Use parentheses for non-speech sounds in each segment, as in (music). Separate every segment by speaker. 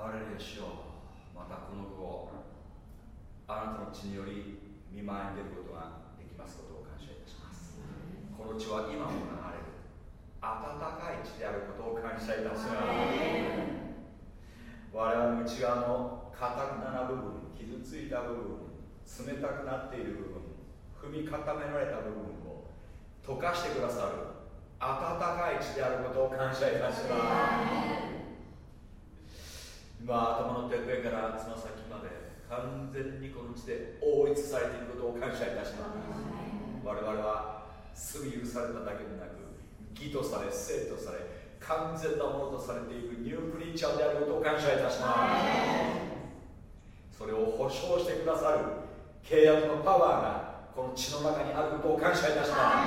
Speaker 1: ハレルヤしようまたこの子あなたの血により見舞いに出ることができますことを感謝いたします。この血は今も流れる。温かい血であることを感謝いたします。我々の内側のかたくなな部分傷ついた部分冷たくなっている部分踏み固められた部分を溶かしてくださる温かい血であることを感謝いたします。今頭のてっぺんからつま先まで完全にこの地で覆い尽されていることを感謝いたします。我々は罪許されただけでなく義とされ生とされ完全なものとされていくニュークリーチャーであることを感謝いたします。それを保証してくださる契約のパワーがこの血の中にあることを感謝いたしま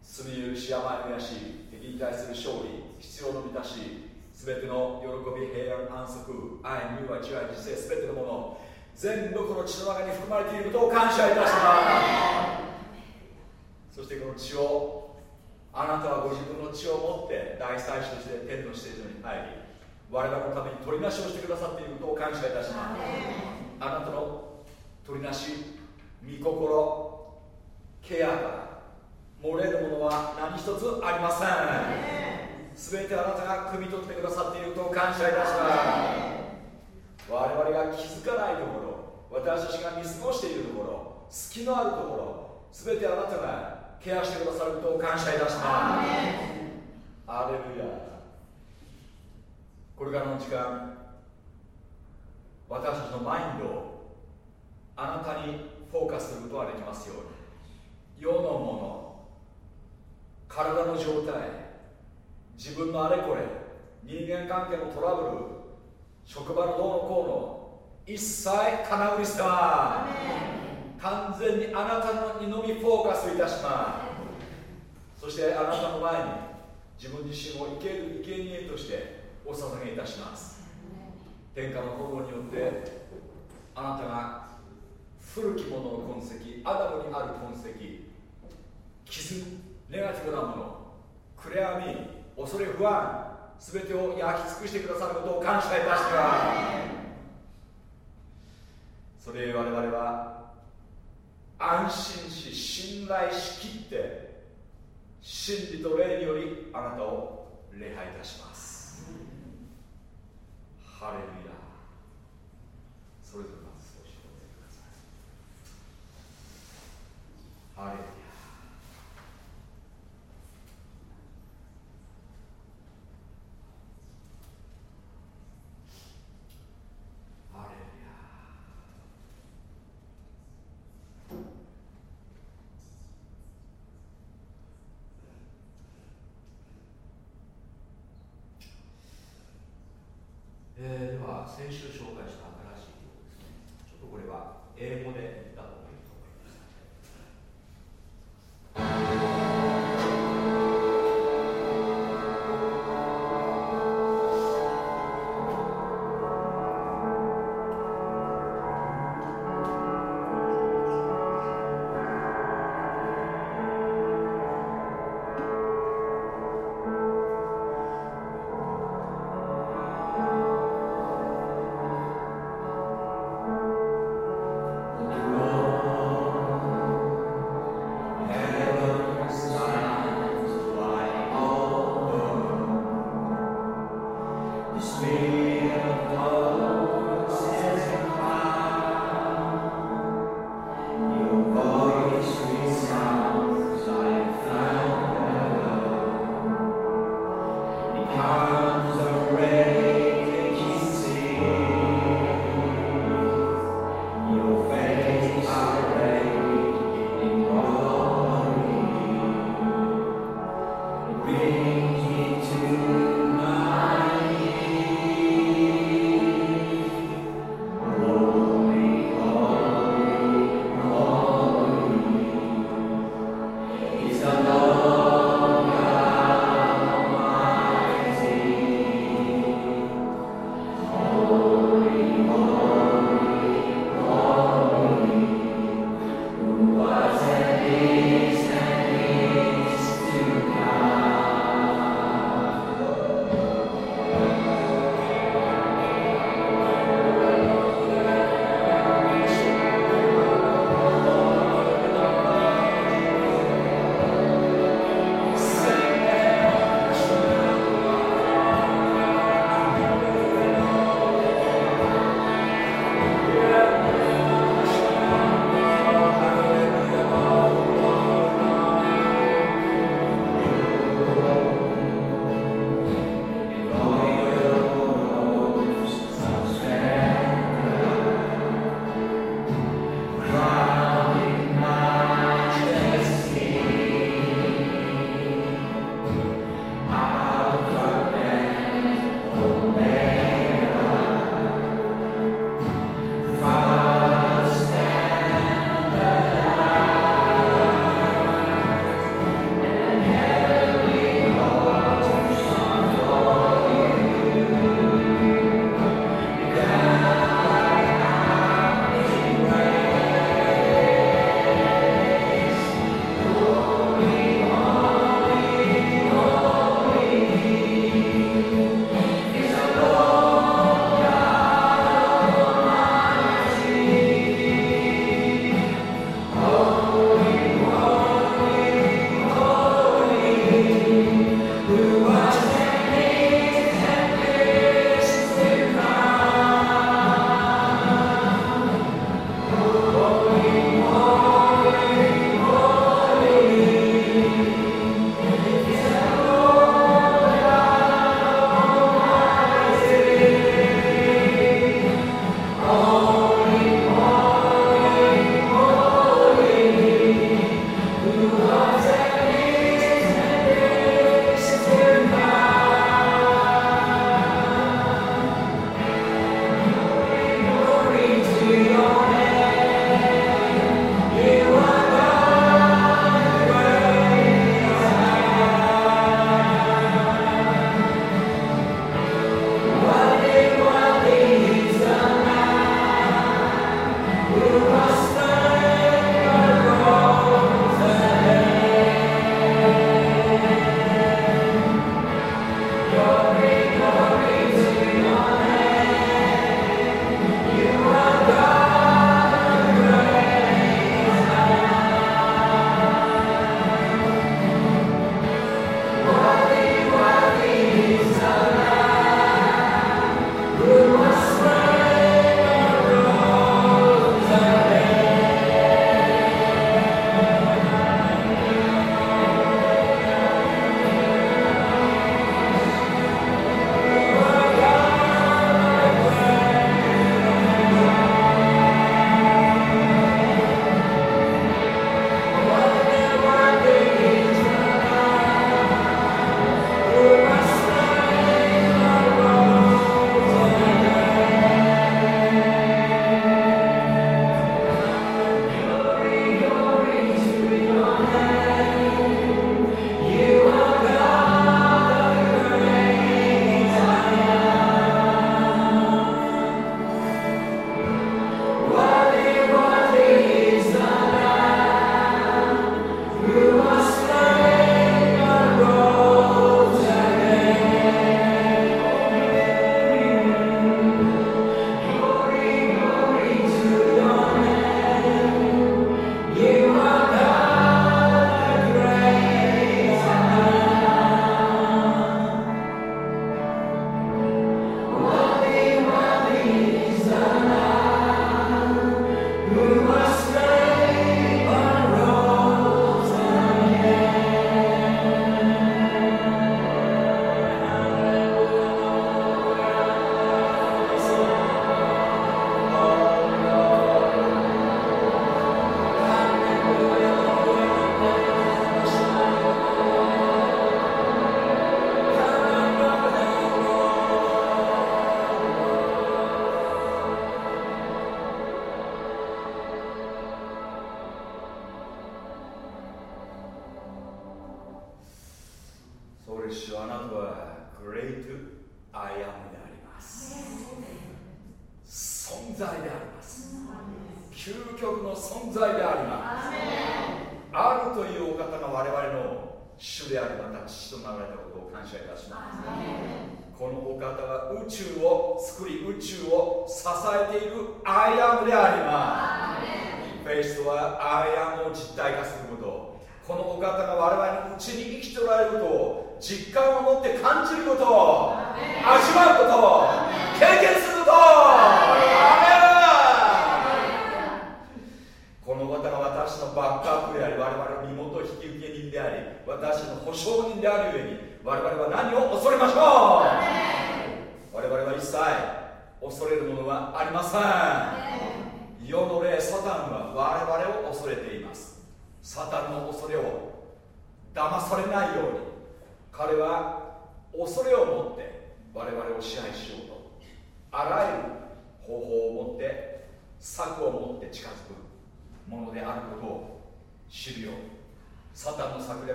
Speaker 1: す。罪許し病のやし敵に対する勝利必要の満たし全ての喜び平安安息愛乳和自愛自制全てのもの全部この血の中に含まれていることを感謝いたします。そしてこの血をあなたはご自分の血を持って大祭司として天の施設に入り我々のために取りなしをしてくださっていることを感謝いたします。あなたの取りなし御心ケアが漏れるものは何一つありません全てあなたが汲み取ってくださっていることを感謝いたします。我々が気づかないところ私たちが見過ごしているところ隙のあるところ全てあなたがケアしてくださることを感謝いたします。アレルヤ。これからの時間私たちのマインドをあなたにフォーカスすることができますように。世のもの体の状態自分のあれこれ人間関係のトラブル職場のどうのこうの一切金売り捨てま完全にあなたのにのみフォーカスいたします。そしてあなたの前に自分自身を生ける生贄としてお捧げいたします。天下の炎によってあなたが古きものの痕跡アダムにある痕跡傷ネガティブなもの暗闇恐れ不安全てを焼き尽くしてくださることを感謝いたします。それ我々は安心し信頼しきって真理と霊によりあなたを礼拝いたします。ハレルヤ。それぞれまず少しお願いください。ハレルヤえー、では先週紹介した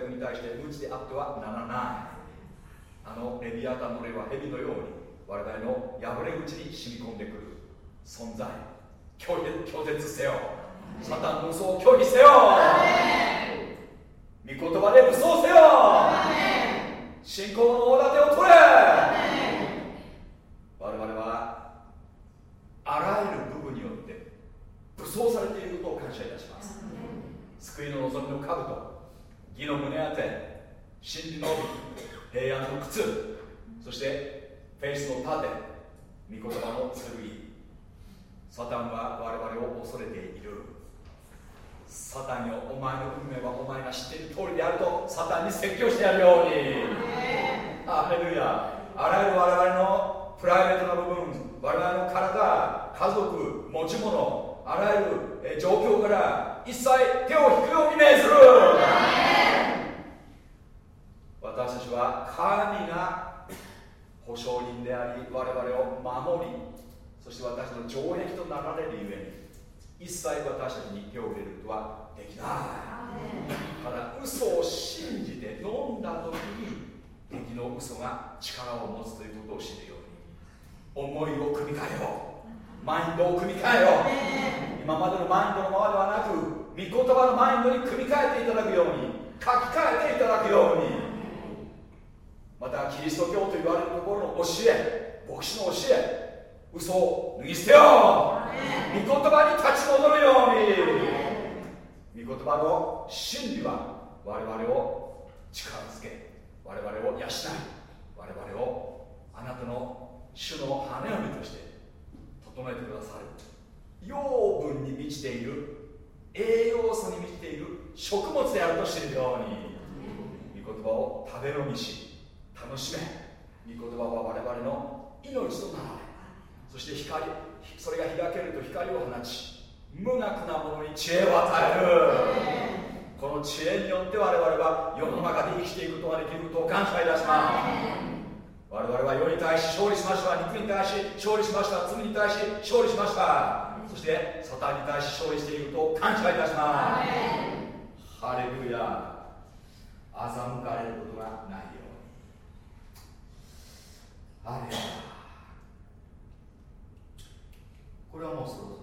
Speaker 1: に対して無知であってはならないあのレビアタンの霊は蛇のように我々の破れ口に染み込んでくる存在。拒拒絶せよ。サタンの嘘を拒否せよ。御言葉で武装せよ。信仰の大盾を取れ。我々はあらゆる部分によって武装されていることを感謝いたします。救いの望みの兜義の胸当て真理の帯平安の靴そしてフェイスの盾御言葉の剣。サタンは我々を恐れている。サタンよお前の運命はお前が知っている通りであるとサタンに説教してやるように。アレルヤあらゆる我々のプライベートな部分我々の体家族持ち物あらゆる状況から一切手を引くように命ずる。私たちは神が保証人であり我々を守りそして私の城壁となられるゆえに一切私たちに手を入れることはできない。ただ嘘を信じて飲んだ時に敵の嘘が力を持つということを知るように思いを組み替えよう。マインドを組み替えよう。今までのマインドのままではなく御言葉のマインドに組み替えていただくように書き換えていただくように。またキリスト教と言われるところの教え牧師の教え嘘を脱ぎ捨てよう。御言葉に立ち戻るように。御言葉の真理は我々を力づけ我々を養い我々をあなたの主の羽みとして整えてくださる養分に満ちている。栄養素に満ちている。食物であると知るように。御言葉を食べ飲みし楽しめ。御言葉は我々の命となられ。そして光。それが開けると光を放ち。無学なものに知恵を与える。この知恵によって我々は世の中で生きていくことができることを感謝いたします。我々は世に対し勝利しました。肉に対し勝利しました。罪に対し勝利しました。そしてサタンに対し勝利していることを感謝いたします。ハレルヤ。欺かれることがないように。ハレルヤ。これはもうそろそろ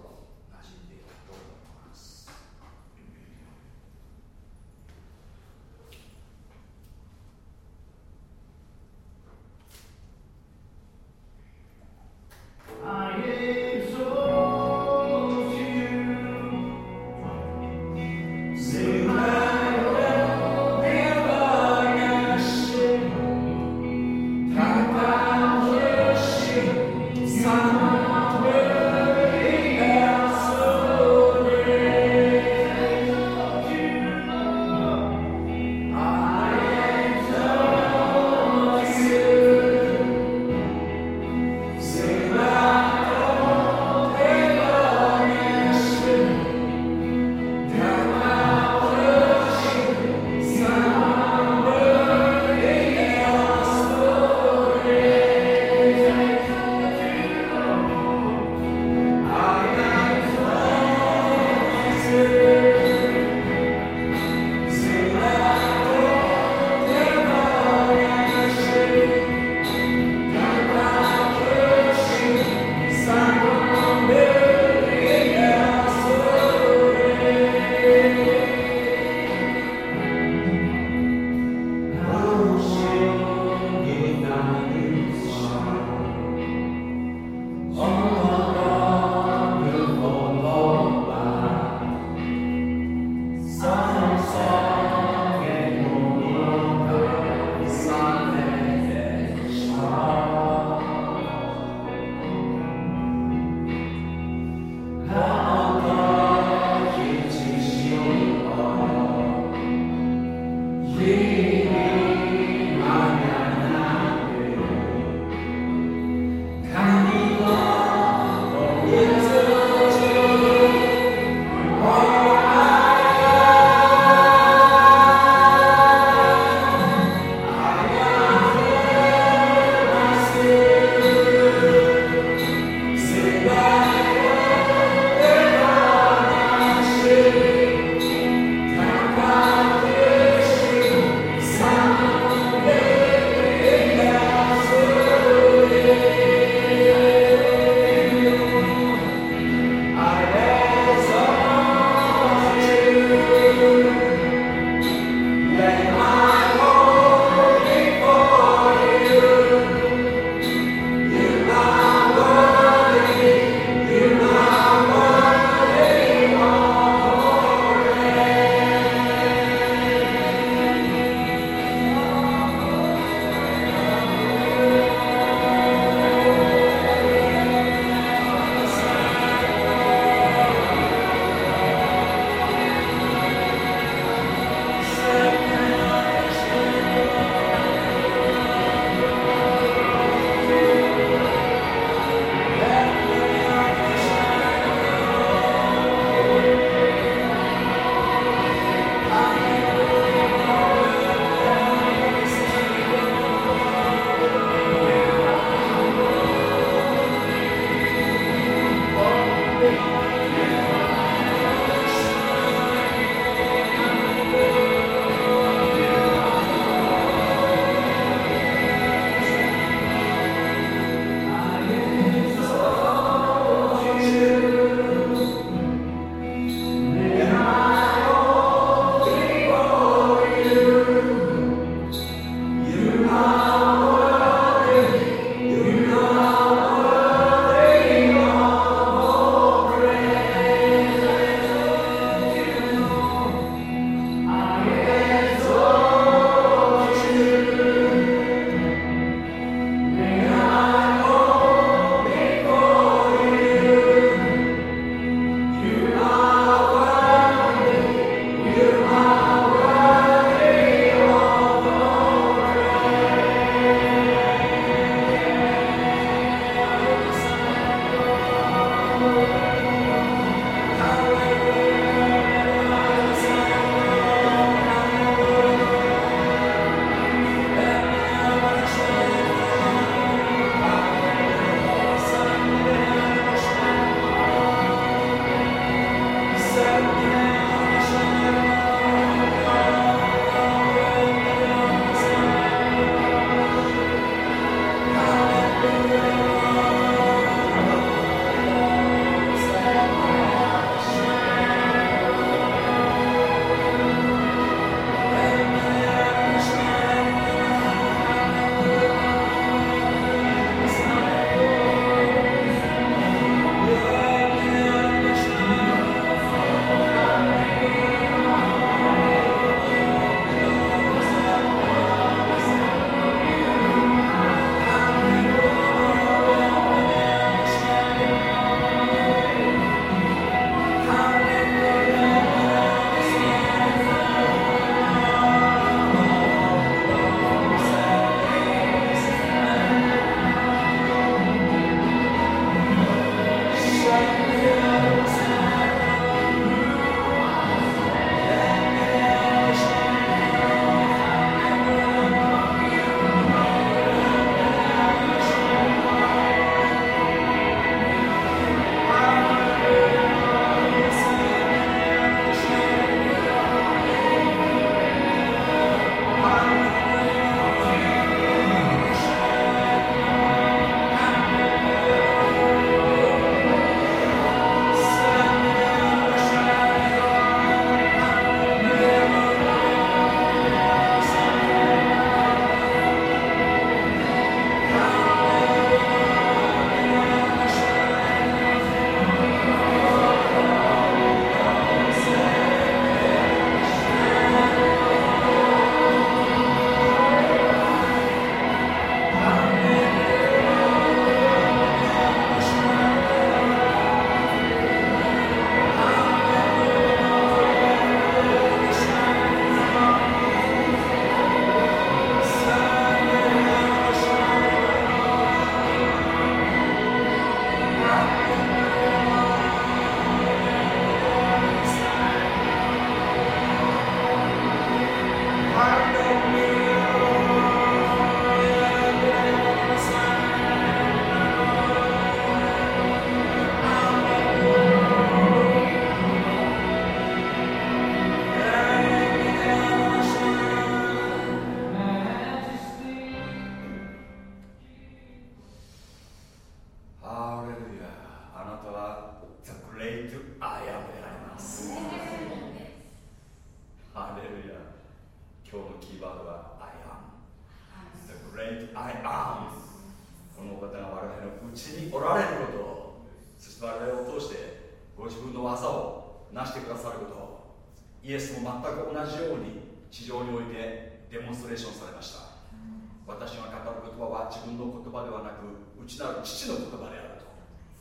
Speaker 1: 自分の言葉で
Speaker 2: はなく内なる父の言葉であると。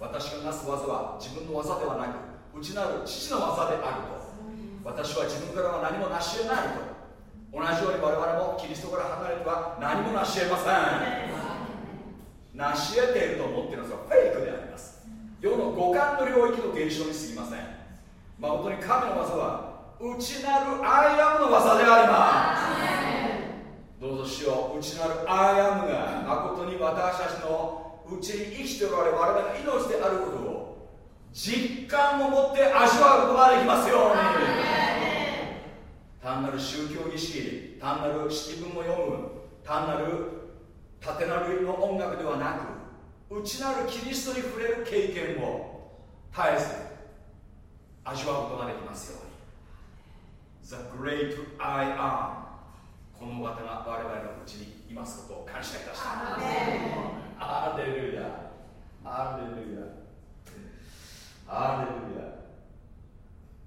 Speaker 2: 私がなす技は自分の技ではなく内なる父の技であると。私は自分からは何も成し得ないと。同じように我々
Speaker 1: もキリストから離れては何も成し得ません。成し得ていると思っているのはフェイクであります。世の五感の領域の現象にすぎません。ま本当に神の技は内なるアイアムの技であります。どうぞ主よ内なるアイアムが誠に私たちのうちに生きておられ我々の命であることを実感を持って味わうことができますように。単なる宗教儀式単なる式文を読む単なる縦なるの音楽ではなく内なるキリストに触れる経験を絶えず味わうことができますように。The great I am この方が我々のうちにいますことを感謝いたします。アレルヤアレルヤアレルヤ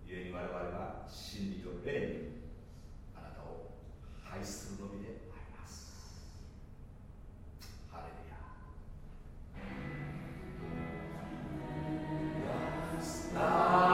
Speaker 1: 故に我々は真理と霊にあなたを愛するのみであります。ハレルヤ。Ah.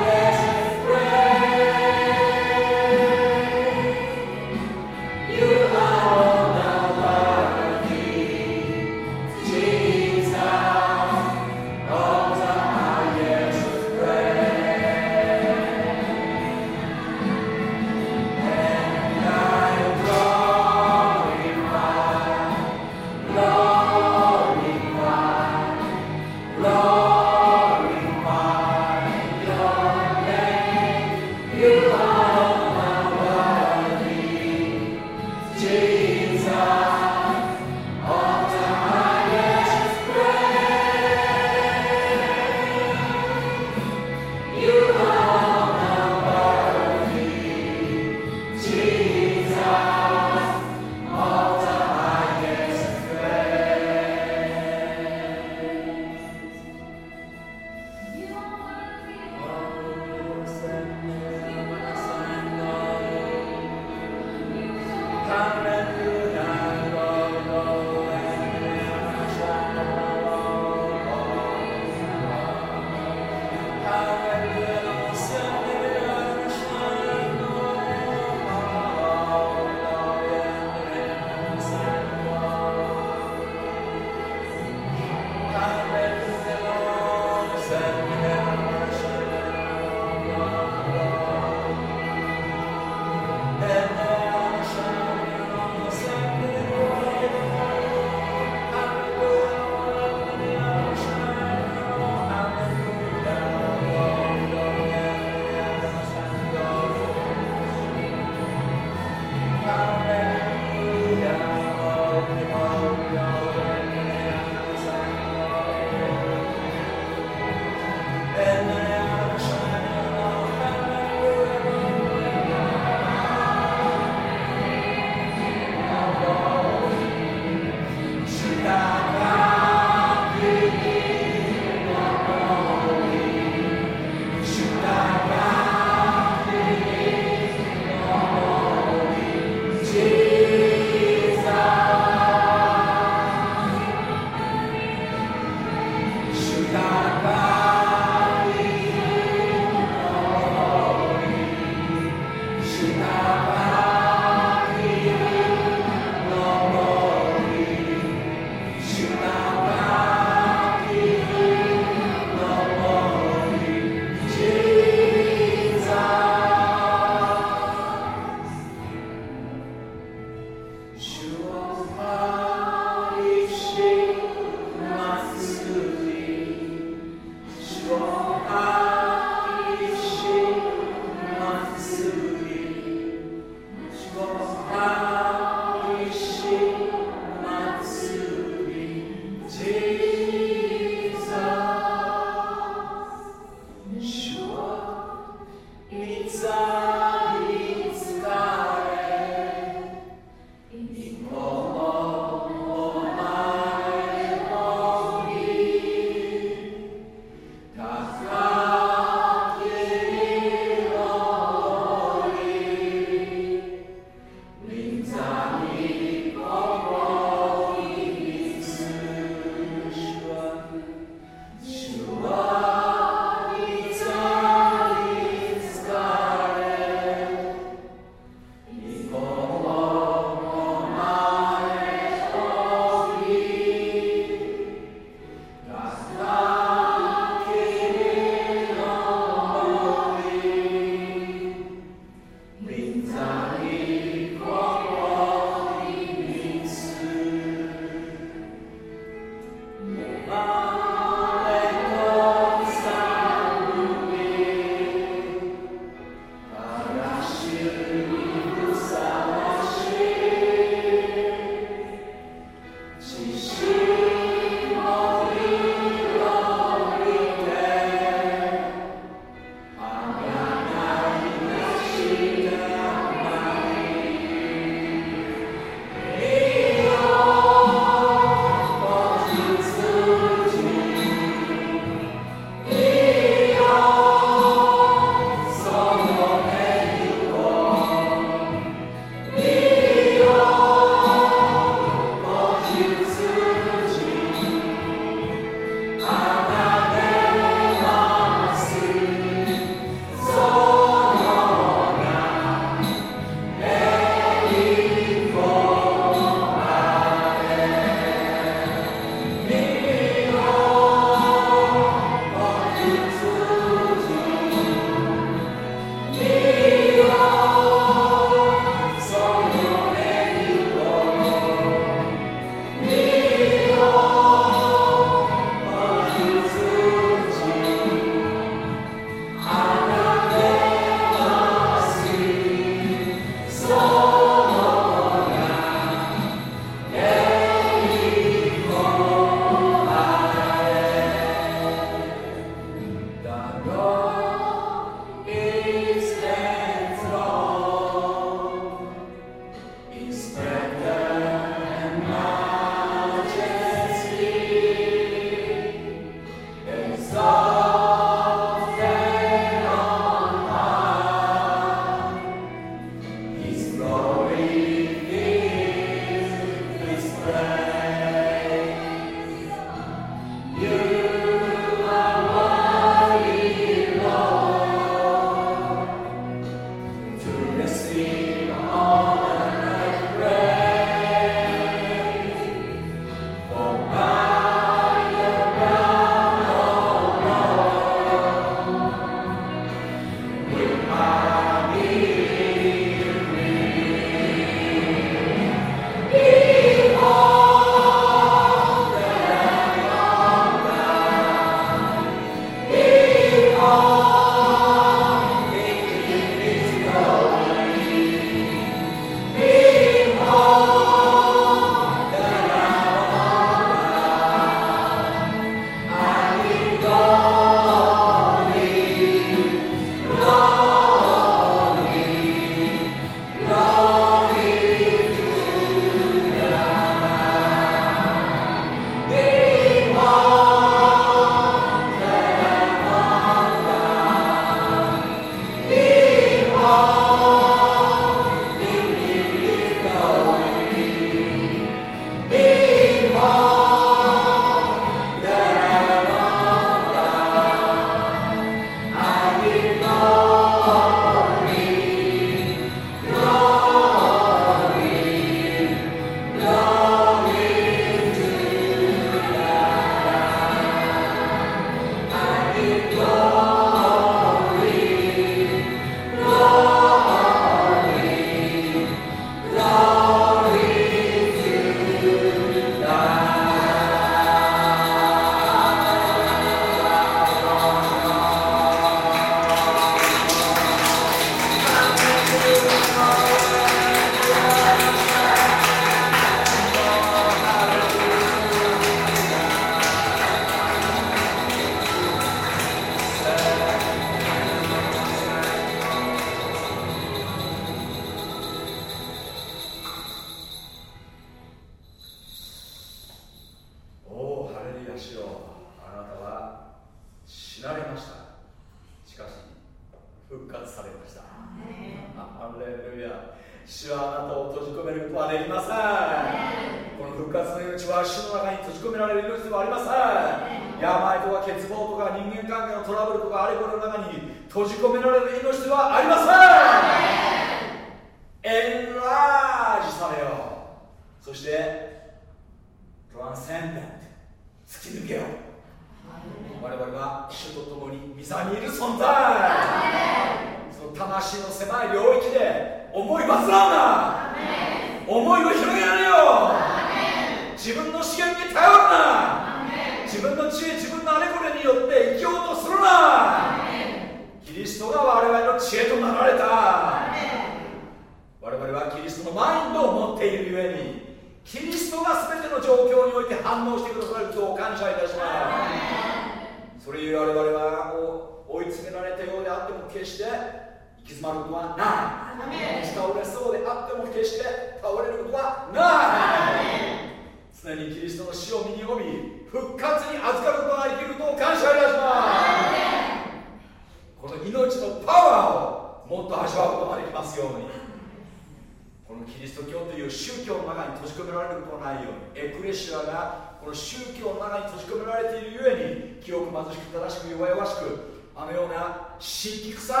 Speaker 1: 教という宗教の中に閉じ込められることのないようにエクレシアがこの宗教の中に閉じ込められているゆえに清く貧しく正しく弱々しくあのような神器臭い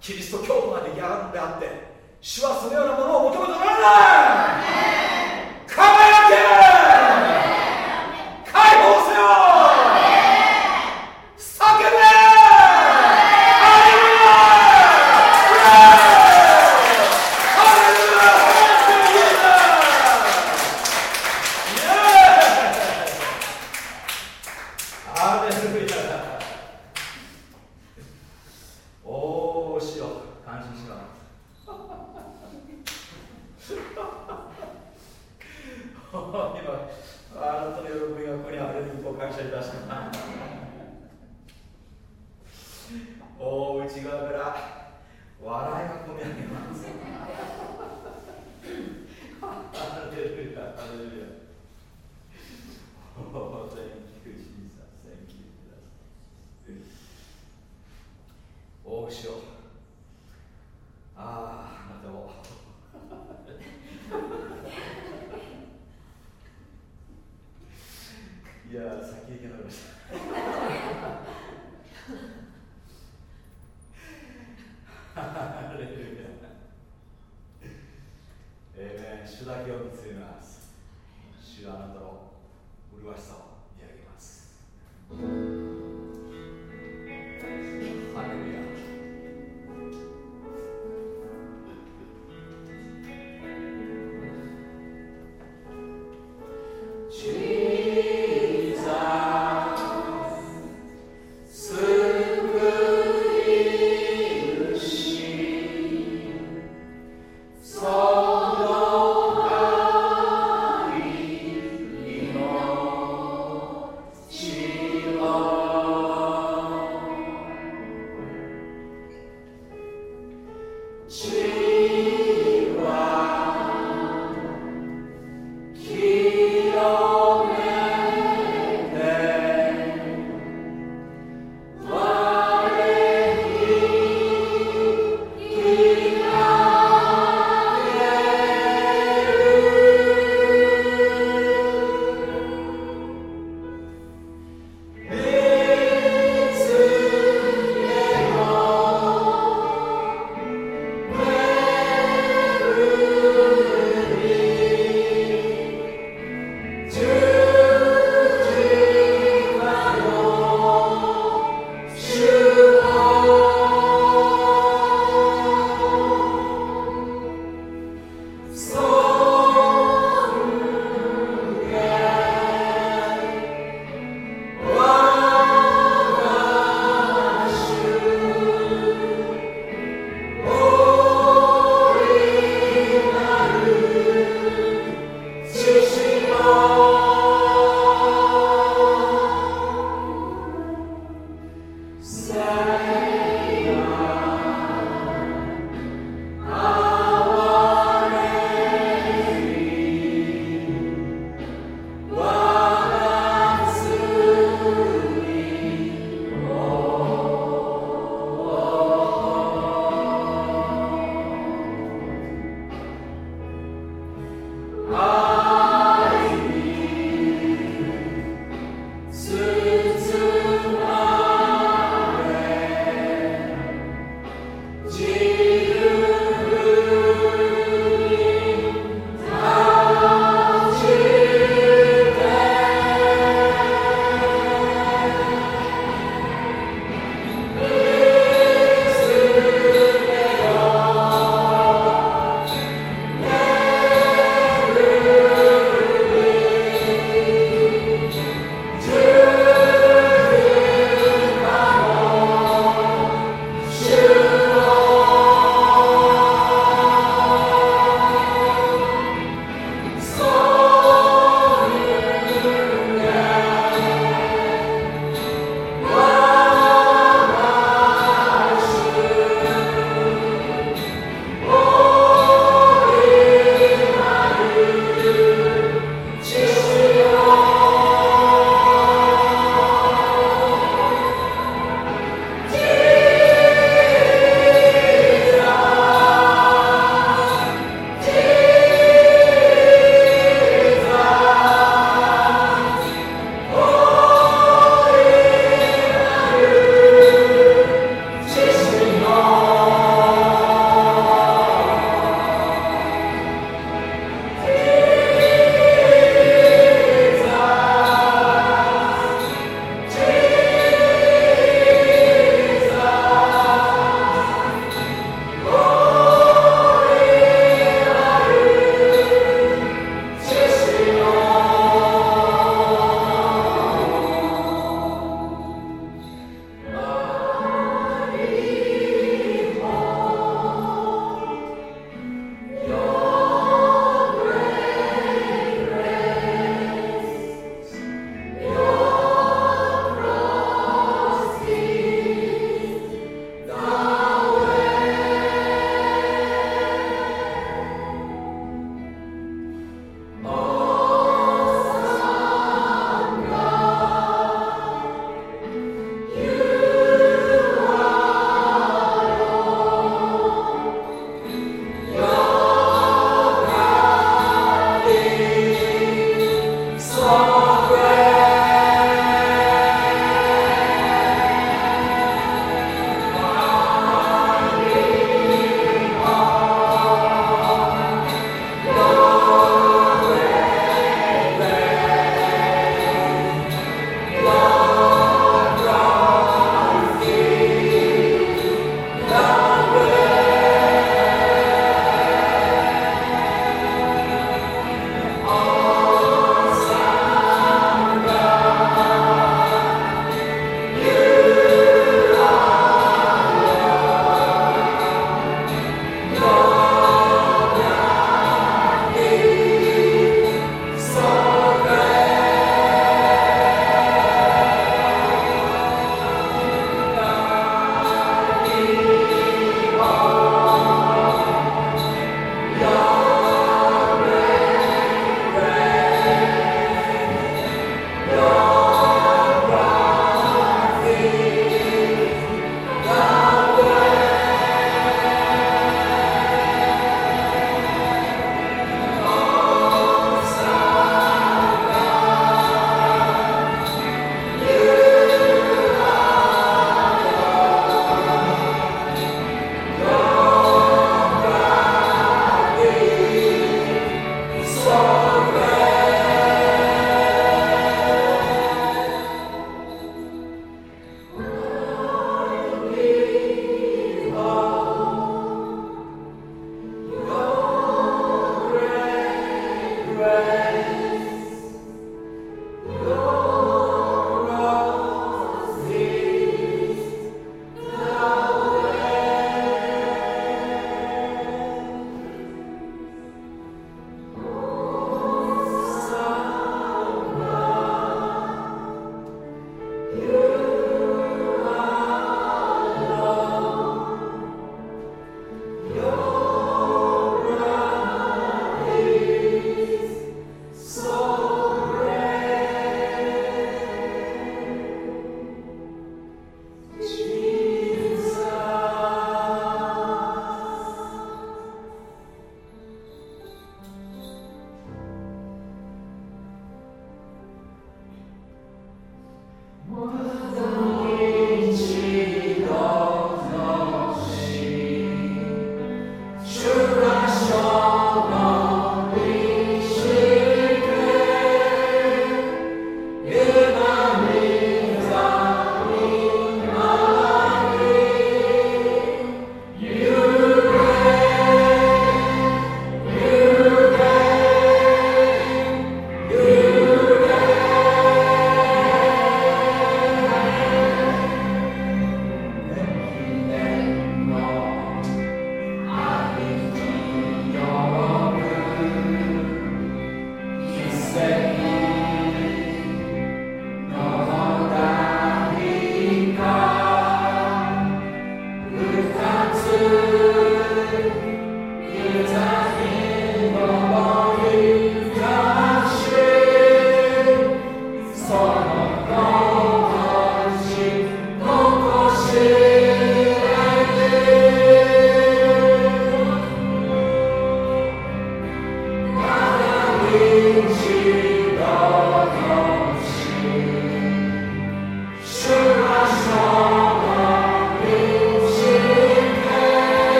Speaker 1: キリスト教徒が出来上がるんであって主はそのようなものを求めておられない輝け!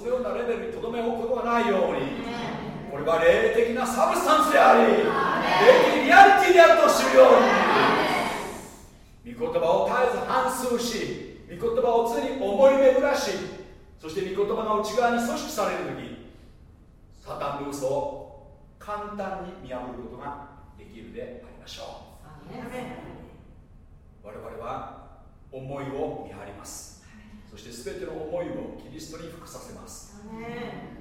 Speaker 1: そのようなレベルにとどめ置くことがないようにこれは霊的なサブスタンスであり霊的リアリティであると知るように。御言葉を絶えず反芻し御言葉を常に思い巡らしそして御言葉の内側に組織される時サタンの嘘を簡単に見破ることができるでありましょう。我々は思いを見張りますそして全ての思いをキリストに服させます。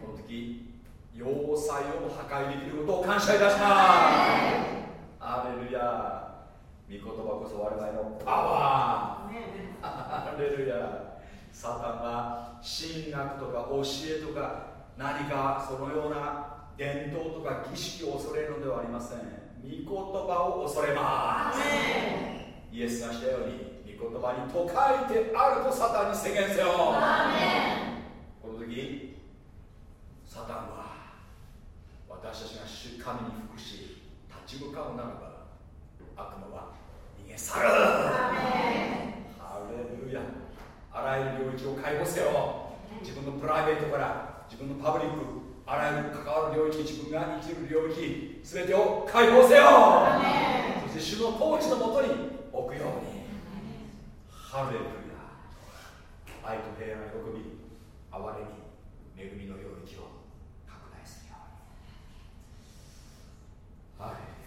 Speaker 1: この時要塞を破壊できることを感謝いたします。アレルヤ御言葉こそ我々のパワーアレルヤサタン。は神学とか教えとか何かそのような伝統とか儀式を恐れるのではありません御言葉を恐れますイエスがしたように御言葉に都会であるとサタンに宣言せよ。この時サタンは私たちが主神に服し立ち向かうならば悪魔は逃げ去る。ハレルヤ。あらゆる領域を解放せよ。自分のプライベートから自分のパブリックあらゆる関わる領域自分が生きる領域全てを解放せよ。そして主の統治のもとに置くようにハレルヤ。愛と平安喜び哀れみ恵みの領域を拡大するように。はい。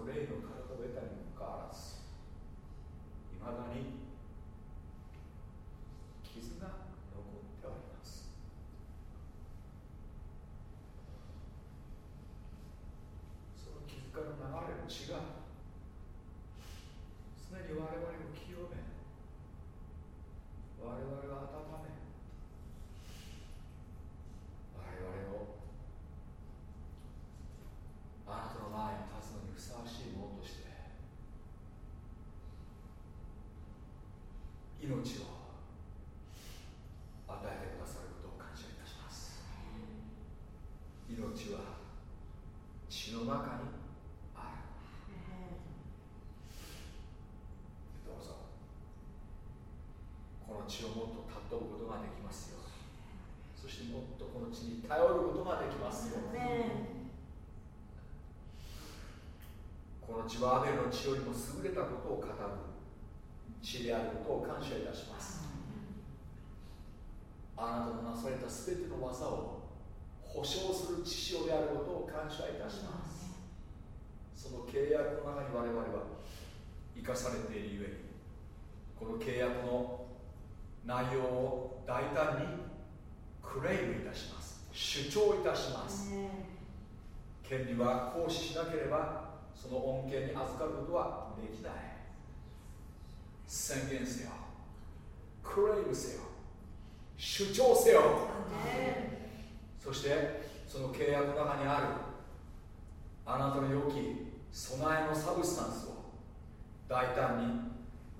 Speaker 1: の霊の体を得たにもかかわらずいまだに傷が残
Speaker 2: 命は血の中にあるどうぞ血をもっと尊ぶことができますよそしてもっとこの血に頼ることができますよこの血はアベルの血よりも優れたことを語る。血であることを感謝いたします。あなたのなされた全ての技を保証する父親であることを感謝いたします。その契約の中に我々は生かされているゆえにこの契約の内容を大胆にクレイムいたします主張いたします権利は行使しなければその恩恵に預かることはできない。宣言せよ。クレイムせよ。主張せよ。そしてその契約の中にある。あなたの良き備えのサブスタンスを大胆に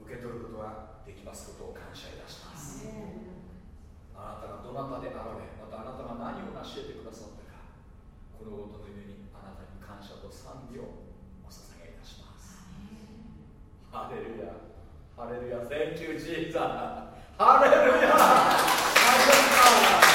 Speaker 2: 受け取ることができますことを感謝いたします。あなたがどなたであられまたあなたが何を成し得てくださったかこのことのゆえにあなたに感謝と賛美をハレルヤ。ハレルヤ。Thank you Jesus ハレルヤ。ハレルヤ。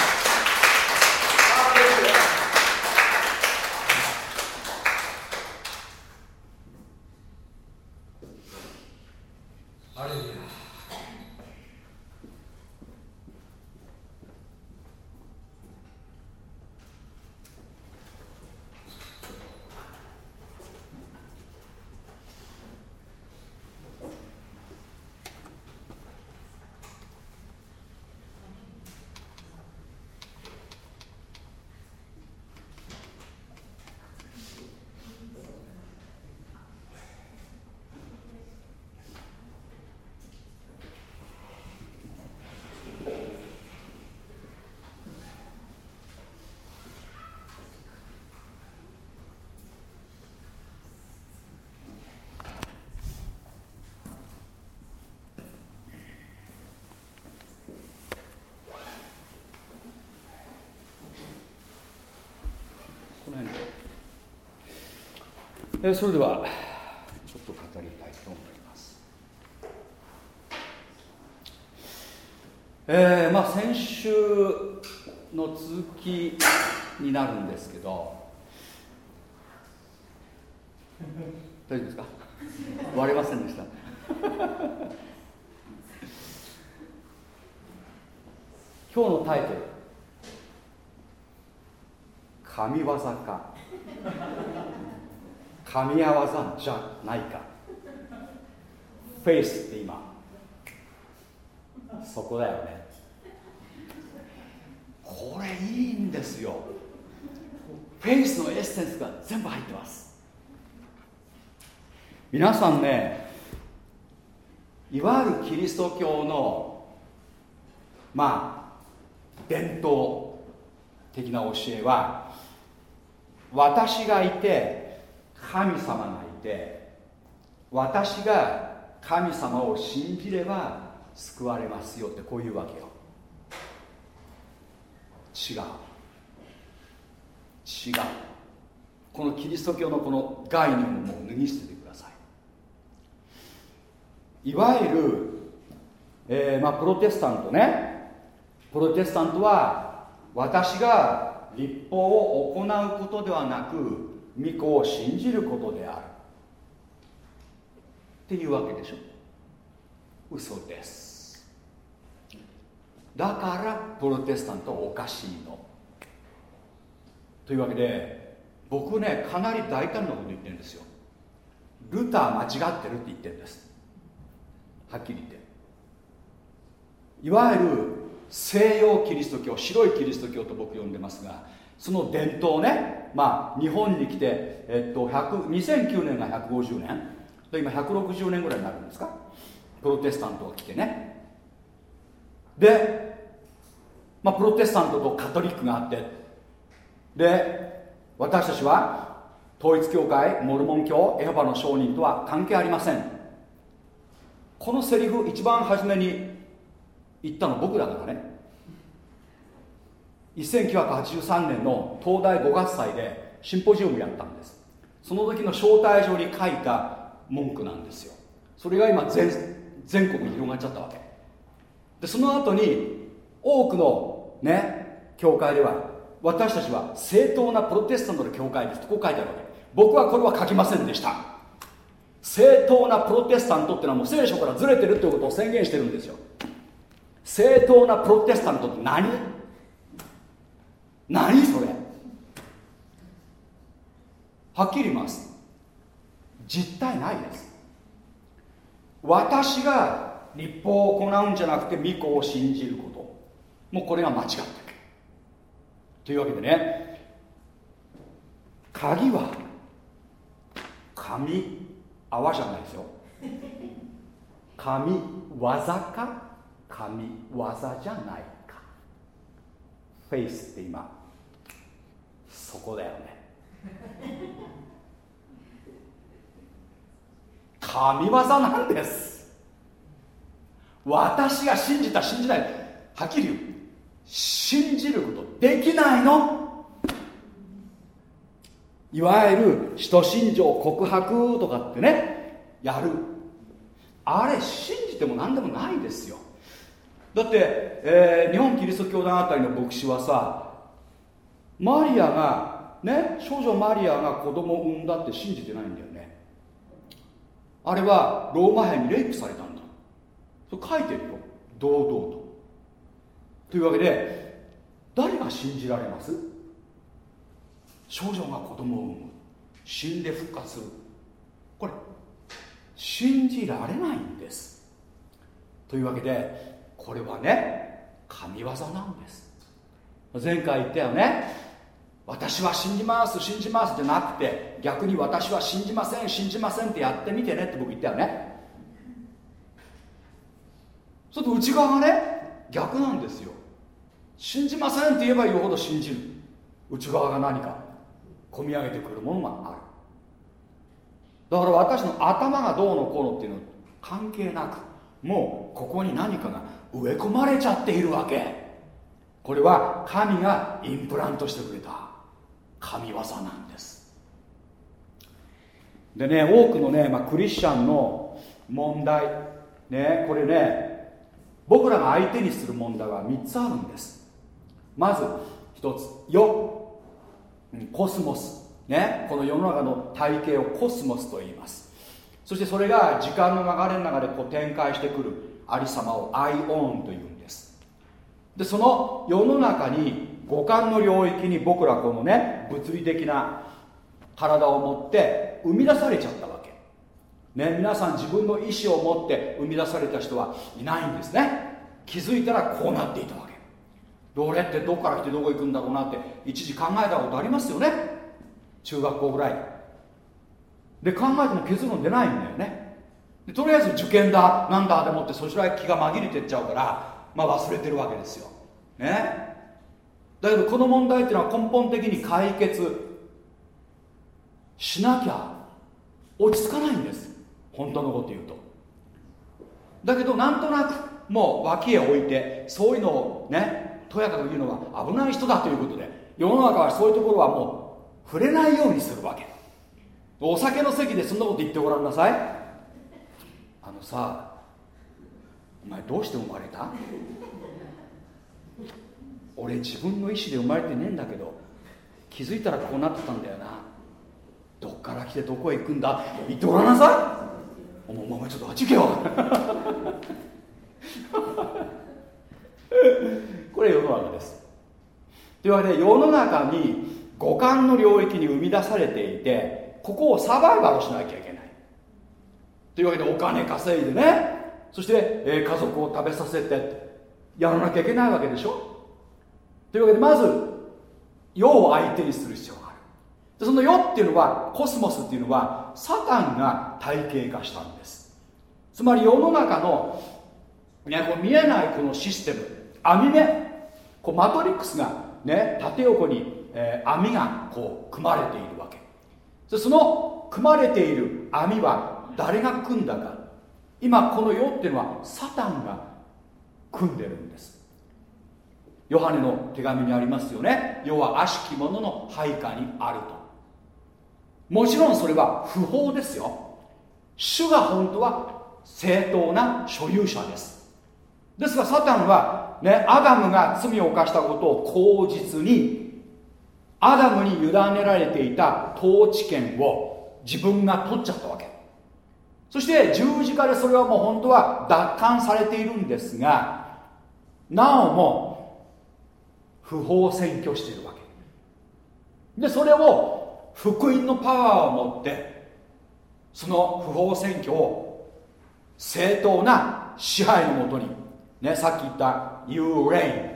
Speaker 1: えそれでは。ちょっと語りたいと思います。えー、まあ先週の続きになるんですけど。大丈夫ですか？割れませんでした。(laughs) 今日のタイトル「神業か神合わじゃないか。フェイスって今。そこだよね。これいいんですよ。フェイスのエッセンスが全部入ってます。皆さんねいわゆるキリスト教のまあ伝統的な教えは私がいて神様がいて私が神様を信じれば救われますよってこういうわけよ。違う。違う。このキリスト教のこの概念をもう脱ぎ捨ててください。いわゆる、えー、まあ、プロテスタントね。プロテスタントは私が立法を行うことではなく御子を信じることである。っていうわけでしょ。嘘です。だからプロテスタントはおかしいの。というわけで僕ねかなり大胆なこと言ってるんですよ。ルター間違ってるって言ってるんです。はっきり言って。いわゆる西洋キリスト教白いキリスト教と僕呼んでますがその伝統ね、まあ、日本に来て、えっと、2009年が150年。今160年ぐらいになるんですか？プロテスタントが来てね。で、まあ、プロテスタントとカトリックがあって。で私たちは統一教会モルモン教エホバの証人とは関係ありません。このセリフ一番初めに言ったの僕だからね。1983年の東大5月祭でシンポジウムやったんです。その時の招待状に書いた文句なんですよ。それが今全全国に広がっちゃったわけ。でその後に多くのね教会では私たちは正当なプロテスタントの教会です。とこう書いてあるわけ。僕はこれは書きませんでした。正当なプロテスタントっていうのはもう聖書からずれてるっていうことを宣言してるんですよ。正当なプロテスタントって何？何それ。はっきり言います。実体ないです。私が立法を行うんじゃなくて御子を信じること。もうこれが間違ってるというわけでね。鍵は神泡じゃないですよ。神技か神技じゃない。フェイスって今そこだよね。神業なんです。私が信じた信じない。はっきり言う。信じることできないの。いわゆる使徒信条告白とかってねやる。あれ信じても何でもないですよ。だって、えー、日本キリスト教団あたりの牧師はさマリアがね少女マリアが子供を産んだって信じてないんだよね。あれはローマ兵にレイプされたんだ。それ書いてるよ。堂々と。というわけで誰が信じられます？少女が子供を産む。死んで復活する。これ信じられないんです。というわけでこれはね神業なんです。前回言ったよね。私は信じます信じますじゃなくて逆に私は信じません信じませんってやってみてね。って僕言ったよね。ちょっと内側がね逆なんですよ。信じませんって言えば言うほど信じる。内側が何か込み上げてくるものがある。だから私の頭がどうのこうのっていうの関係なくもうここに何かが植え込まれちゃっているわけ。これは神がインプラントしてくれた。神業なんです。でね多くのね、まあ、クリスチャンの問題。ねこれね僕らが相手にする問題は3つあるんです。まず1つ「よ」コスモス。ねこの世の中の体系をコスモスと言います。そしてそれが時間の流れの中でこう展開してくる。ありさまをαἰώνというんです。でその世の中に五感の領域に僕らこのね物理的な体を持って生み出されちゃったわけ。ね皆さん自分の意思を持って生み出された人はいないんですね。気づいたらこうなっていたわけ。俺ってどこから来てどこ行くんだろうなって一時考えたことありますよね。中学校ぐらい。で考えても結論出ないんだよね。でとりあえず受験だなんだでもってそちらへ気が紛れてっちゃうからまあ忘れてるわけですよ。ね？だけどこの問題っていうのは根本的に解決しなきゃ落ち着かないんです。本当のこと言うと。だけどなんとなくもう脇へ置いてそういうのをねとやかく言うのは危ない人だということで世の中はそういうところはもう触れないようにするわけ。お酒の席でそんなこと言ってごらんなさい。のさお前どうして生まれた？俺自分の意思で生まれてねえんだけど気づいたらこうなってたんだよな。どっから来てどこへ行くんだ？言ってごらなさい。お前お前ちょっとあっち行けよ。(laughs) これ世の中です。というわけで世の中に五感の領域に生み出されていてここをサバイバルしなきゃいけない。というわけでお金稼いでね。そして、えー、家族を食べさせて。やらなきゃいけないわけでしょ。というわけでまず世を相手にする必要がある。でその世っていうのはコスモスっていうのはサタンが体系化したんです。つまり世の中の、ね、こう見えないこのシステム網目こうマトリックスが、ね、縦横に、えー、網がこう組まれているわけ。でその組まれている網は誰が組んだか。今この世っていうのはサタンが組んでるんです。ヨハネの手紙にありますよね。要は悪しき者の配下にあると。もちろんそれは不法ですよ。主が本当は正当な所有者です。ですがサタンはねアダムが罪を犯したことを口実にアダムに委ねられていた統治権を自分が取っちゃったわけ。そして十字架でそれはもう本当は奪還されているんですがなおも不法占拠しているわけ。でそれを福音のパワーを持ってその不法占拠を正当な支配のもとに、ね、さっき言った You reign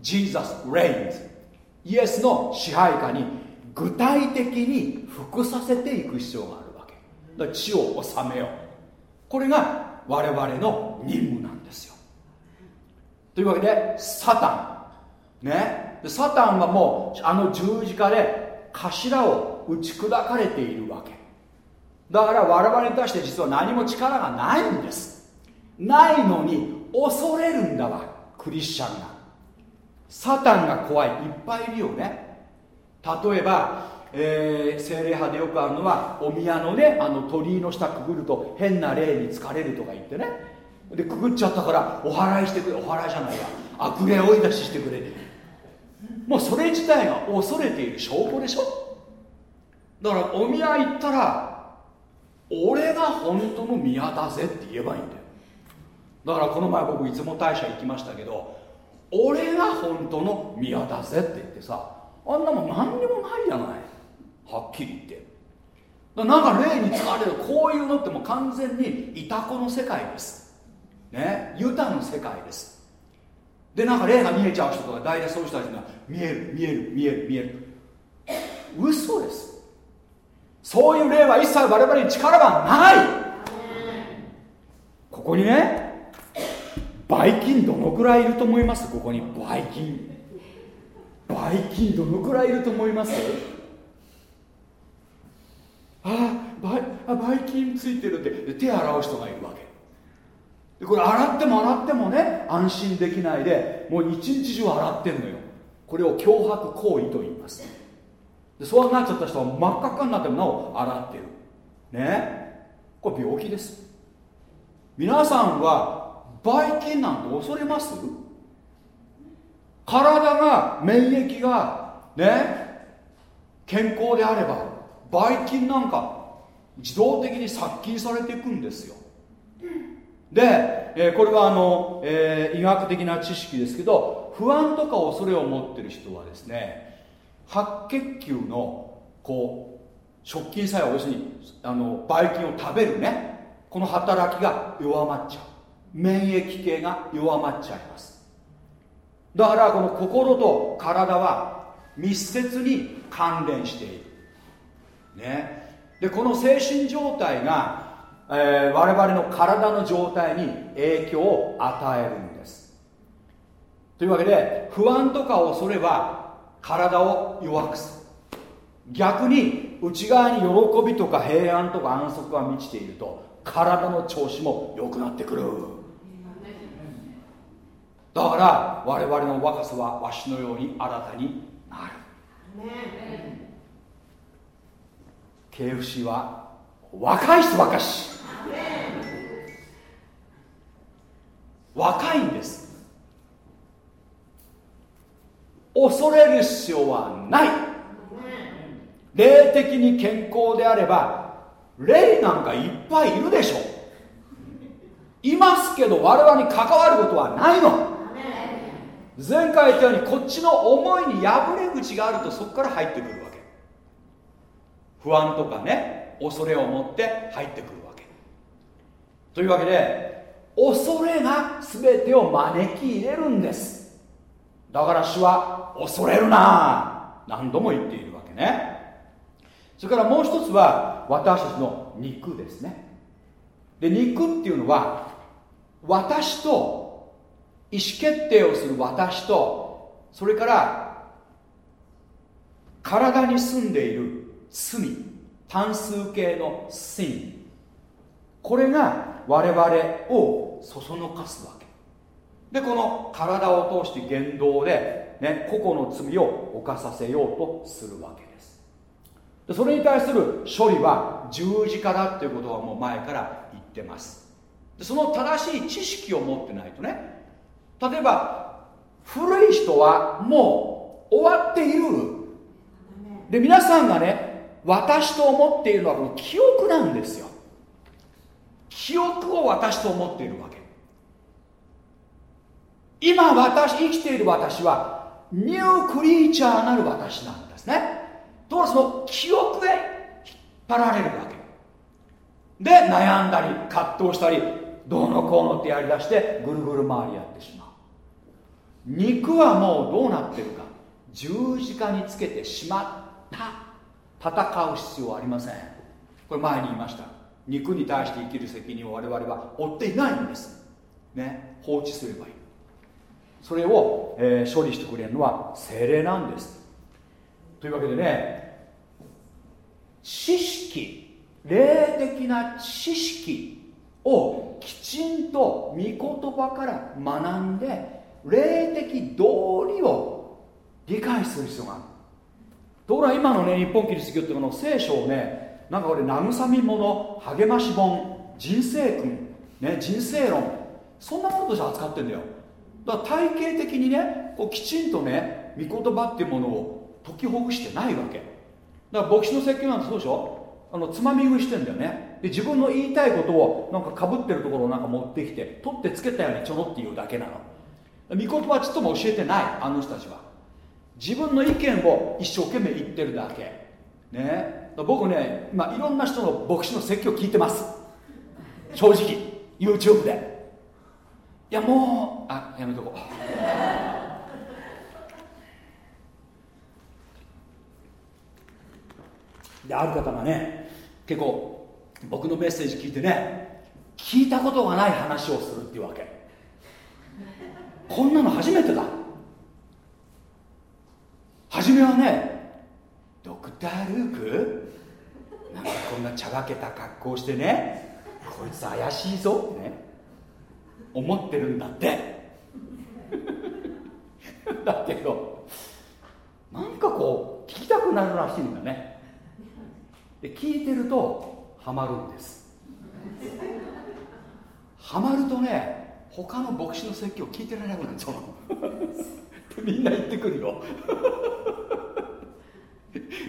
Speaker 1: Jesus reigns イエスの支配下に具体的に服させていく必要がある。だ地を治めよう。これが我々の任務なんですよ。というわけでサタン。ね。サタンはもうあの十字架で頭を打ち砕かれているわけ。だから我々に対して実は何も力がないんです。ないのに恐れるんだわクリスチャンが。サタンが怖いいっぱいいるよね。例えばえー、精霊派でよくあるのはお宮のねあの鳥居の下くぐると変な霊に疲れるとか言ってね。でくぐっちゃったからお祓いしてくれお祓いじゃないや。悪霊追い出ししてくれ。てもうそれ自体が恐れている証拠でしょ。だからお宮行ったら俺が本当の宮だぜって言えばいいんだよ。だからこの前僕いつも大社行きましたけど俺が本当の宮だぜって言ってさあんなもん何にもないじゃない。はっきり言って。なんか霊に使われるこういうのってもう完全にいたこの世界です。ね？ユタの世界です。でなんか霊が見えちゃう人とか大体そういう人たちが見える見える見える見える。嘘です。そういう霊は一切我々に力はない。ここにねバイキンどのくらいいると思います？ここに。バイキンバイキンどのくらいいると思います？あバイあバイキンついてるって手洗う人がいるわけ。でこれ洗っても洗ってもね安心できないでもう一日中洗ってんのよ。これを脅迫行為と言います。でそうなっちゃった人は真っ赤っかになってもなお洗ってる。ね？これ病気です。皆さんはバイキンなんて恐れます？体が免疫がね？健康であれば。ばい菌なんか自動的に殺菌されていくんですよ。で、えー、これはあの、えー、医学的な知識ですけど不安とか恐れを持ってる人はですね白血球のこう食菌作用要するにあのばい菌を食べるねこの働きが弱まっちゃう。免疫系が弱まっちゃいます。だからこの心と体は密接に関連している。ね。でこの精神状態が、えー、我々の体の状態に影響を与えるんです。というわけで不安とかを恐れは体を弱くす。逆に内側に喜びとか平安とか安息が満ちていると体の調子も良くなってくる。だから我々の若さはわしのように新たになる。KFC は若い人ばかし。若いんです。恐れる必要はない。霊的に健康であれば霊なんかいっぱいいるでしょ。いますけど我々に関わることはないの。前回言ったようにこっちの思いに破れ口があるとそこから入ってくる不安とかね恐れを持って入ってくるわけ。というわけで恐れが全てを招き入れるんです。だから主は恐れるな何度も言っているわけね。それからもう一つは私たちの肉ですね。で肉っていうのは私と意思決定をする私とそれから体に住んでいる罪単数形の sin これが我々をそそのかすわけ。でこの体を通して言動で、ね、個々の罪を犯させようとするわけです。でそれに対する処理は十字架だっていうことはもう前から言ってます。でその正しい知識を持ってないとね例えば古い人はもう終わっている。で皆さんがね私と思っているのはこの記憶なんですよ。記憶を私と思っているわけ。今私生きている私はニュークリーチャーなる私なんですね。とその記憶へ引っ張られるわけ。で悩んだり葛藤したりどうのこうのってやりだしてぐるぐる回りやってしまう。肉はもうどうなってるか。十字架につけてしまった。戦う必要はありません。これ前に言いました。肉に対して生きる責任を我々は負っていないんです。ね。放置すればいい。それを、えー、処理してくれるのは精霊なんです。というわけでね知識霊的な知識をきちんと御言葉から学んで霊的道理を理解する必要がある。ところが今のね日本キリスト教っていうの聖書をねなんか俺慰み物励まし本人生訓、ね、人生論そんなものとして扱ってんだよ。だから体系的にねこうきちんとね御言葉っていうものを解きほぐしてないわけ。だから牧師の説教なんてそうでしょ？あのつまみ食いしてんだよね。で自分の言いたいことをなんかかぶってるところをなんか持ってきて取ってつけたようにちょろって言うだけなの。御言葉ちっとも教えてないあの人たちは。自分の意見を一生懸命言ってるだけ。ね。僕ね今いろんな人の牧師の説教聞いてます。正直。YouTube で。いやもうあやめとこう。である方がね結構僕のメッセージ聞いてね聞いたことがない話をするっていうわけ。こんなの初めてだ。初めはねドクター・ルーク？なんかこんなちゃばけた格好してねこいつ怪しいぞってね思ってるんだって。(laughs) だけどなんかこう聞きたくなるらしいんだね。で聞いてるとハマるんです。ハマるとね他の牧師の説教聞いてられなくなるんですよみんな言ってくるよ。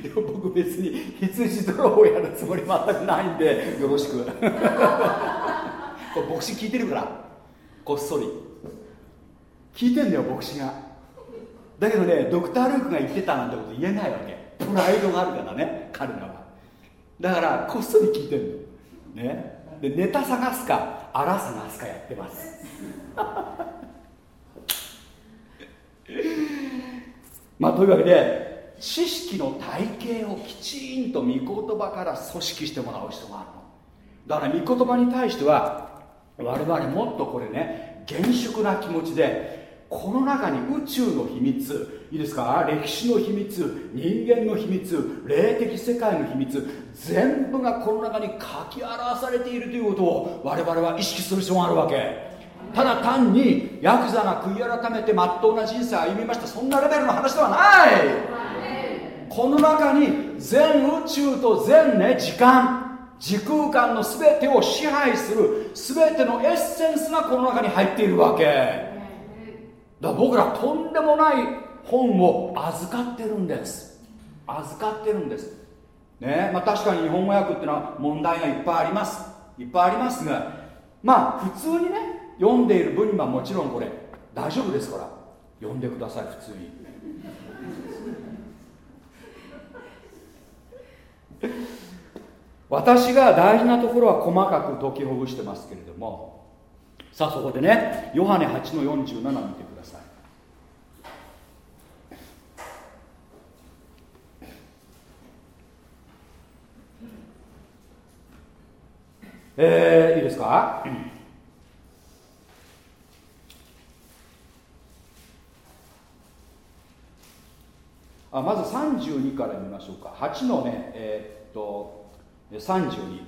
Speaker 1: でも僕別に羊泥をやるつもり全くないんでよろしく。これ牧師聞いてるから。こっそり。聞いてんだよ牧師が。だけどねドクター・ルークが言ってたなんてこと言えないわけ。プライドがあるからね彼らは。だからこっそり聞いてんの。ね。でネタ探すか荒探すかやってます。(laughs) まあというわけで知識の体系をきちんと御言葉から組織してもらう人があるの。だから御言葉に対しては我々もっとこれね厳粛な気持ちでこの中に宇宙の秘密いいですか？歴史の秘密人間の秘密霊的世界の秘密全部がこの中に書き表されているということを我々は意識する必要があるわけ。ただ単にヤクザな悔い改めてまっとうな人生を歩みました。そんなレベルの話ではない。この中に全宇宙と全ね時間時空間の全てを支配する全てのエッセンスがこの中に入っているわけ。だから僕らとんでもない本を預かってるんです。預かってるんです。ねまあ確かに日本語訳っていうのは問題がいっぱいあります。いっぱいありますがまあ普通にね読んでいる分にはもちろんこれ大丈夫ですから。読んでください普通に。(laughs) 私が大事なところは細かく解きほぐしてますけれどもさあそこでねヨハネ8の47見てください。えー、いいですか、あまず32から見ましょうか。8のねえー、っと32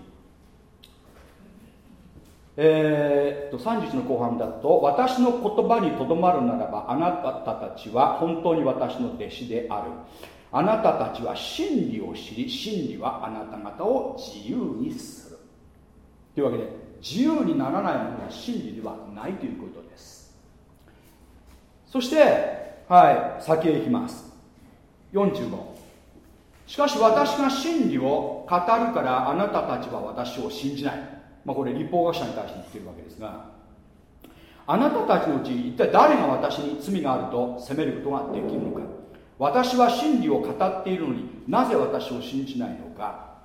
Speaker 1: えー、っと31の後半だと私の言葉にとどまるならばあなたたちは本当に私の弟子である。あなたたちは真理を知り真理はあなた方を自由にする。というわけで自由にならないものは真理ではないということです。そしてはい先へ行きます。45しかし私が真理を語るからあなたたちは私を信じない、まあ、これ立法学者に対して言ってるわけですが。あなたたちのうち一体誰が私に罪があると責めることができるのか。私は真理を語っているのになぜ私を信じないのか。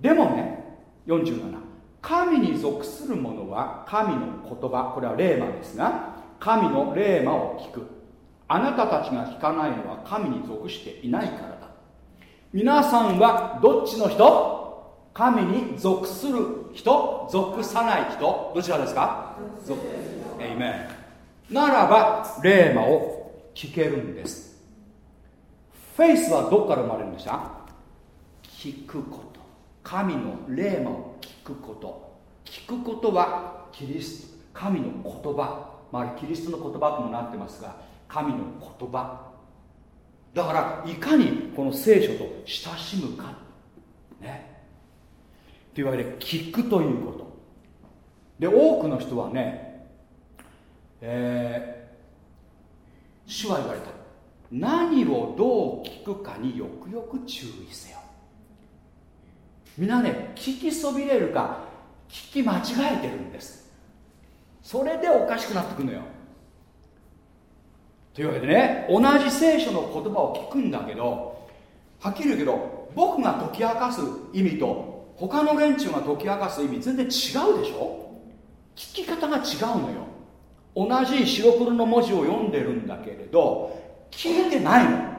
Speaker 1: でもね47神に属する者は神の言葉。これは霊魔ですが神の霊魔を聞く。あなたたちが聞かないのは神に属していないからだ。皆さんはどっちの人？神に属する人？属さない人？どちらですか？属。エイメンならば霊魔を聞けるんです。フェイスはどこから生まれるんでした？聞くこと。神の霊魔を聞くこと。聞くことはキリスト。神の言葉、まあ、キリストの言葉ともなってますが神の言葉。だからいかにこの聖書と親しむか。ね。というわけで聞くということ。で多くの人はねえー、主は言われた。何をどう聞くかによくよく注意せよ。みんなね聞きそびれるか聞き間違えてるんです。それでおかしくなってくるのよ。というわけでね同じ聖書の言葉を聞くんだけどはっきり言うけど僕が解き明かす意味と他の連中が解き明かす意味全然違うでしょ？聞き方が違うのよ。同じ白黒の文字を読んでるんだけれど聞いてないの。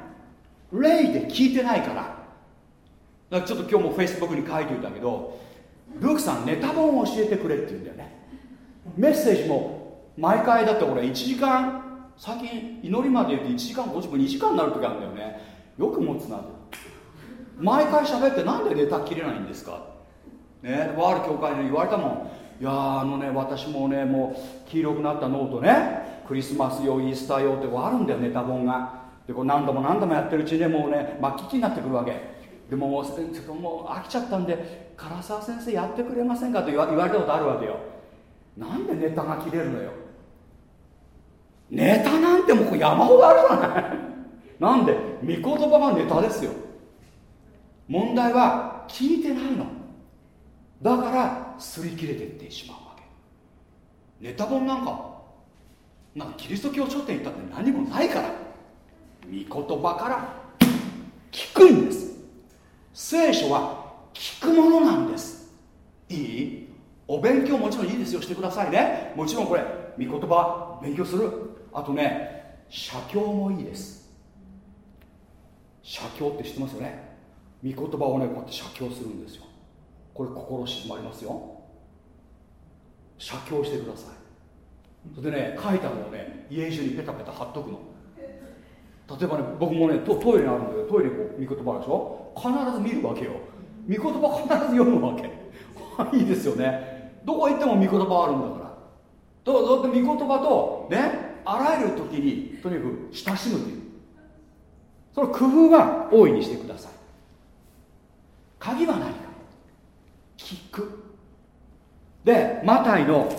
Speaker 1: 霊で聞いてないから。だからちょっと今日もフェイスブックに書いておいたけどルークさんネタ本を教えてくれって言うんだよね。メッセージも毎回だって俺1時間最近祈りまで言って1時間50分2時間になる時あるんだよね。よく持つな毎回喋ってなんでネタ切れないんですか？ねワール教会で言われたもん。いやあのね私もねもう黄色くなったノートね。クリスマス用イースター用ってこうあるんだよネタ本が。でこう何度も何度もやってるうちにねもうね末期になってくるわけ。でももうもう飽きちゃったんで唐沢先生やってくれませんかと言われたことあるわけよ。なんでネタが切れるのよ？ネタなんてもう山ほどあるじゃない。なんで？御言葉がネタですよ。問題は聞いてないの。だから擦り切れていってしまうわけ。ネタ本なんかなんかキリスト教書店行ったって何もないから。御言葉から聞くんです。聖書は聞くものなんです。いい？お勉強もちろんいいですよ。してくださいね。もちろんこれ御言葉勉強する。あとね写経もいいです。写経って知ってますよね？御言葉をねこうやって写経するんですよ。これ心静まりますよ。写経してください。それでね書いたのをね家中にペタペタ貼っとくの。例えばね僕もねトトイレにあるんだけどトイレこう御言葉でしょ？必ず見るわけよ。御言葉必ず読むわけ。いいですよね。どこ行っても御言葉あるんだから。だって御言葉とね？あらゆる時にとにかく親しむという。その工夫は大いにしてください。鍵は何か。聞く。でマタイの、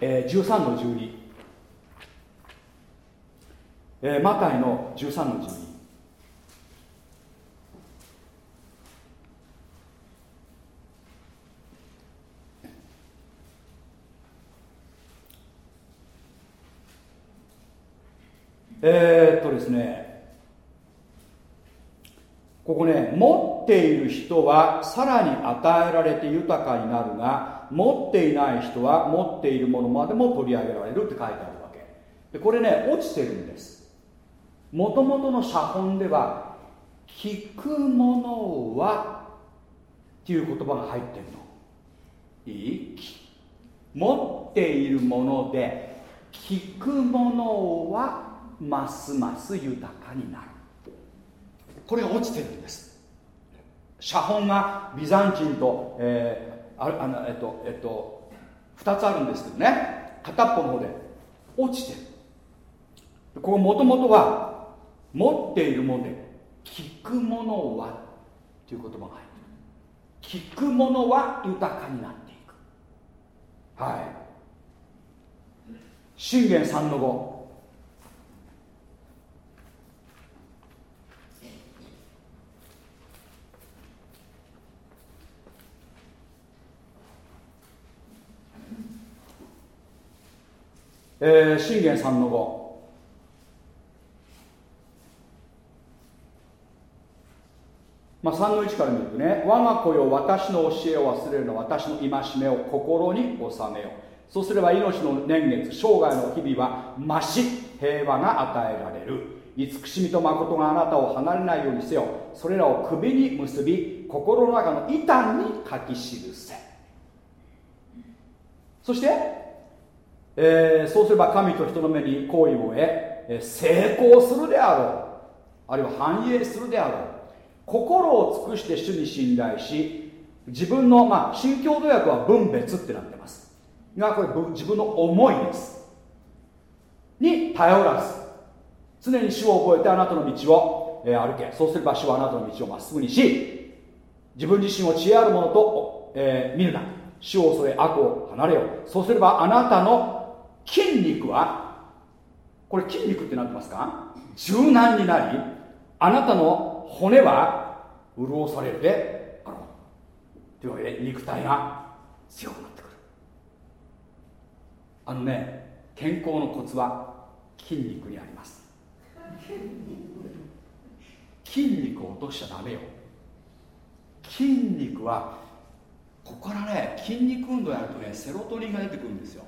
Speaker 1: えー、13の12、えー、マタイの13の12えー、っとですねここね持っている人はさらに与えられて豊かになるが持っていない人は持っているものまでも取り上げられるって書いてあるわけ。でこれね落ちてるんです。もともとの写本では聞くものはっていう言葉が入ってるの。いい？持っているもので聞くものはますます豊かになる。これが落ちてるんです。写本がビザンチンと、えー、ああのえっとえっと2つあるんですけどね。片っぽの方で落ちてる。ここもともとは持っているもので聞くものはという言葉が入ってる。聞くものは豊かになっていく。はい。信玄3の5えー、信玄3の5まあ、3の1から見るとね我が子よ私の教えを忘れるの私の戒めを心に収めよう。そうすれば命の年月生涯の日々は増し平和が与えられる。慈しみと誠があなたを離れないようにせよ。それらを首に結び心の中の板に書き記せ。そして、えー、そうすれば神と人の目に好意を得、え成功するであろう。あるいは繁栄するであろう。心を尽くして主に信頼し自分の、まあ、新共同訳は分別ってなってます。がこれ自分の思いです。に頼らず常に主を覚えてあなたの道を、えー、歩け。そうすれば主はあなたの道をまっすぐにし自分自身を知恵あるものと、えー、見るな。主を恐れ悪を離れよう。そうすればあなたの筋肉はこれ筋肉ってなってますか？柔軟になりあなたの骨は潤されるであろうというわけで肉体が強くなってくる。あのね健康のコツは筋肉にあります。筋肉を落としちゃダメよ。筋肉はここからね筋肉運動やるとねセロトニンが出てくるんですよ。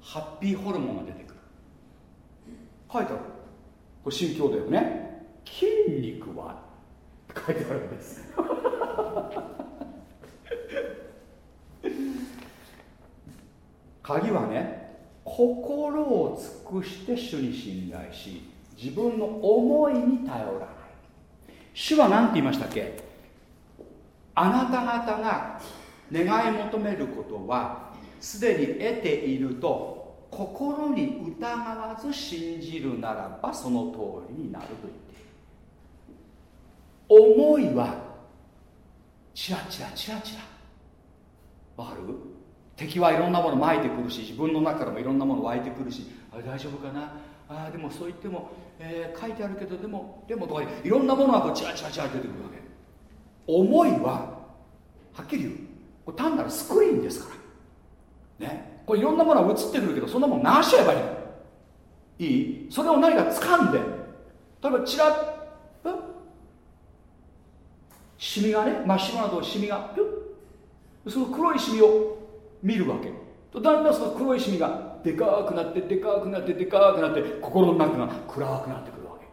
Speaker 1: ハッピーホルモンが出てくる。書いてある。これ心境だよね。筋肉は書いてあるんです。(laughs) 鍵はね心を尽くして主に信頼し自分の思いに頼らない。主は何て言いましたっけ？あなた方が願い求めることはすでに得ていると心に疑わず信じるならばその通りになると言っている。思いはチラチラチラチラ。わかる？敵はいろんなもの撒いてくるし自分の中からもいろんなもの湧いてくるし。あれ大丈夫かな？ああでもそう言っても、えー、書いてあるけどでもでもとかいろんなものがこうチラチラチラ出てくるわけ。思いははっきり言う。単なるスクリーンですから。ね。これいろんなものが映ってくるけどそんなもの流しちゃえばいいいい？それを何か掴んで例えばチラッシミがね真っ白なとこシミがピュッ。その黒いシミを見るわけ。だんだんその黒いシミがでかくなってでかくなってでかくなって心の中が暗くなってくるわけ。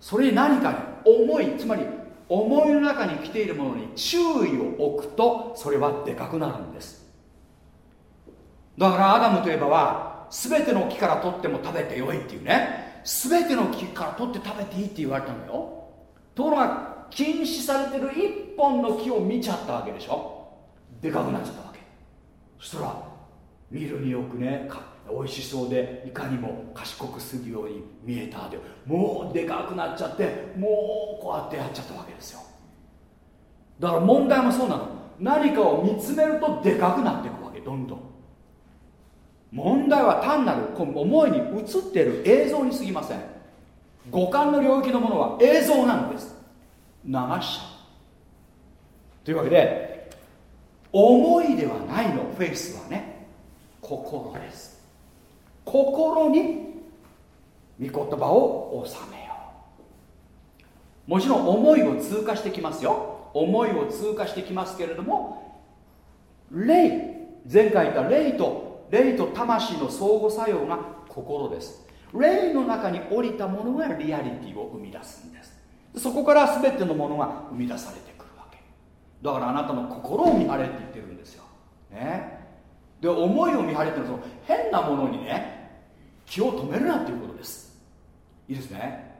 Speaker 1: それに何かね思いつまり思いの中に来ているものに注意を置くとそれはでかくなるんですだからアダムといえばは全ての木から取っても食べてよいっていうね。全ての木から取って食べていいって言われたのよ。ところが禁止されてる一本の木を見ちゃったわけでしょ。でかくなっちゃったわけ。そしたら見るによくね美味しそうでいかにも賢くするように見えたでもうでかくなっちゃってもうこうやってやっちゃったわけですよ。だから問題もそうなの。何かを見つめるとでかくなっていくわけどんどん。問題は単なる思いに映っている映像にすぎません。五感の領域のものは映像なんです。流しちゃうというわけで思いではないのフェイスはね。心です。心に御言葉を収めよう。もちろん思いを通過してきますよ。思いを通過してきますけれども霊。前回言った霊と霊と魂の相互作用が心です。霊の中に降りたものがリアリティを生み出すんです。そこから全てのものが生み出されてくるわけ。だからあなたの心を見張れって言ってるんですよ、ね、で思いを見張れってのは変なものにね気を止めるなっていうことです。いいですね。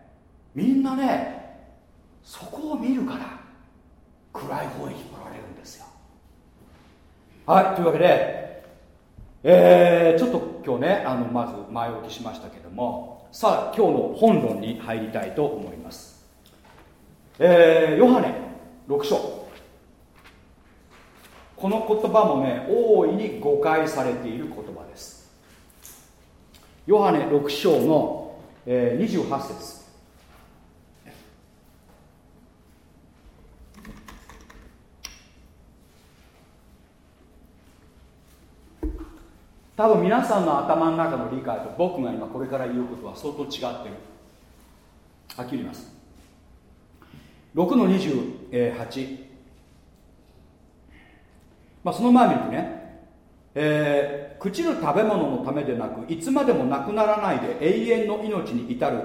Speaker 1: みんなねそこを見るから暗い方へ引っ張られるんですよ。はいというわけでえー、ちょっと今日ねあのまず前置きしましたけどもさあ今日の本論に入りたいと思います。えー、ヨハネ6章。この言葉もね大いに誤解されている言葉です。ヨハネ6章の、えー、28節。多分皆さんの頭の中の理解と僕が今これから言うことは相当違ってる。はっきり言います。6の28、まあ、その前にね、えー、朽ちる食べ物のためでなくいつまでもなくならないで永遠の命に至る、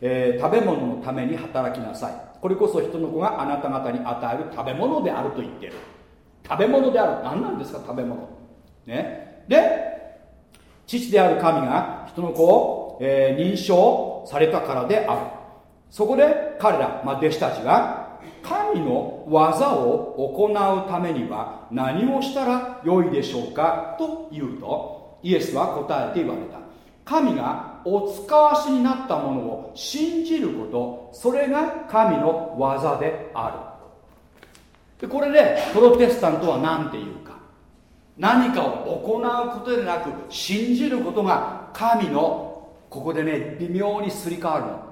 Speaker 1: えー、食べ物のために働きなさい。これこそ人の子があなた方に与える食べ物であると言ってる。食べ物である。何なんですか食べ物。ね。で父である神が人の子を、えー、認証されたからである。そこで彼ら、まあ、弟子たちが神の技を行うためには何をしたらよいでしょうかと言うとイエスは答えて言われた。神がお使わしになったものを信じることそれが神の技である。でこれでプロテスタントは何て言う？何かを行うことでなく信じることが神のここでね微妙にすり替わるの。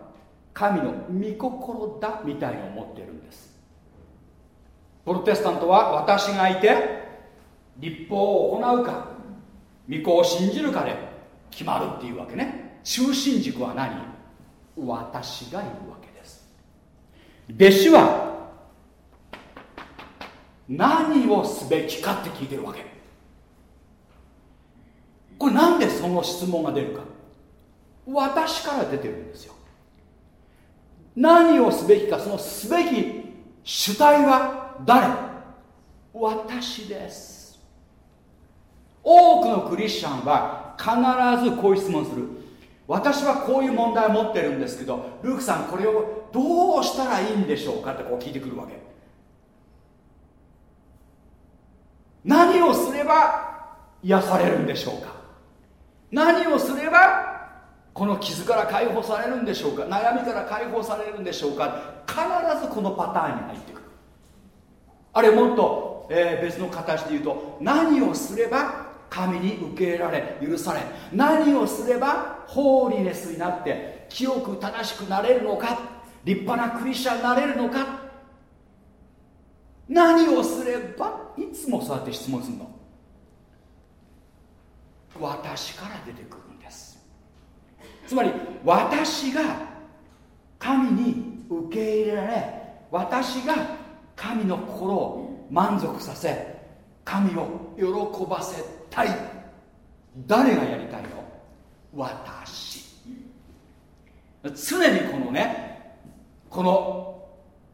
Speaker 1: 神の御心だみたいに思ってるんです。プロテスタントは私がいて立法を行うか御子を信じるかで決まるっていうわけね。中心軸は何？私がいるわけです。弟子は何をすべきかって聞いてるわけ。これなんでその質問が出るか。私から出てるんですよ。何をすべきかそのすべき主体は誰？私です。多くのクリスチャンは必ずこういう質問する。私はこういう問題を持ってるんですけどルークさんこれをどうしたらいいんでしょうかってこう聞いてくるわけ。何をすれば癒されるんでしょうか。何をすればこの傷から解放されるんでしょうか？悩みから解放されるんでしょうか？必ずこのパターンに入ってくる。あれもっと、えー、別の形で言うと何をすれば神に受け入れられ許され何をすればホーリネスになって清く正しくなれるのか立派なクリスチャンになれるのか。何をすればいつもそうやって質問するの？私から出てくるんです。つまり私が神に受け入れられ私が神の心を満足させ神を喜ばせたい。誰がやりたいの？私。常にこのねこの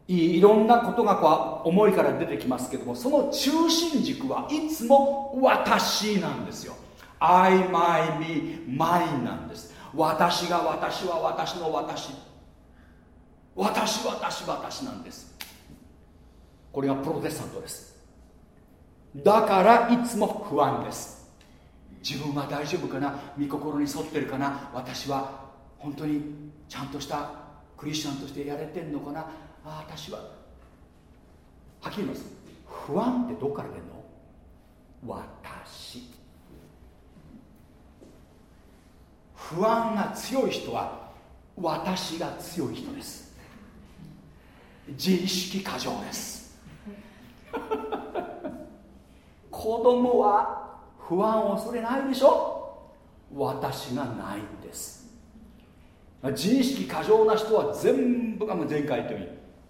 Speaker 1: いろんなことがこう思いから出てきますけどもその中心軸はいつも私なんですよ。I, my, me, mine なんです。私が私は私の私。私私私なんです。これがプロテスタントです。だからいつも不安です。自分は大丈夫かな？御心に沿ってるかな？私は本当にちゃんとしたクリスチャンとしてやれてんのかな？あ私は。はっきり言います。不安ってどこから出るの？私。不安が強い人は私が強い人です。自意識過剰です。子供は不安を恐れないでしょ。私がないんです。自意識過剰な人は全部が前回言ったよ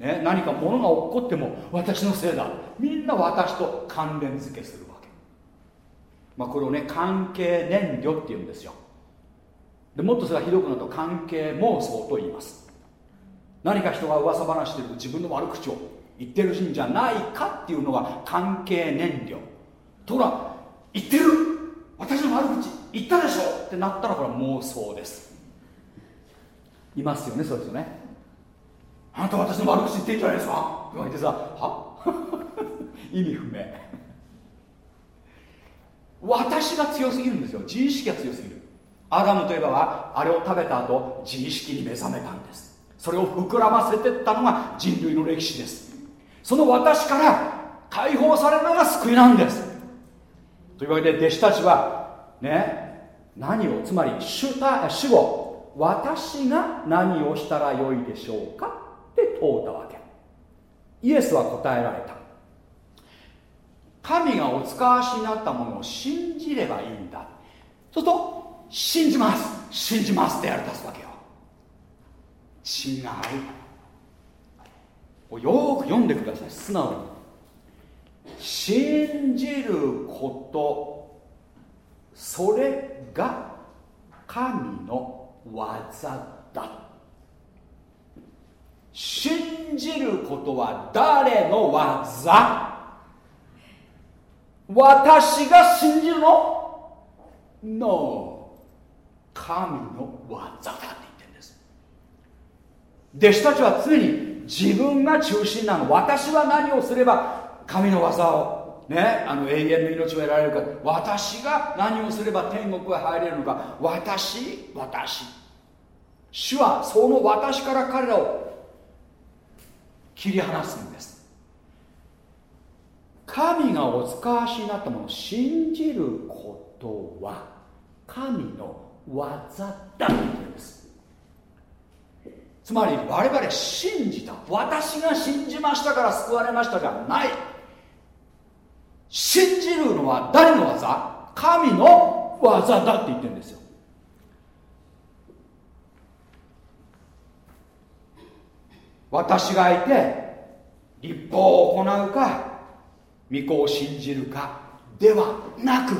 Speaker 1: う、ね、何か物が起こっても私のせいだ。みんな私と関連付けするわけ、まあ、これをね関係燃料っていうんですよ。でもっとそれがひどくなると関係妄想と言います。何か人が噂話してる自分の悪口を言ってるんじゃないかっていうのが関係燃料。とら言ってる。私の悪口言ったでしょ。ってなったらこれは妄想です。いますよねそうですよね。あなた私の悪口言ってんじゃないですか。って言われてさは？(laughs) 意味不明。私が強すぎるんですよ。自意識が強すぎる。アダムといえばはあれを食べた後自意識に目覚めたんです。それを膨らませてったのが人類の歴史です。その私から解放されるのが救いなんです。というわけで弟子たちはね何をつまり主た主語私が何をしたらよいでしょうか？って問うたわけ。イエスは答えられた。神がお使わしになったものを信じればいいんだ。そうすると信じます。信じますってやり出すわけよ。違うよく読んでください。素直に。信じることそれが神の技だ。信じることは誰の技？私が信じるの ?No 神の技だって言ってるんです。弟子たちは常に自分が中心なの。私は何をすれば神の技をねあの永遠の命を得られるか。私が何をすれば天国へ入れるのか。私私。主はその私から彼らを切り離すんです。神がお使わしになったものを信じることは神の技だってるんです。つまり我々信じた私が信じましたから救われましたじゃない。信じるのは誰の技？神の技だって言ってるんですよ。私がいて立法を行うか御子を信じるかではなく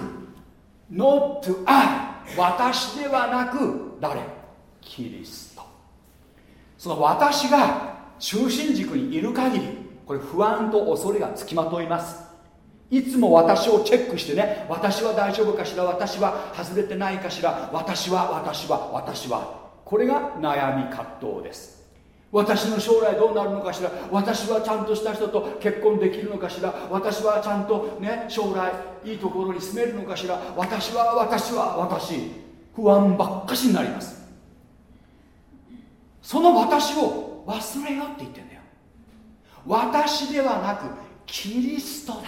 Speaker 1: not I 私ではなく誰？キリスト。その私が中心軸にいる限りこれ不安と恐れがつきまといます。いつも私をチェックしてね私は大丈夫かしら私は外れてないかしら私は私は私は。これが悩み葛藤です。私の将来どうなるのかしら？私はちゃんとした人と結婚できるのかしら？私はちゃんとね将来いいところに住めるのかしら？私は私は私。不安ばっかしになります。その私を忘れようって言ってんだよ。私ではなくキリストだ。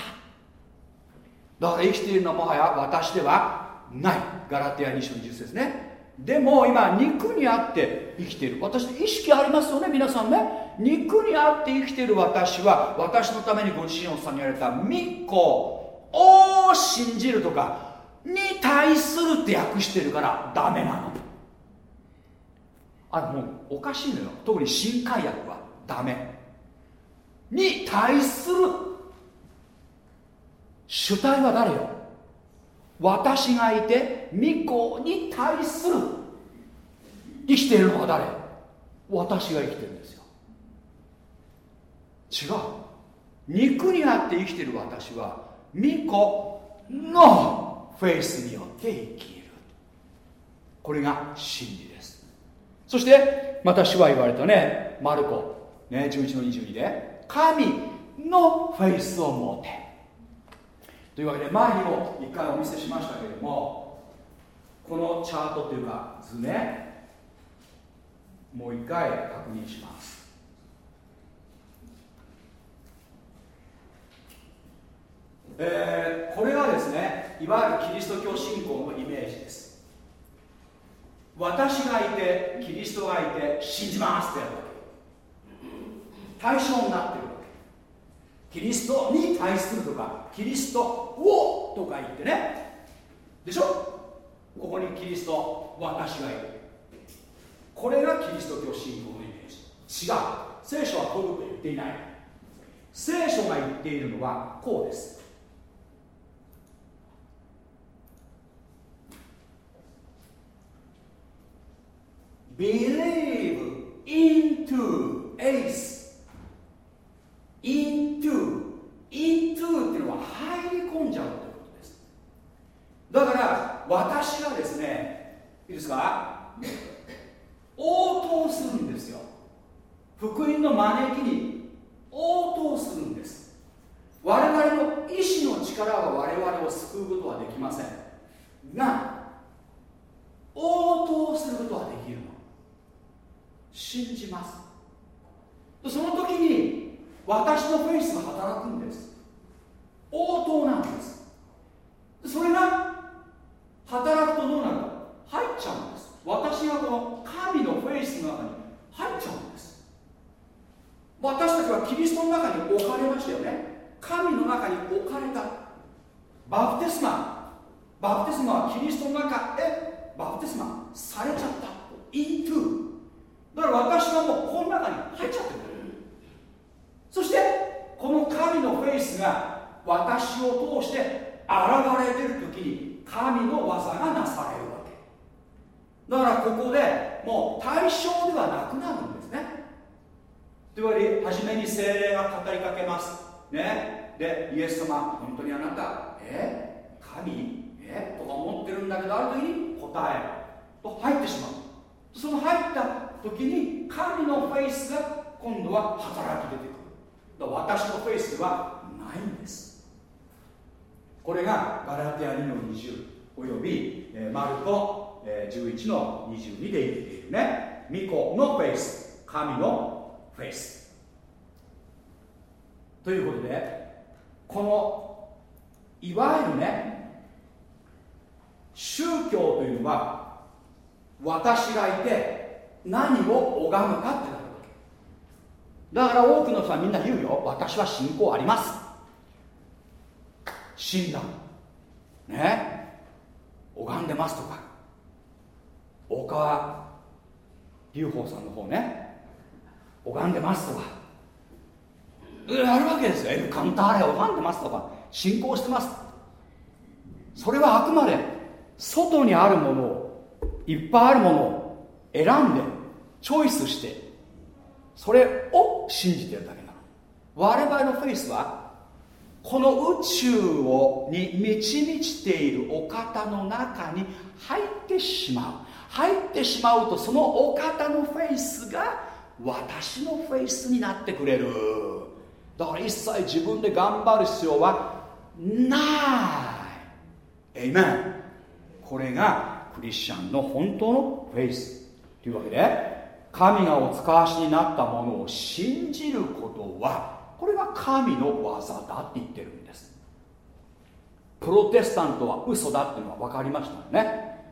Speaker 1: だから生きているのはもはや私ではない。ガラテヤ2章20節ね。でも今肉にあって生きている。私意識ありますよね皆さんね。肉にあって生きている私は私のためにご自身を捧げられた御子を信じるとかに対するって訳してるからダメなの。あもうおかしいのよ。特に新海訳はダメ。に対する主体は誰よ？私がいて御子に対する。生きているのは誰？私が生きてるんですよ。違う。肉にあって生きてる私は御子のフェイスによって生きる。これが真理です。そしてまた主は言われたねマルコ、ね、11の22で神のフェイスを持て。というわけで前にも一回お見せしましたけれどもこのチャートというか図ね。もう一回確認します。えー、これがですねいわゆるキリスト教信仰のイメージです。私がいてキリストがいて信じますってやるわけ。対象になってるわけ。キリストに対するとかキリストをとか言ってね。でしょ？ここにキリスト私がいる。これがキリスト教信仰のイメージ。違う。聖書はこういうこと言っていない。聖書が言っているのはこうです。Believe into ace 20および、えマルコ、え11の22で言っているね。巫女のフェイス。神のフェイス。ということでこのいわゆるね宗教というのは私がいて何を拝むかってなるわけ。だから多くの人はみんな言うよ。私は信仰あります。死んだ。ね。拝んでますとか。大川隆法さんの方ね。拝んでますとか。やるわけですよ。エルカンターレ拝んでますとか。信仰してます。それはあくまで外にあるものをいっぱいあるものを選んでチョイスしてそれを信じてるだけなの。我々のフェイスはこの宇宙をに満ち満ちているお方の中に入ってしまう。入ってしまうとそのお方のフェイスが私のフェイスになってくれる。だから一切自分で頑張る必要はない。エイメンこれがクリスチャンの本当のフェイス。というわけで神がお使わしになったものを信じることはこれが神の業だって言ってるんです。プロテスタントは嘘だっていうのは分かりましたよね。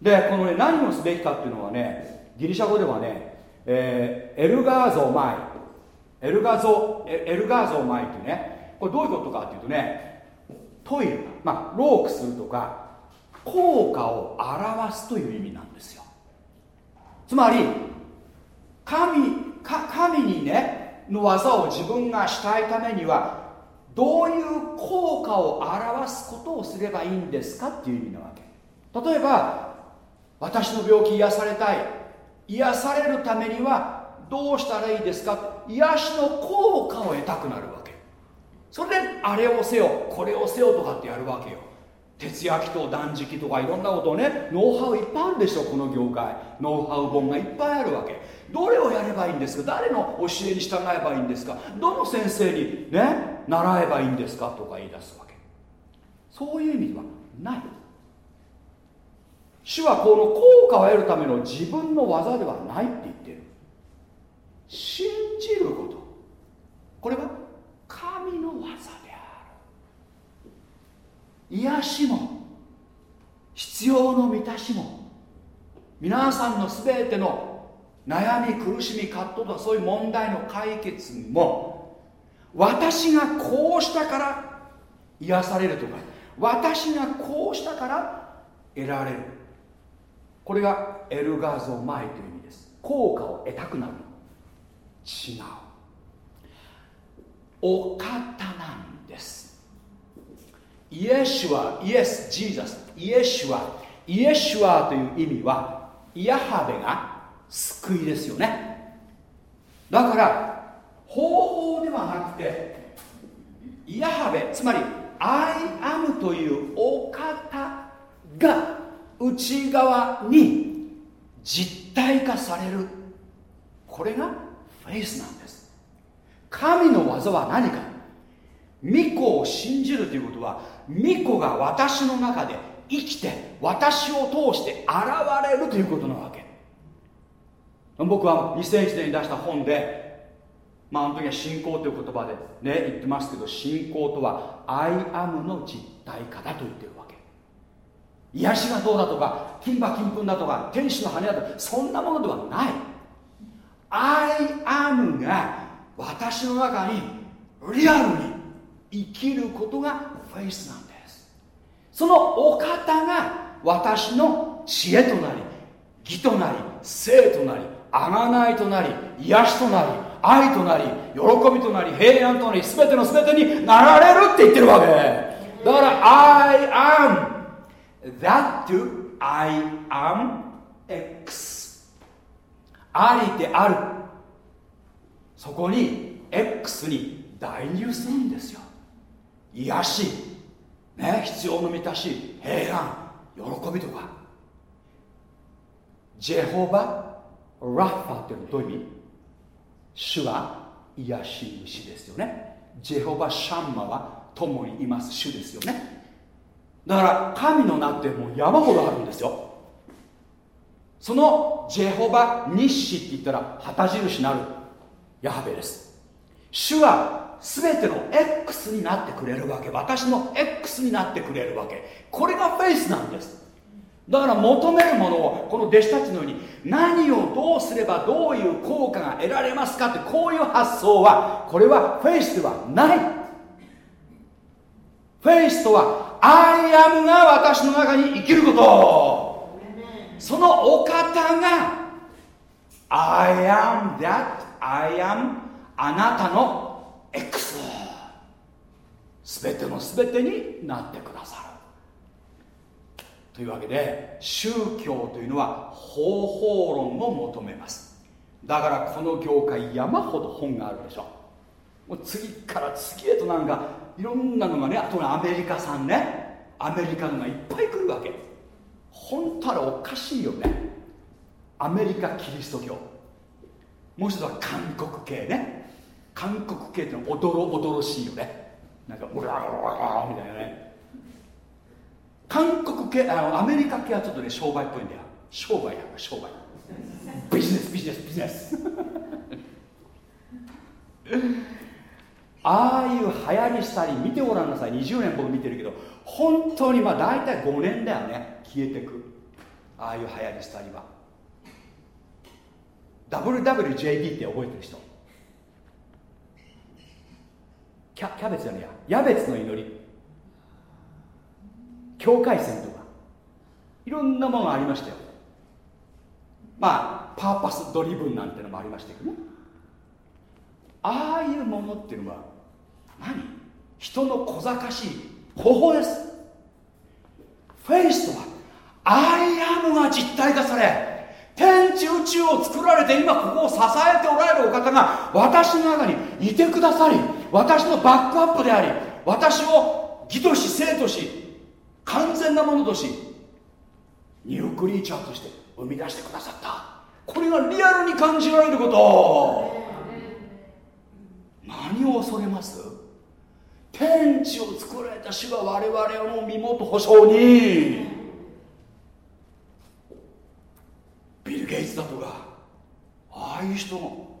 Speaker 1: でこのね何をすべきかっていうのはねギリシャ語ではね、えー、ἐργάζομαι。ἐργάζο ἐργάζομαι ってねこれどういうことかっていうとね toil まあ労苦するとか効果を表すという意味なんですよ。つまり神神にねの技を自分がしたいためにはどういう効果を表すことをすればいいんですかっていう意味なわけ。例えば私の病気癒されたい癒されるためにはどうしたらいいですか？癒しの効果を得たくなるわけ。それであれをせよこれをせよとかってやるわけよ。徹夜祈祷断食とかいろんなことをねノウハウいっぱいあるでしょこの業界。ノウハウ本がいっぱいあるわけ。どれをやればいいんですか？誰の教えに従えばいいんですか？どの先生にね習えばいいんですか？とか言い出すわけ。そういう意味ではない。主はこの効果を得るための自分の技ではないって言ってる。信じること。これは神の技である。癒しも必要の満たしも皆さんの全ての悩み苦しみ葛藤とかそういう問題の解決も私がこうしたから癒されるとか私がこうしたから得られる。これがエルガゾマイという意味です。効果を得たくなる。違う。お方なんです。イエシュアイエスジーザス。イエシュア。イエシュアという意味はイヤハベが救いですよね。だから方法ではなくてヤハベつまりアイアムというお方が内側に実体化される。これがフェイスなんです。神の技は何か。巫女を信じるということは巫女が私の中で生きて私を通して現れるということなわ僕は2001年に出した本でまああの時は信仰という言葉でね言ってますけど信仰とは I am の実体化だと言ってるわけ。癒しがどうだとか金馬金粉だとか天使の羽だとかそんなものではない。I am が私の中にリアルに生きることがフェイスなんです。そのお方が私の知恵となり義となり生となり贖いとなり癒しとなり愛となり喜びとなり平安となり全ての全てになられるって言ってるわけ。だから I am that to I am X ありである。そこに X に代入するんですよ。癒し、ね、必要の満たし平安喜びとか。ジェホバ・ラッファっていうのはどういう意味？主は癒し主ですよね。ジェホバ・シャンマは共にいます主ですよね。だから神の名ってもう山ほどあるんですよ。そのジェホバ・日誌って言ったら旗印なるヤハベです。主は全ての X になってくれるわけ。私の X になってくれるわけ。これがフェイスなんです。だから求めるものをこの弟子たちのように何をどうすればどういう効果が得られますかってこういう発想はこれはフェイスではない。フェイスとはアイアムが私の中に生きること。そのお方が I am that I am あなたの X 全ての全てになってくださる。というわけで宗教というのは方法論を求めます。だからこの業界山ほど本があるでしょ。もう次から次へとなんかいろんなのがねあとアメリカ産ね。アメリカのがいっぱい来るわけ。本当はおかしいよね。アメリカキリスト教。もう一つは韓国系ね。韓国系ってのはおどろおどろしいよね。なんかうらうらみたいなね。韓国系あのアメリカ系はちょっとね商売っぽいんだよ。商売や商売。ビジネスビジネスビジネス。(laughs) ああいう流行りしたり見てごらんなさい。20年僕見てるけど本当にまあ大体5年だよね。消えてく。ああいう流行りしたりは。WWJD って覚えてる人。キャキャベツじゃねえや。ヤベツの祈り。境界線とかいろんなものがありましたよ。まあパーパスドリブンなんてのもありましたけどね。ああいうものっていうのは何？人の小賢しい方法です。フェイスとはアイアムが実体化され天地宇宙を作られて今ここを支えておられるお方が私の中にいてくださり私のバックアップであり私を義とし生とし完全なものとし。ニュークリーチャーとして生み出してくださった。これがリアルに感じられること。何を恐れます？天地を作られた主が我々の身元保証に。ビル・ゲイツだとかああいう人も。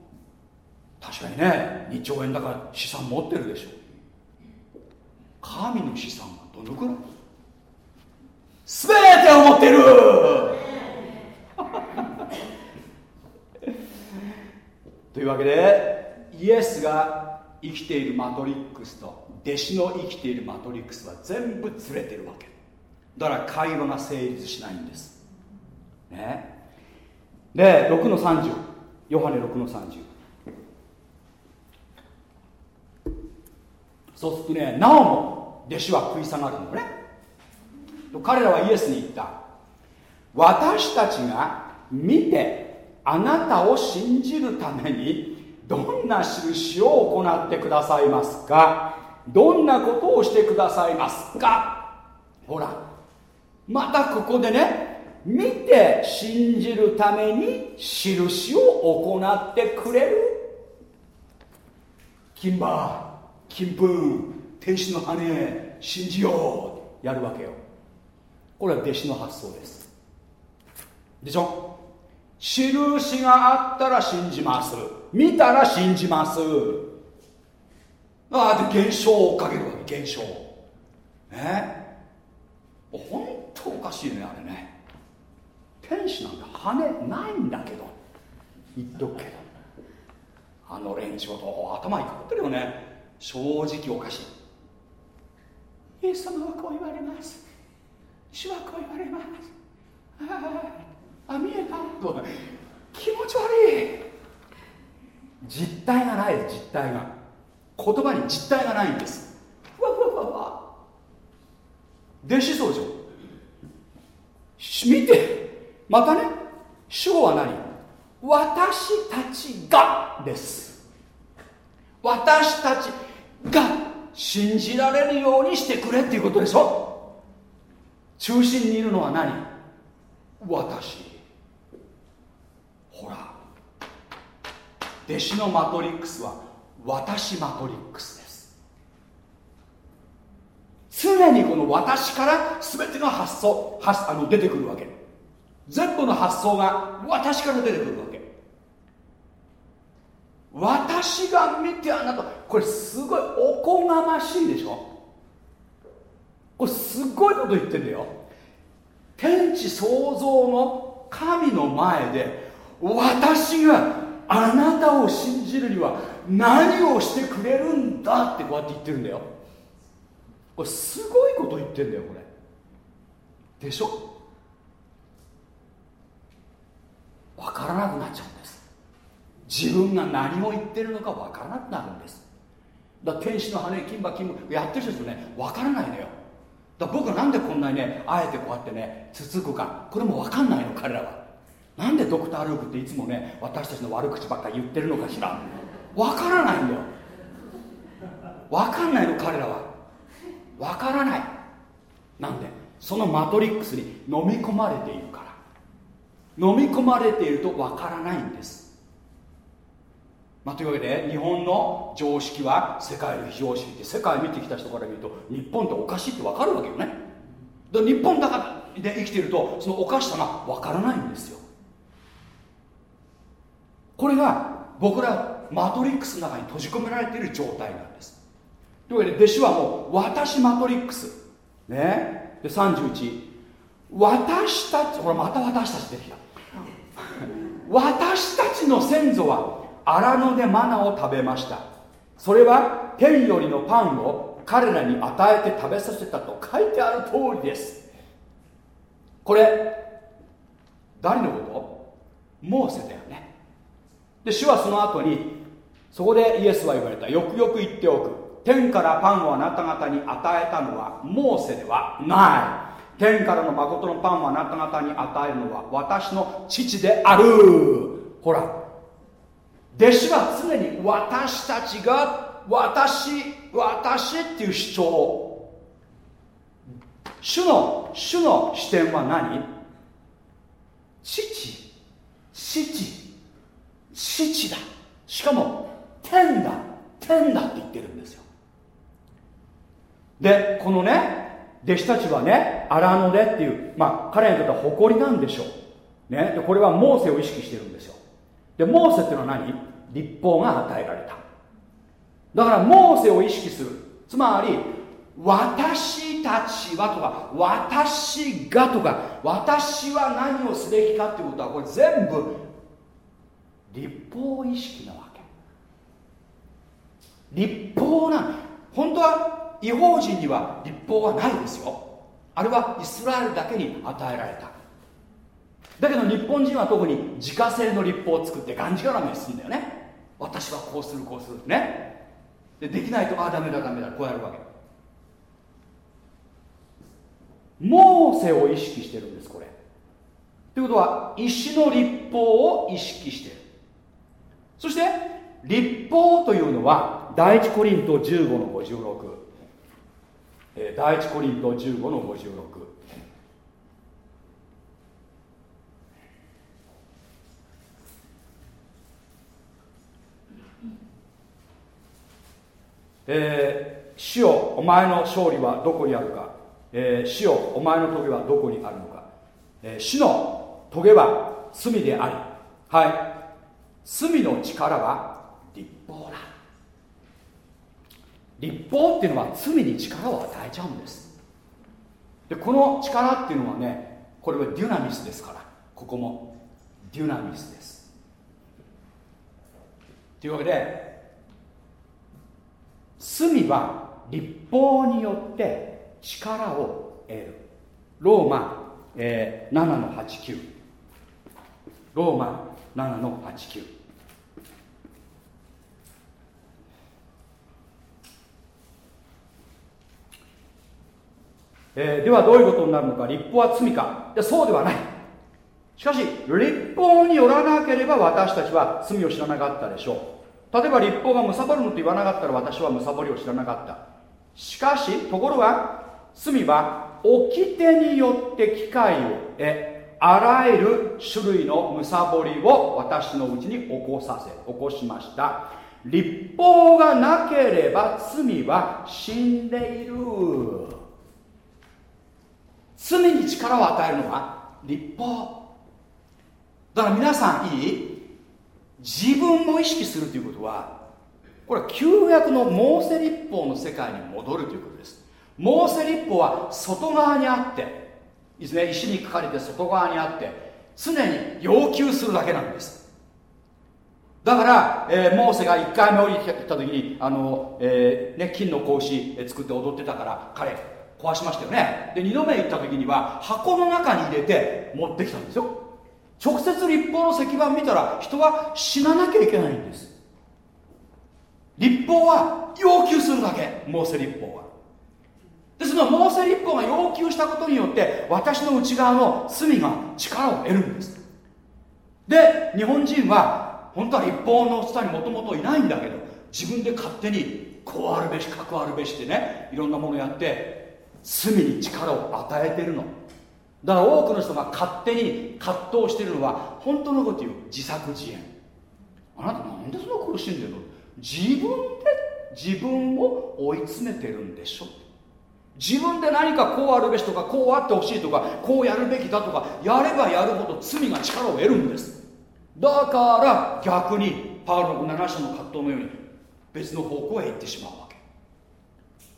Speaker 1: 確かにね2兆円だから資産持ってるでしょ。神の資産はどのくらい？全てを持ってる。(laughs) というわけでイエスが生きているマトリックスと弟子の生きているマトリックスは全部ずれてるわけ。だから会話が成立しないんです。ね。で6の30ヨハネ6の30そうするとねなおも弟子は食い下がるのね。と彼らはイエスに言った。私たちが見てあなたを信じるためにどんな印を行ってくださいますか？どんなことをしてくださいますか？ほらまたここでね見て信じるために印を行ってくれる。金馬金粉天使の羽信じよう。やるわけよ。これは弟子の発想です。でしょ？印があったら信じます。見たら信じます。ああで現象を追っかけるわけ。現象。ね？本当おかしいねあれね。天使なんて羽ないんだけど。言っとくけど。あの連中と頭にかかってるよね。正直おかしい。イエス様はこう言われます。主はこう言われます。ああ見えた。と気持ち悪い。実体がない実体が。言葉に実体がないんです。ふわふわふわふわ。弟子相乗見て。またね。主語は何？私たちがです。私たちが信じられるようにしてくれっていうことでしょ。中心にいるのは何？私。ほら。弟子のマトリックスは私マトリックスです。常にこの私から全ての発想発あの出てくるわけ。全部の発想が私から出てくるわけ。私が見てあなたこれすごいおこがましいでしょ？これすごいこと言ってんだよ。天地創造の神の前で私があなたを信じるには何をしてくれるんだってこうやって言ってるんだよ。これすごいこと言ってんだよこれ。でしょ？分からなくなっちゃうんです。自分が何を言ってるのか分からなくなるんです。だから天使の羽金馬金馬やってる人ですよね分からないのよ。だ僕はなんでこんなにねあえてこうやってねつつくか。これも分かんないの彼らは。なんでドクター・ルークっていつもね私たちの悪口ばっかり言ってるのかしら。分からないんだよ。分かんないの彼らは。分からない。なんでそのマトリックスに飲み込まれているから。飲み込まれていると分からないんです。まあ、というわけで日本の常識は世界の非常識って世界見てきた人から見ると日本っておかしいって分かるわけよね。で日本だからで生きてるとそのおかしさが分からないんですよ。これが僕らマトリックスの中に閉じ込められている状態なんです。というわけで弟子はもう私マトリックス。ね。で31私たちほらまた私たち出てきた。私たちの先祖は荒野でマナを食べました。それは天よりのパンを彼らに与えて食べさせたと書いてある通りです。これ誰のこと？モーセだよね。で主はその後にそこでイエスは言われた。よくよく言っておく。天からパンをあなた方に与えたのはモーセではない。天からの誠のパンをあなた方に与えるのは私の父である。ほら弟子は常に私たちが私私っていう主張。主の主の視点は何？父。父。父だ。しかも天だ。天だって言ってるんですよ。でこのね弟子たちはね荒野でっていうまあ彼にとっては誇りなんでしょう。ね。でこれはモーセを意識してるんですよ。でモーセっていうのは何？立法が与えられた。だからモーセを意識する。つまり私たちはとか私がとか私は何をすべきかっていうことはこれ全部立法意識なわけ。立法な本当は違法人には立法はないですよ。あれはイスラエルだけに与えられた。だけど日本人は特に自家製の立法を作ってがんじがらめにするんだよね。私はこうするこうする。ね？でできないとああダメだダメだ。こうやるわけ。モーセを意識してるんですこれ。ということは石の立法を意識してる。そして立法というのは第一コリント15の56、えー、第一コリント15の56え死よお前の勝利はどこにあるか、えー、死よお前の棘はどこにあるのか、えー、死の棘は罪でありはい。罪の力は立法だ。立法っていうのは罪に力を与えちゃうんです。でこの力っていうのはねこれはデュナミスですから。ここもデュナミスです。というわけで罪は立法によって力を得る。ローマ、えー、7の89ローマ7の89えー、ではどういうことになるのか。立法は罪か。いやそうではない。しかし立法によらなければ私たちは罪を知らなかったでしょう。例えば立法がむさぼるのと言わなかったら私はむさぼりを知らなかった。しかしところが罪は掟によって機会を得あらゆる種類のむさぼりを私のうちに起こさせ起こしました。立法がなければ罪は死んでいる。罪に力を与えるのは立法。だから皆さんいい？自分も意識するということはこれは旧約のモーセ立法の世界に戻るということです。モーセ立法は外側にあっていずれ石に書かれて外側にあって常に要求するだけなんです。だから、えー、モーセが1回目降りてきた時にあの、えーね、金の格子作って踊ってたから彼壊しましたよね。で2度目行った時には箱の中に入れて持ってきたんですよ。直接立法の石板見たら人は死ななきゃいけないんです。立法は要求するだけモーセ立法は。でそのモーセ立法が要求したことによって私の内側の罪が力を得るんです。で日本人は本当は立法の下にもともといないんだけど自分で勝手にこうあるべしかくあるべしってねいろんなものやって罪に力を与えてるの。だから多くの人が勝手に葛藤しているのは本当のこと言う自作自演。あなたなんでそんな苦しんでるの？自分で自分を追い詰めてるんでしょ？自分で何かこうあるべしとかこうあってほしいとかこうやるべきだとかやればやるほど罪が力を得るんです。だから逆にパウロの7章の葛藤のように別の方向へ行ってしまうわけ。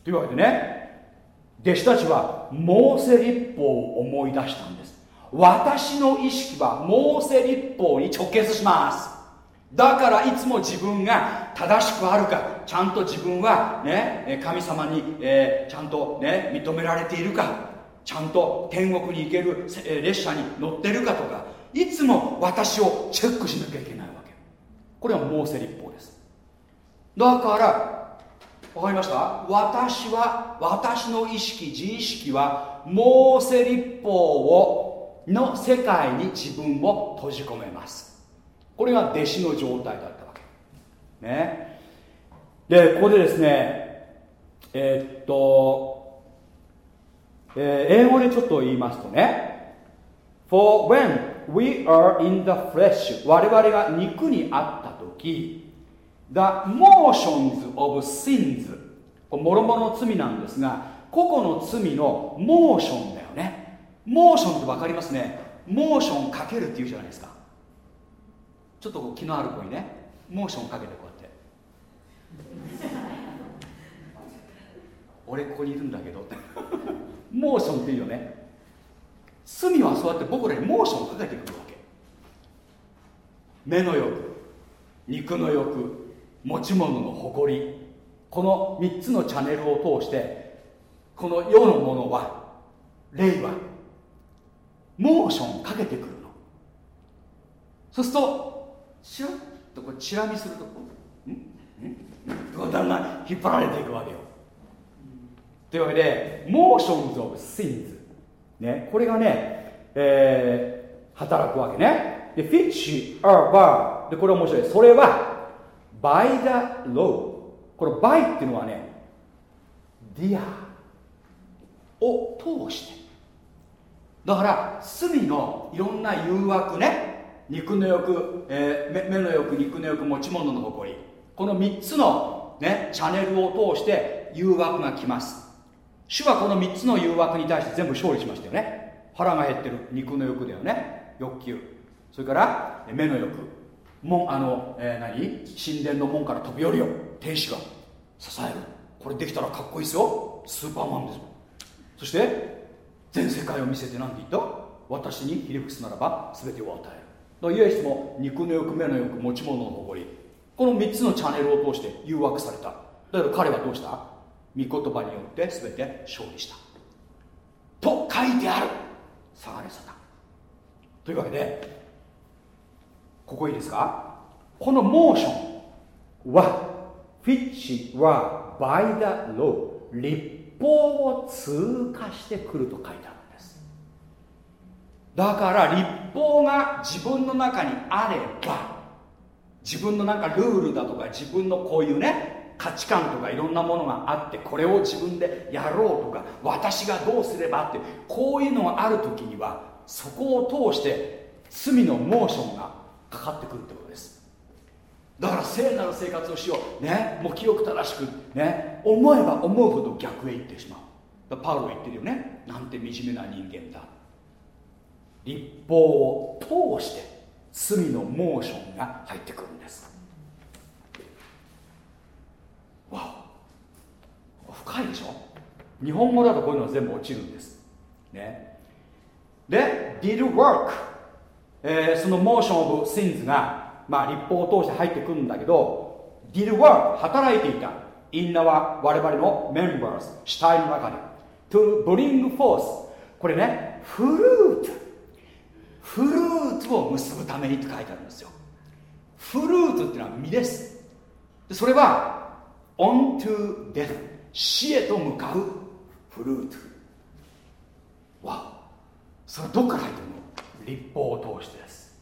Speaker 1: というわけでね弟子たちはモーセ立法を思い出したんです。私の意識はモーセ立法に直結します。だからいつも自分が正しくあるかちゃんと自分はね神様に、えー、ちゃんとね認められているかちゃんと天国に行ける列車に乗ってるかとかいつも私をチェックしなきゃいけないわけ。これはモーセ立法です。だからわかりました？私は私の意識自意識はモーセ立法をの世界に自分を閉じ込めます。これが弟子の状態だったわけ。ね。でここでですねえー、っと、えー、英語でちょっと言いますとね For when we are in the flesh 我々が肉にあった時 The motions of sins. もろもろの罪なんですが個々の罪のモーションだよね。モーションって分かりますね。モーションかけるっていうじゃないですか。ちょっと気のある子にねモーションかけてこうやって。俺ここにいるんだけど。ってモーションっていうよね。罪はそうやって僕らにモーションをかけてくるわけ。目の欲肉の欲持ち物の誇り。この3つのチャンネルを通してこの世のものは霊はモーションかけてくるの。そうするとチラッとこうチラ見するとうん？ん？だん？だん？引っ張られていくわけよというわけで motions of sins、ね、これがね、えー、働くわけねでフィッシュ・アーバーでこれ面白いそれは by the law これ by っていうのはね dear を通して。だから罪のいろんな誘惑ね。肉の欲、えー、目の欲肉の欲持ち物の誇り。この3つの、ね、チャンネルを通してて誘惑が来ます。主はこの3つの誘惑に対して全部勝利しましたよね。腹が減ってる。肉の欲だよね。欲求。それから目の欲。もあの、えー、何？神殿の門から飛び降りよ天使が。支える。これできたらかっこいいですよ。スーパーマンです。そして全世界を見せて何て言った？私にひれ伏すならば全てを与える。イエスも肉の欲目の欲持ち物の誇り。この3つのチャンネルを通して誘惑された。だから彼はどうした？御言葉によって全て勝利した。と書いてある。下がれさだというわけでここいいですか？このモーションはフィッチは by the law 立法を通過してくると書いてあるんです。だから立法が自分の中にあれば自分のなんかルールだとか自分のこういうね価値観とかいろんなものがあってこれを自分でやろうとか私がどうすればってこういうのがある時にはそこを通して罪のモーションがかかってくるってことです。だから聖なる生活をしよう。ね。もう清く正しくね。思えば思うほど逆へ行ってしまう。パウロ言ってるよね。なんて惨めな人間だ。立法を通して罪のモーションが入ってくるんです。わお。深いでしょ？日本語だとこういうのは全部落ちるんです。ね。で did work、えー、その motion of sins がまあ律法を通して入ってくるんだけど did work 働いていた。in our 我々のメンバーズ死体の中で。To bring forth これね fruit fruit を結ぶためにって書いてあるんですよ。フルーツっていうのは実です。それは unto death 死へと向かうフルーツ。わそれどっから入ってるの？立法を通してです。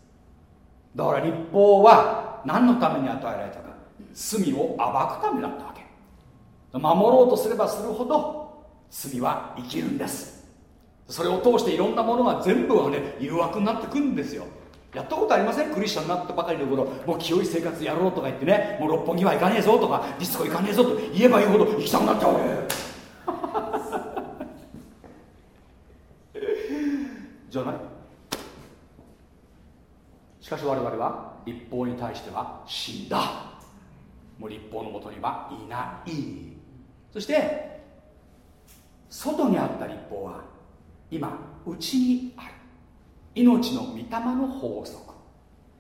Speaker 1: だから立法は何のために与えられたか。罪を暴くためだったわけ。守ろうとすればするほど罪は生きるんです。それを通していろんなものが全部はね誘惑になってくるんですよ。やったことありません？クリスチャンになったばかりの頃もう清い生活やろうとか言ってねもう六本木は行かねえぞとかディスコ行かねえぞと言えば言うほど行きたくなっちゃう (laughs) じゃない？しかし我々は立法に対しては死んだ。もう立法のもとにはいない。そして外にあった立法は今うちにある。命の御霊の法則。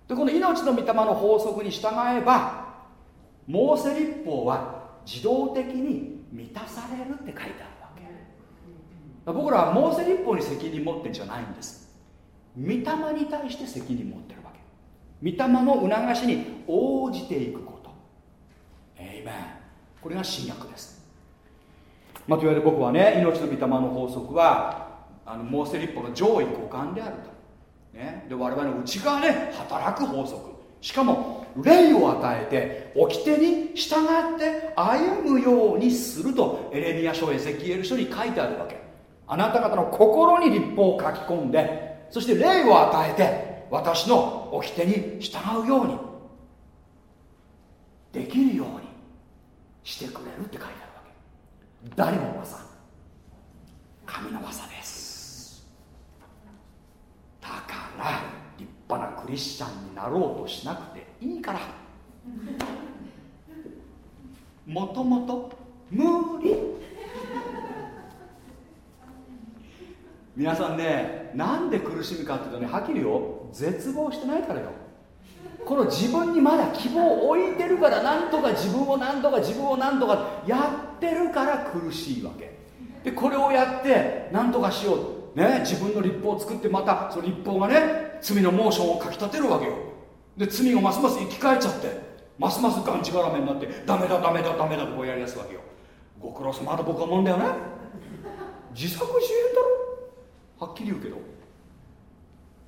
Speaker 1: でこの命の御霊の法則に従えばモーセ立法は自動的に満たされるって書いてあるわけ。僕らはモーセ立法に責任持ってんじゃないんです。御霊に対して責任持ってる。御霊の促しに応じていくこと。えいめんこれが新約です。まあ、といわれる僕はね命の御霊の法則はあのモーセ立法の上位互換であると、ね、で我々の内側で働く法則。しかも霊を与えて掟に従って歩むようにするとエレミア書エゼキエル書に書いてあるわけ。あなた方の心に立法を書き込んでそして霊を与えて私の掟に従うようにできるようにしてくれるって書いてあるわけ。誰の技神の技です。だから立派なクリスチャンになろうとしなくていいから。もともと無理。皆さんねなんで苦しむかっていうとねはっきりよ。絶望してないからよ。この自分にまだ希望を置いてるからなんとか自分をなんとか自分をなんとかやってるから苦しいわけ。でこれをやってなんとかしよう。ね、自分の立法を作ってまたその立法がね罪のモーションをかきたてるわけよ。で罪がますます生き返っちゃってますますがんじがらめになってダメだダメだダメだとこうやりやすわけよ。ご苦労様だ僕は思うんだよね。自作自演だろ。はっきり言うけど。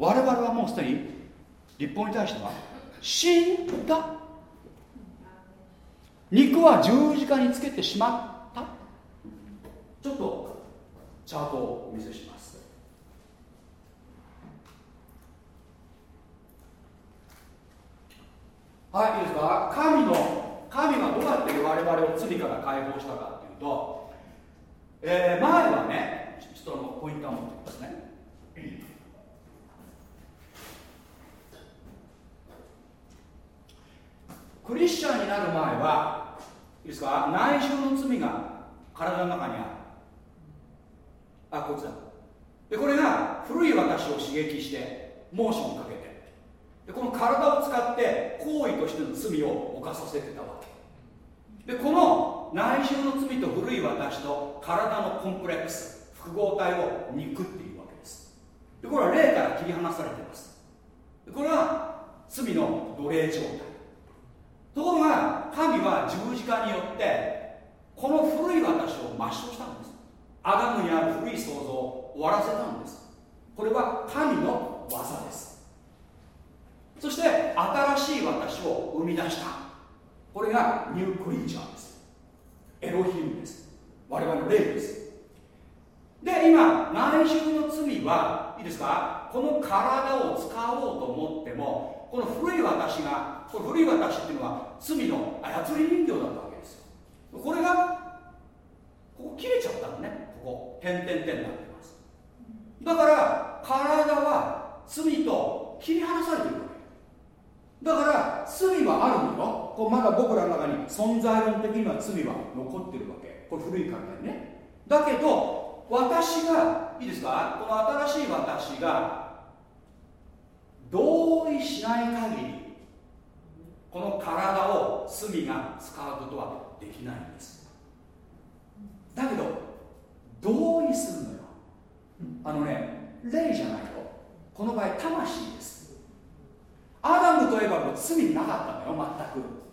Speaker 1: 我々はもうすでに立法に対しては死んだ。肉は十字架につけてしまった。ちょっとチャートをお見せします。はいいいですか？神の神はどうやって我々を罪から解放したかっていうと、えー、前はねちょっとポイントを持ってきますね。クリスチャンになる前はいいですか？内緒の罪が体の中にある。あこいつだ。でこれが古い私を刺激してモーションをかけて。でこの体を使って行為としての罪を犯させてたわけ。でこの内心の罪と古い私と体のコンプレックス複合体を肉っていうわけです。でこれは霊から切り離されています。これは罪の奴隷状態。ところが神は十字架によってこの古い私を抹消したんです。アダムにある古い創造を終わらせたんです。これは神の技です。そして新しい私を生み出した。これがニュークリーチャーです。エロヒムです。我々の霊です。で今内住の罪はいいですか？この体を使おうと思ってもこの古い私がこの古い私っていうのは罪の操り人形だったわけですよ。これがここ切れちゃったのね。ここ。点々点になってます。だから体は罪と切り離されているわけ。だから罪はあるのよ。こうまだ僕らの中に存在論的には罪は残ってるわけ。これ古い体にね。だけど私がいいですか？この新しい私が同意しない限りこの体を罪が使うことはできないんです。だけど同意するのよ。あのね霊じゃないよ。この場合魂です。アダムといえばもう罪なかったのよ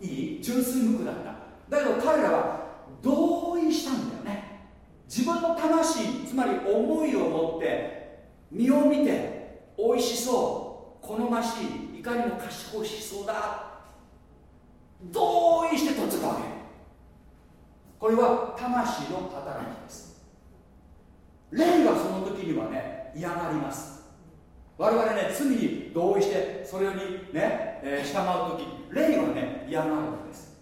Speaker 1: 全く。いい？純粋無垢だった。だけど彼らは同意したんだよね。自分の魂つまり思いを持って身を見て美味しそう。好ましいいかにも賢いしそうだ。同意して取っちゃったわけ。これは魂の働きです。霊がその時にはね嫌がります。我々ね罪に同意してそれにね、えー、従う時霊はね嫌がるんです。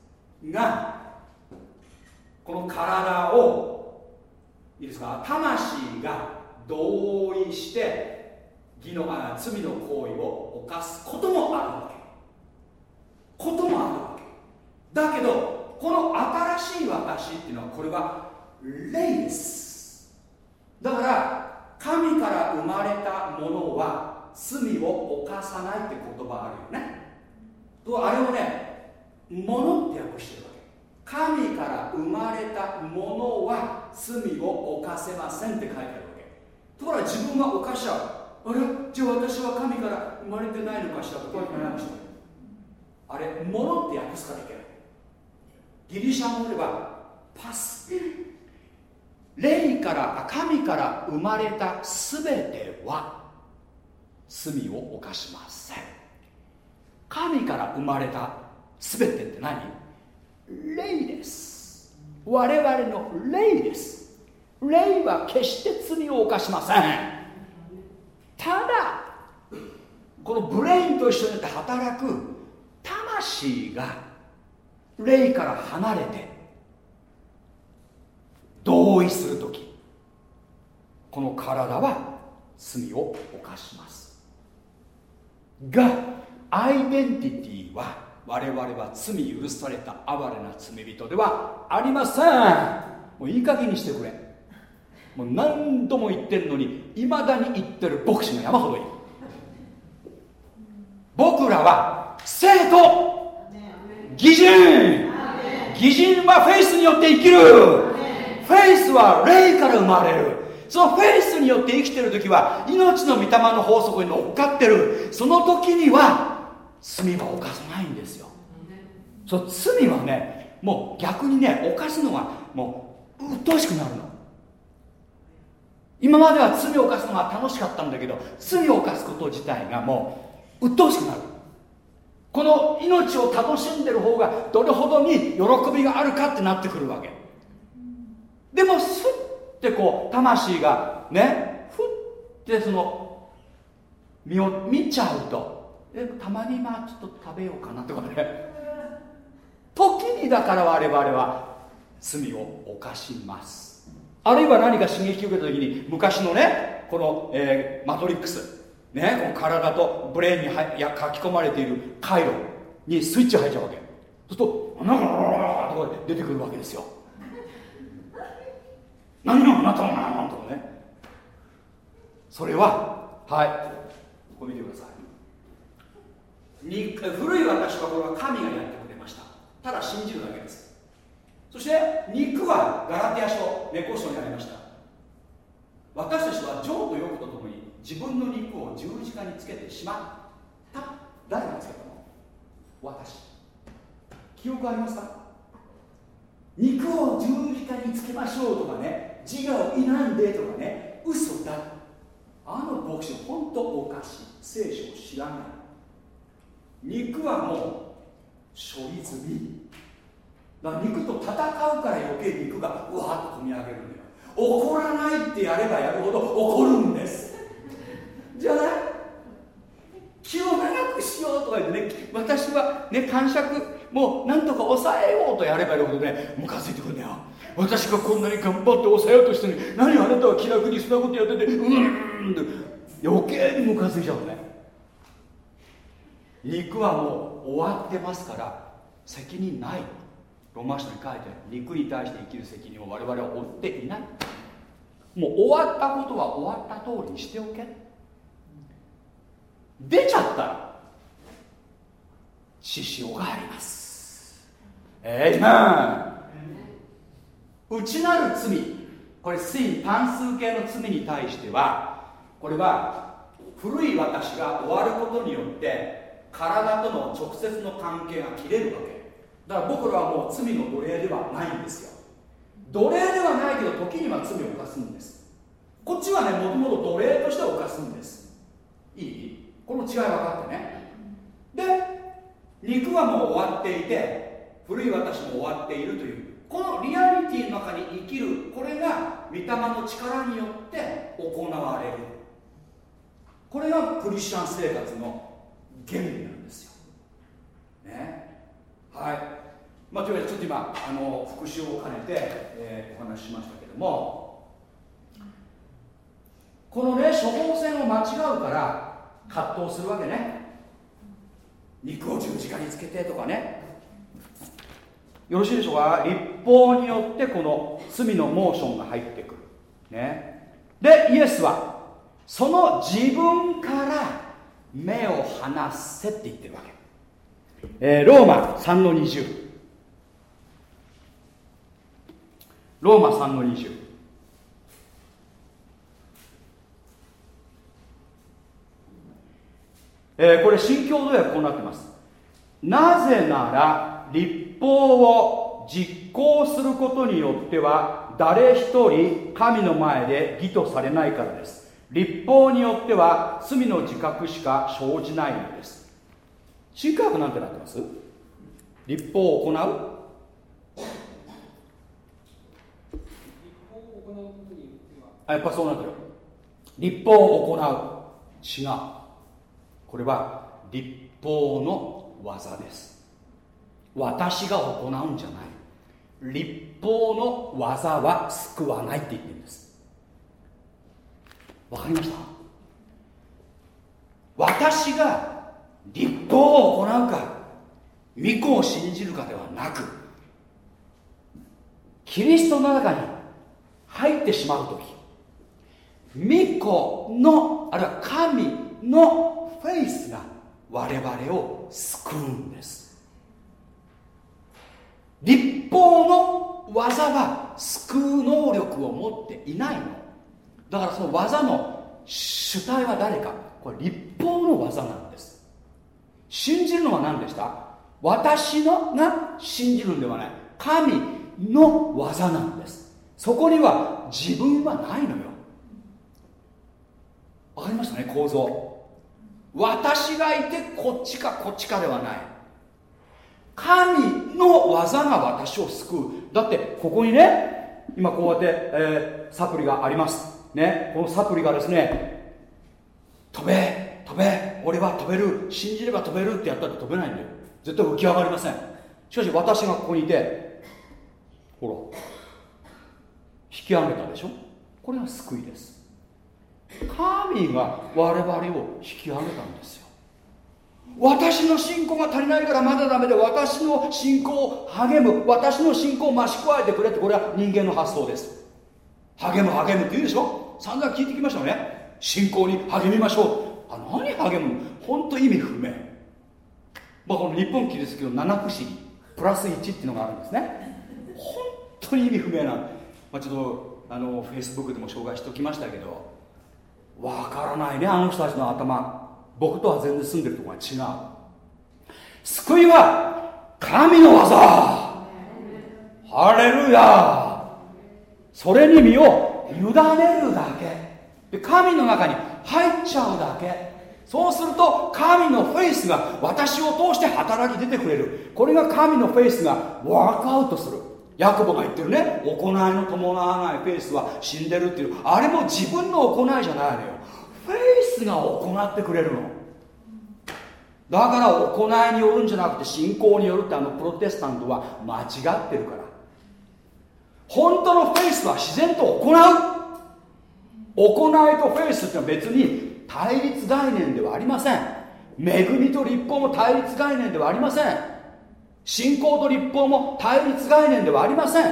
Speaker 1: がこの体をいいですか魂が同意して義のあ罪の行為を犯すこともあるわけ。こともある。わけだけどこの新しい私っていうのはこれは霊ですだから神から生まれたものは罪を犯さないって言葉あるよね。とあれをねものって訳してるわけ。神から生まれたものは罪を犯せませんって書いてあるわけ。ところが自分が犯しちゃう。あれ？じゃあ私は神から生まれてないのかしらとこうやって悩む人あれものって訳すからいけない。ギリシャ語ではパス。霊から神から生まれた全ては罪を犯しません。神から生まれた全てって何？霊です。我々の霊です。霊は決して罪を犯しません。ただこのブレインと一緒にって働く魂が霊から離れて同意する時この体は罪を犯します。がアイデンティティは我々は罪許された哀れな罪人ではありません。もういい加減にしてくれ。もう何度も言ってるのにいまだに言ってる牧師が山ほどいる僕らは生徒義人義人はフェイスによって生きる。フェイスは霊から生まれる。そのフェイスによって生きてる時は命の御霊の法則に乗っかってる。その時には罪は犯さないんですよ。そう罪はねもう逆にね犯すのがもう鬱陶しくなるの。今までは罪を犯すのが楽しかったんだけど罪を犯すこと自体がもう鬱陶しくなる。この命を楽しんでる方がどれほどに喜びがあるかってなってくるわけ。でもスッてこう魂がねふってその身を見ちゃうとえたまにまあちょっと食べようかなとかね。時にだから我々は罪を犯します。あるいは何か刺激を受けた時に昔のねこの、えー、マトリックス。ねこの体とブレーンにはや書き込まれている回路にスイッチ入っちゃうわけ。そうすると「なんかとか出てくるわけですよ。何があなたのなんとかね。それははい。ここ見てください。に古い私はこれは神がやってくれました。ただ信じるだけです。そして肉はガラティア書レコ書にありました。私たちは情と欲とと自分の肉を十字架につけてしまった。誰がつけたの？私。記憶ありますか？肉を十字架につけましょうとかね自我を否んでとかね嘘だ。あの牧師本当おかしい聖書を知らない。肉はもう処理済み。だから肉と戦うから余計肉がうわっと込み上げるんだよ。怒らないってやればやるほど怒るんです。じゃない？気を長くしようとか言ってね私はね感触もうなんとか抑えようとやればやるほどねムカついてくるんだよ。私がこんなに頑張って抑えようとしてるのに何あなたは気楽にそんなことやっててうんって余計にムカついちゃうね。肉はもう終わってますから責任ない。ロマン書に書いて肉に対して生きる責任を我々は負っていない。もう終わったことは終わった通りにしておけ。出ちゃった。ら獅子王があります。えいま内なる罪。これつ単数形の罪に対してはこれは古い私が終わることによって体との直接の関係が切れるわけ。だから僕らはもう罪の奴隷ではないんですよ。奴隷ではないけど時には罪を犯すんです。こっちはねもともと奴隷として犯すんです。いい？この違い分かってね。で肉はもう終わっていて古い私も終わっているというこのリアリティの中に生きるこれが御霊の力によって行われる。これがクリスチャン生活の原理なんですよ。ね。はい。まあというわけでちょっと今あの復習を兼ねて、えー、お話ししましたけどもこのね処方箋を間違うから葛藤するわけね。肉を十字架につけてとかね。よろしいでしょうか？立法によってこの罪のモーションが入ってくる。ね。でイエスはその自分から目を離せって言ってるわけ、えー、ローマ3の20ローマ3の20えー、これ新共同訳こうなってます。なぜなら立法を実行することによっては誰一人神の前で義とされないからです。立法によっては罪の自覚しか生じないのです。新科学なんてなってます？立法を行う？あやっぱそうなってる。立法を行う。違うこれは立法の技です。私が行うんじゃない。立法の技は救わないって言ってるんです。わかりました？私が立法を行うか御子を信じるかではなくキリストの中に入ってしまう時御子のあるいは神のフェイスが我々を救うんです。立法の技は救う能力を持っていないの。だからその技の主体は誰か。これ立法の技なんです。信じるのは何でした？私のが信じるんではない。神の技なんです。そこには自分はないのよ。わかりましたね構造。私がいてこっちかこっちかではない。神の技が私を救う。だってここにね今こうやって、えー、サプリがあります。ねこのサプリがですね飛べ飛べ俺は飛べる。信じれば飛べるってやったって飛べないんだよ。絶対浮き上がりません。しかし私がここにいてほら引き上げたでしょ？これが救いです。神が我々を引き上げたんですよ。私の信仰が足りないからまだダメで私の信仰を励む私の信仰を増し加えてくれってこれは人間の発想です。励む励むって言うでしょ？散々聞いてきましたよね。信仰に励みましょう。あ何励むの？本当意味不明。まあこの日本キリスト教七不思議プラス1っていうのがあるんですね。本当に意味不明な、まあ、ちょっとあのフェイスブックでも紹介しておきましたけど。わからないねあの人たちの頭。僕とは全然住んでるとこが違う。救いは神の技。ハレルヤ。それに身を委ねるだけ。で神の中に入っちゃうだけ。そうすると神のフェイスが私を通して働き出てくれる。これが神の faith が work out する。ヤコブが言ってるね。行いの伴わないフェイスは死んでるっていう。あれも自分の行いじゃないのよ。フェイスが行ってくれるの。だから行いによるんじゃなくて信仰によるってあのプロテスタントは間違ってるから。本当のフェイスは自然と行う。行いとフェイスってのは別に対立概念ではありません。恵みと立法も対立概念ではありません。信仰と立法も対立概念ではありません。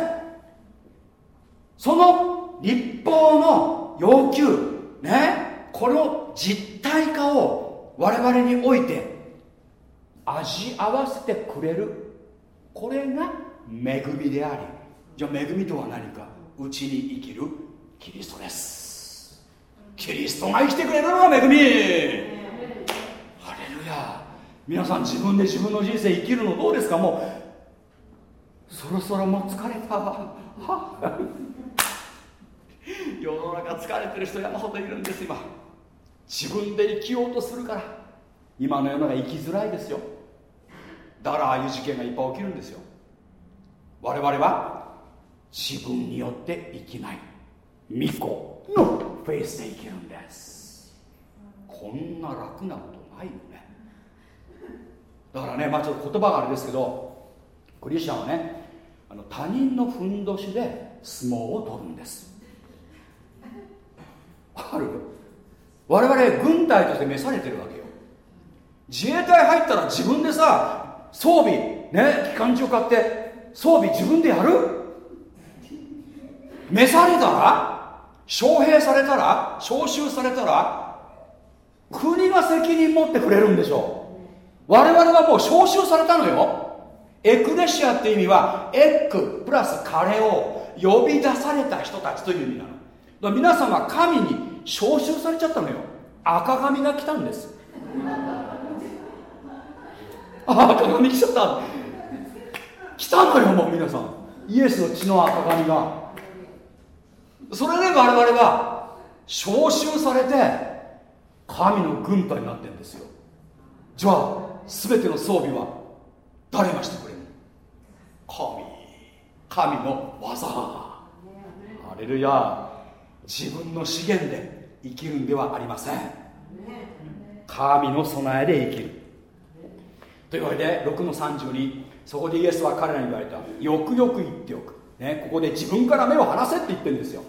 Speaker 1: その立法の要求ねこの実体化を我々において味合わせてくれる。これが恵みでありじゃあ恵みとは何かうちに生きる。キリストです。キリストが生きてくれるのが恵み。ハレルヤ皆さん自分で自分の人生生きるのどうですか？もうそろそろもう疲れた。わ (laughs) 世の中疲れてる人山ほどいるんです今。自分で生きようとするから。今の世の中生きづらいですよ。だからああいう事件がいっぱい起きるんですよ。我々は自分によって生きない。巫女のフェイスで生きるんです。こんな楽なことないよね。だからねまあちょっと言葉があれですけどクリスチャンはねあの他人のふんどしで相撲を取るんです。ある？我々軍隊として召されてるわけよ。自衛隊入ったら自分でさ装備ね機関銃買って装備自分でやる？召されたら？招聘されたら？招集されたら？国が責任持ってくれるんでしょう。我々はもう招集されたのよ。エクレシアって意味はエックプラスカレを呼び出された人たちという意味なの。皆さんは神に招集されちゃったのよ。赤髪が来たんです。(laughs) 赤髪来ちゃった。来たのよもう皆さん。イエスの血の赤髪が。それで我々は召集されて神の軍隊になってるんですよ。じゃあ全ての装備は誰がしてくれる神。神の技。ハレルヤ。自分の資源で生きるんではありません。神の備えで生きる。というわけで6の32そこでイエスは彼らに言われた。よくよく言っておく、ね、ここで自分から目を離せって言ってるんですよ。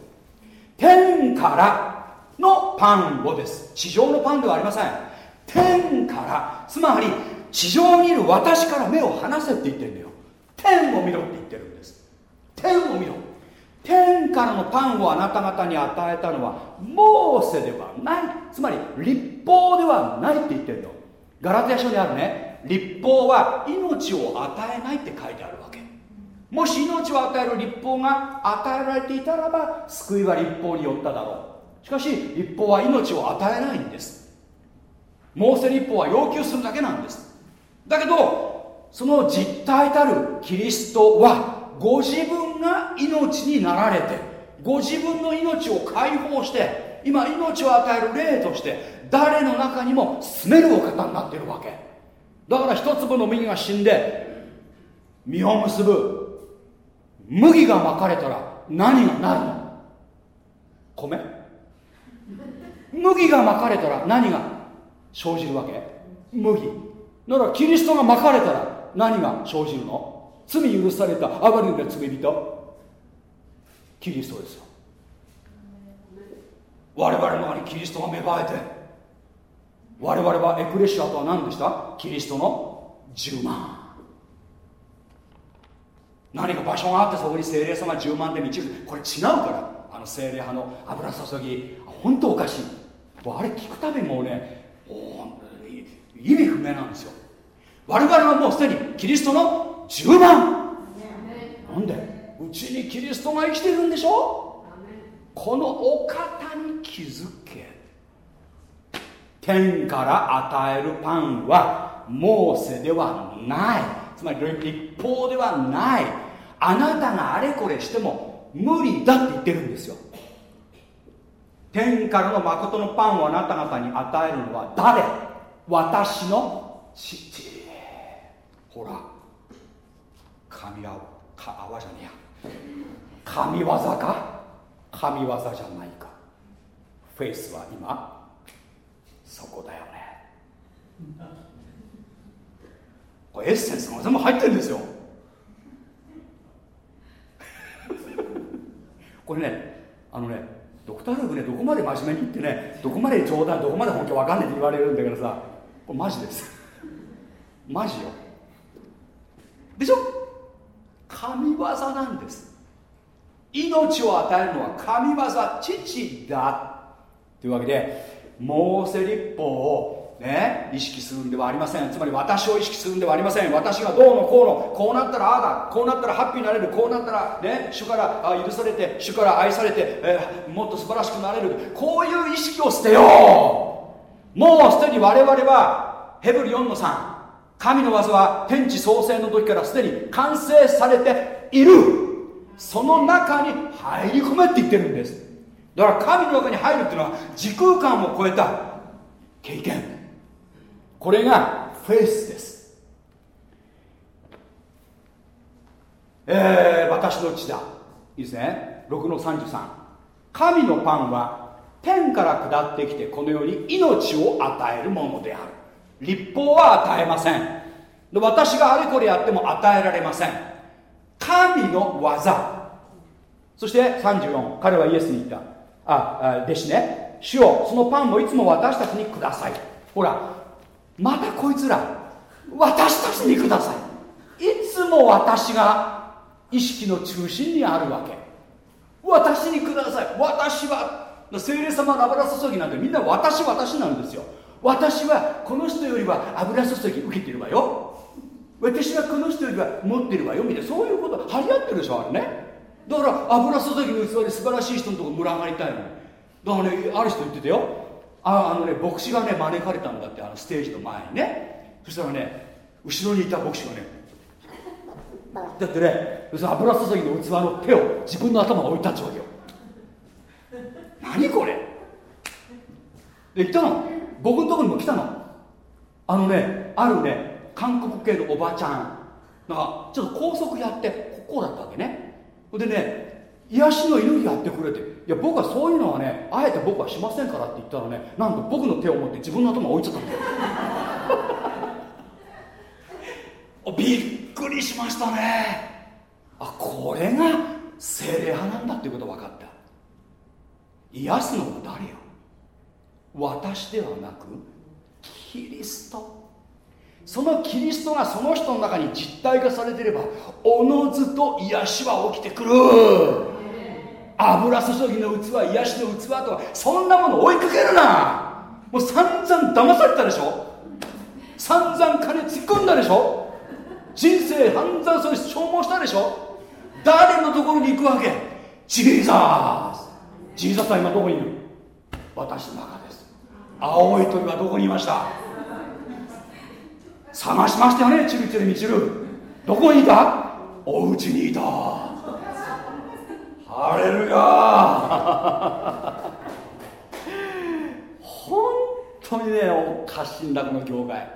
Speaker 1: 天からのパンをです。地上のパンではありません。天からつまり地上にいる私から目を離せって言ってるんだよ。天を見ろって言ってるんです。天を見ろ。天からのパンをあなた方に与えたのはモーセではない。つまり立法ではないって言ってるの。ガラテヤ書にあるね。立法は命を与えないって書いてあるわけ。もし命を与える立法が与えられていたらば救いは立法によっただろう。しかし立法は命を与えないんです。モーセ立法は要求するだけなんです。だけどその実体たるキリストはご自分が命になられてご自分の命を解放して今命を与える霊として誰の中にも住めるお方になっているわけ。だから一粒の麦が死んで実を結ぶ麦がまかれたら何がなるの？米？麦がまかれたら何が？生じるわけ？麦だからキリストがまかれたら何が生じるの？罪許された哀れな罪人。キリストですよ。我々の中にキリストが芽生えて我々はエクレシアとは何でした？キリストの10万。何か場所があってそこに精霊様10万で導くこれ違うから。あの精霊派の油注ぎ。本当おかしい。あれ聞くたびにもうね意味不明なんですよ。我々はもうすでにキリストの10万なんで？うちにキリストが生きてるんでしょ？このお方に気づけ。天から与えるパンはモーセではない。つまり立法ではない。あなたがあれこれしても無理だって言ってるんですよ。天からの誠のパンをあなた方に与えるのは誰？私の父。ほら。神はか泡じゃねえや。神業か？神業じゃないか。フェイスは今そこだよね。これエッセンスが全部入ってるんですよ。これねあのねドクター・ルークねどこまで真面目に言ってねどこまで冗談どこまで本気わかんねえって言われるんだけどさこれマジです。マジよ。でしょ？神業なんです。命を与えるのは神業父だ。というわけでモーセ立法をね、意識するんではありません。つまり私を意識するんではありません。私がどうのこうのこうなったらああだこうなったらハッピーになれるこうなったら、ね、主から許されて主から愛されて、えー、もっと素晴らしくなれる。こういう意識を捨てよう。もうすでに我々はヘブル4の3神の技は天地創生の時からすでに完成されている。その中に入り込めって言ってるんです。だから神の中に入るっていうのは時空間を超えた経験。これがフェイスです。えー、私の血だ。いいですね。6の33神のパンは天から下ってきてこのように命を与えるものである。立法は与えません。私があれこれやっても与えられません。神の技。そして34彼はイエスに言った。ああ弟子ね。主よそのパンをいつも私たちにください。ほらまたこいつら私たちにください。いつも私が意識の中心にあるわけ。私にください。私は聖霊様の油注ぎなんてみんな私私なんですよ。私はこの人よりは油注ぎ受けてるわよ。私はこの人よりは持ってるわよ。みたいなそういうこと張り合ってるでしょあれね。だから油注ぎの器で素晴らしい人のところ群がりたいの。だからねある人言ってたよ。ああのね牧師がね招かれたんだってあのステージの前にね。そしたらね後ろにいた牧師がねだってね油注ぎの器の手を自分の頭が置いたっちゃうわけよ。何これ？で言ったの。僕のところにも来たの。あのねあるね韓国系のおばちゃんなんかちょっと高速やってここだったわけね。でね癒しの祈りやってくれて。いや僕はそういうのはねあえて僕はしませんからって言ったらね。なんと僕の手を持って自分の頭を置いちゃったんだよびっくりしましたね。あこれが精霊派なんだっていうこと分かった。癒すのは誰よ。私ではなくキリスト。そのキリストがその人の中に実体化されていればおのずと癒しは起きてくる。油注ぎの器癒しの器とかそんなもの追いかけるな。もう散々騙されたでしょ。散々金突っ込んだでしょ。人生散々それ消耗したでしょ。誰のところに行くわけ。ジーザース。ジーザスは今どこにいる私の中です。青い鳥はどこにいました？探しましたよねチルチルミチルどこにいた？お家にいた。ハレルヤ本当にねおかしいんだこの業界。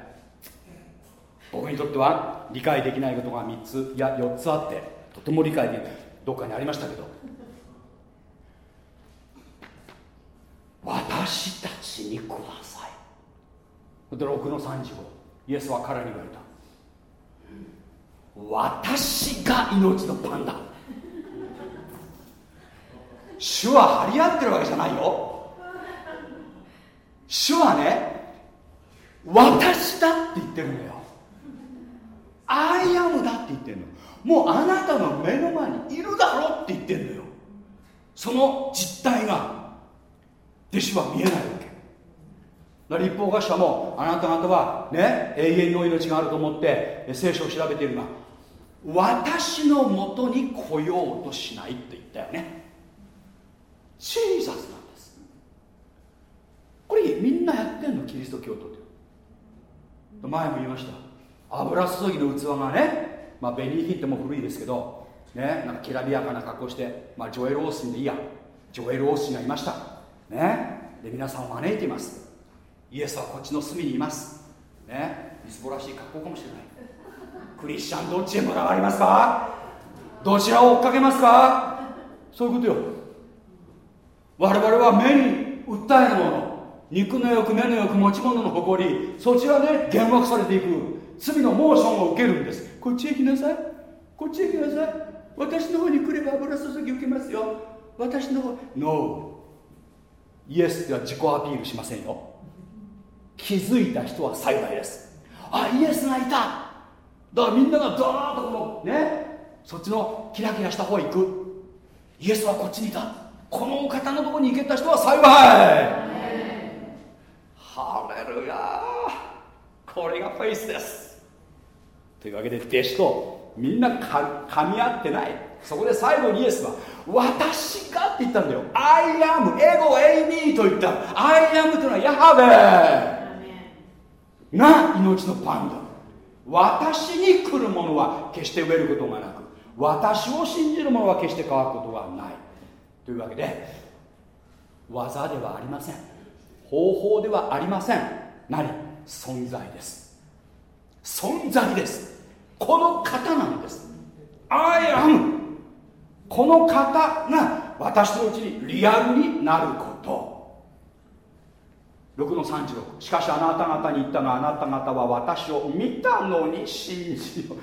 Speaker 1: 僕にとっては理解できないことが3ついや4つあってとても理解できない。どっかにありましたけど。私たちにください。で6の35イエスは彼に言われた。私が命のパンだ主は張り合ってるわけじゃないよ。主はね私だって言ってるんだよ。アイアムだって言ってるの。もうあなたの目の前にいるだろって言ってるのよ。その実態が。弟子は見えないわけ。立法学者もあなた方はね永遠の命があると思って聖書を調べているが私のもとに来ようとしないって言ったよね。ジーザスなんです。これみんなやってんのキリスト教徒って。前も言いました。油注ぎの器がねまあベニーヒントも古いですけどねなんかきらびやかな格好してまあジョエル・オースティンでいいや。ジョエル・オースンがいました。ね。で皆さんを招いています。イエスはこっちの隅にいます。ね。みすぼらしい格好かもしれない。クリスチャンどっちへ群がりますか？どちらを追っかけますか？そういうことよ。我々は目に訴えるもの肉の欲目の欲持ち物の誇りそちらで幻惑されていく罪のモーションを受けるんです。こっちへ来なさい。こっちへ来なさい。私の方に来れば油注ぎ受けますよ。私の方 NO イエスでは自己アピールしませんよ。気づいた人は幸いです。あイエスがいた。だからみんながドーッとこのね。そっちのキラキラした方へ行く。イエスはこっちにいた。このお方のとこに行けた人は幸い。ハレルヤこれがフェイスです。というわけで弟子とみんなか噛み合ってない。そこで最後にイエスは私がって言ったんだよ。I am エゴエイミーと言った。I am というのはヤハベ。が命のパンダ私に来るものは決して飢えることがなく私を信じる者は決して変わることがないというわけで技ではありません。方法ではありません。何存在です。存在です。この方なんです。I am この方が私のうちにリアルになること。6の36しかしあなた方に言ったがあなた方は私を見たのに信じよ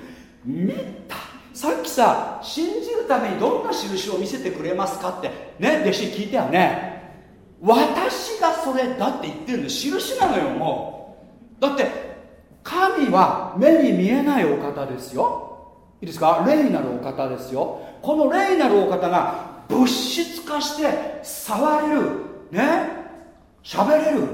Speaker 1: 見た。さっきさ信じるためにどんな印を見せてくれますかってね弟子聞いたよね。私がそれだって言ってるの印なのよもう。だって神は目に見えないお方ですよ。いいですか？霊なるお方ですよ。この霊なるお方が物質化して触れるね喋れる。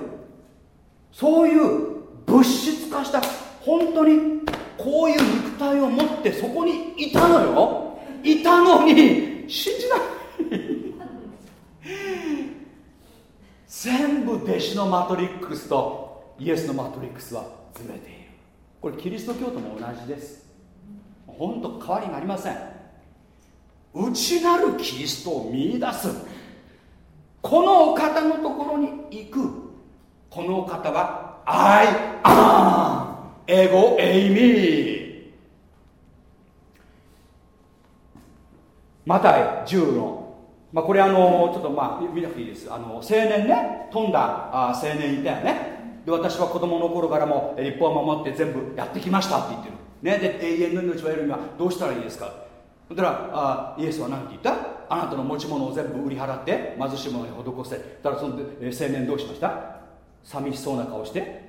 Speaker 1: そういう物質化した本当にこういう肉体を持ってそこにいたのよ。いたのに信じない。全部弟子のマトリックスとイエスのマトリックスはずれている。これキリスト教徒も同じです。本当変わりがありません。内なるキリストを見いだす。このお方のところに行く。このお方は I am エゴエイミー。マタイ10の、まあ、これあのちょっとまあ見なくていいです。あの青年ね。飛んだ。あ青年いたよね。で私は子供の頃からも立法を守って全部やってきましたって言ってる。ね。で永遠の命を得るにはどうしたらいいですか？そしたらあイエスは何て言った？あなたの持ち物を全部売り払って貧しい者に施せ。だからその青年どうしました？寂しそうな顔して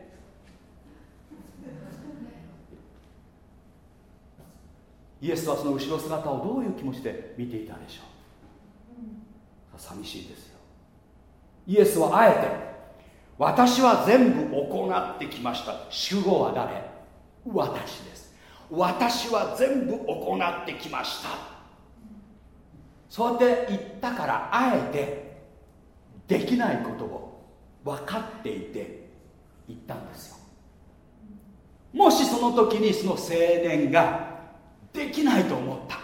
Speaker 1: イエスはその後ろ姿をどういう気持ちで見ていたでしょう？寂しいですよ。イエスはあえて私は全部行ってきました。主語は誰？私です。私は全部行ってきました。そうやって言ったからあえてできないことを分かっていて言ったんですよ。もしその時にその青年ができないと思った。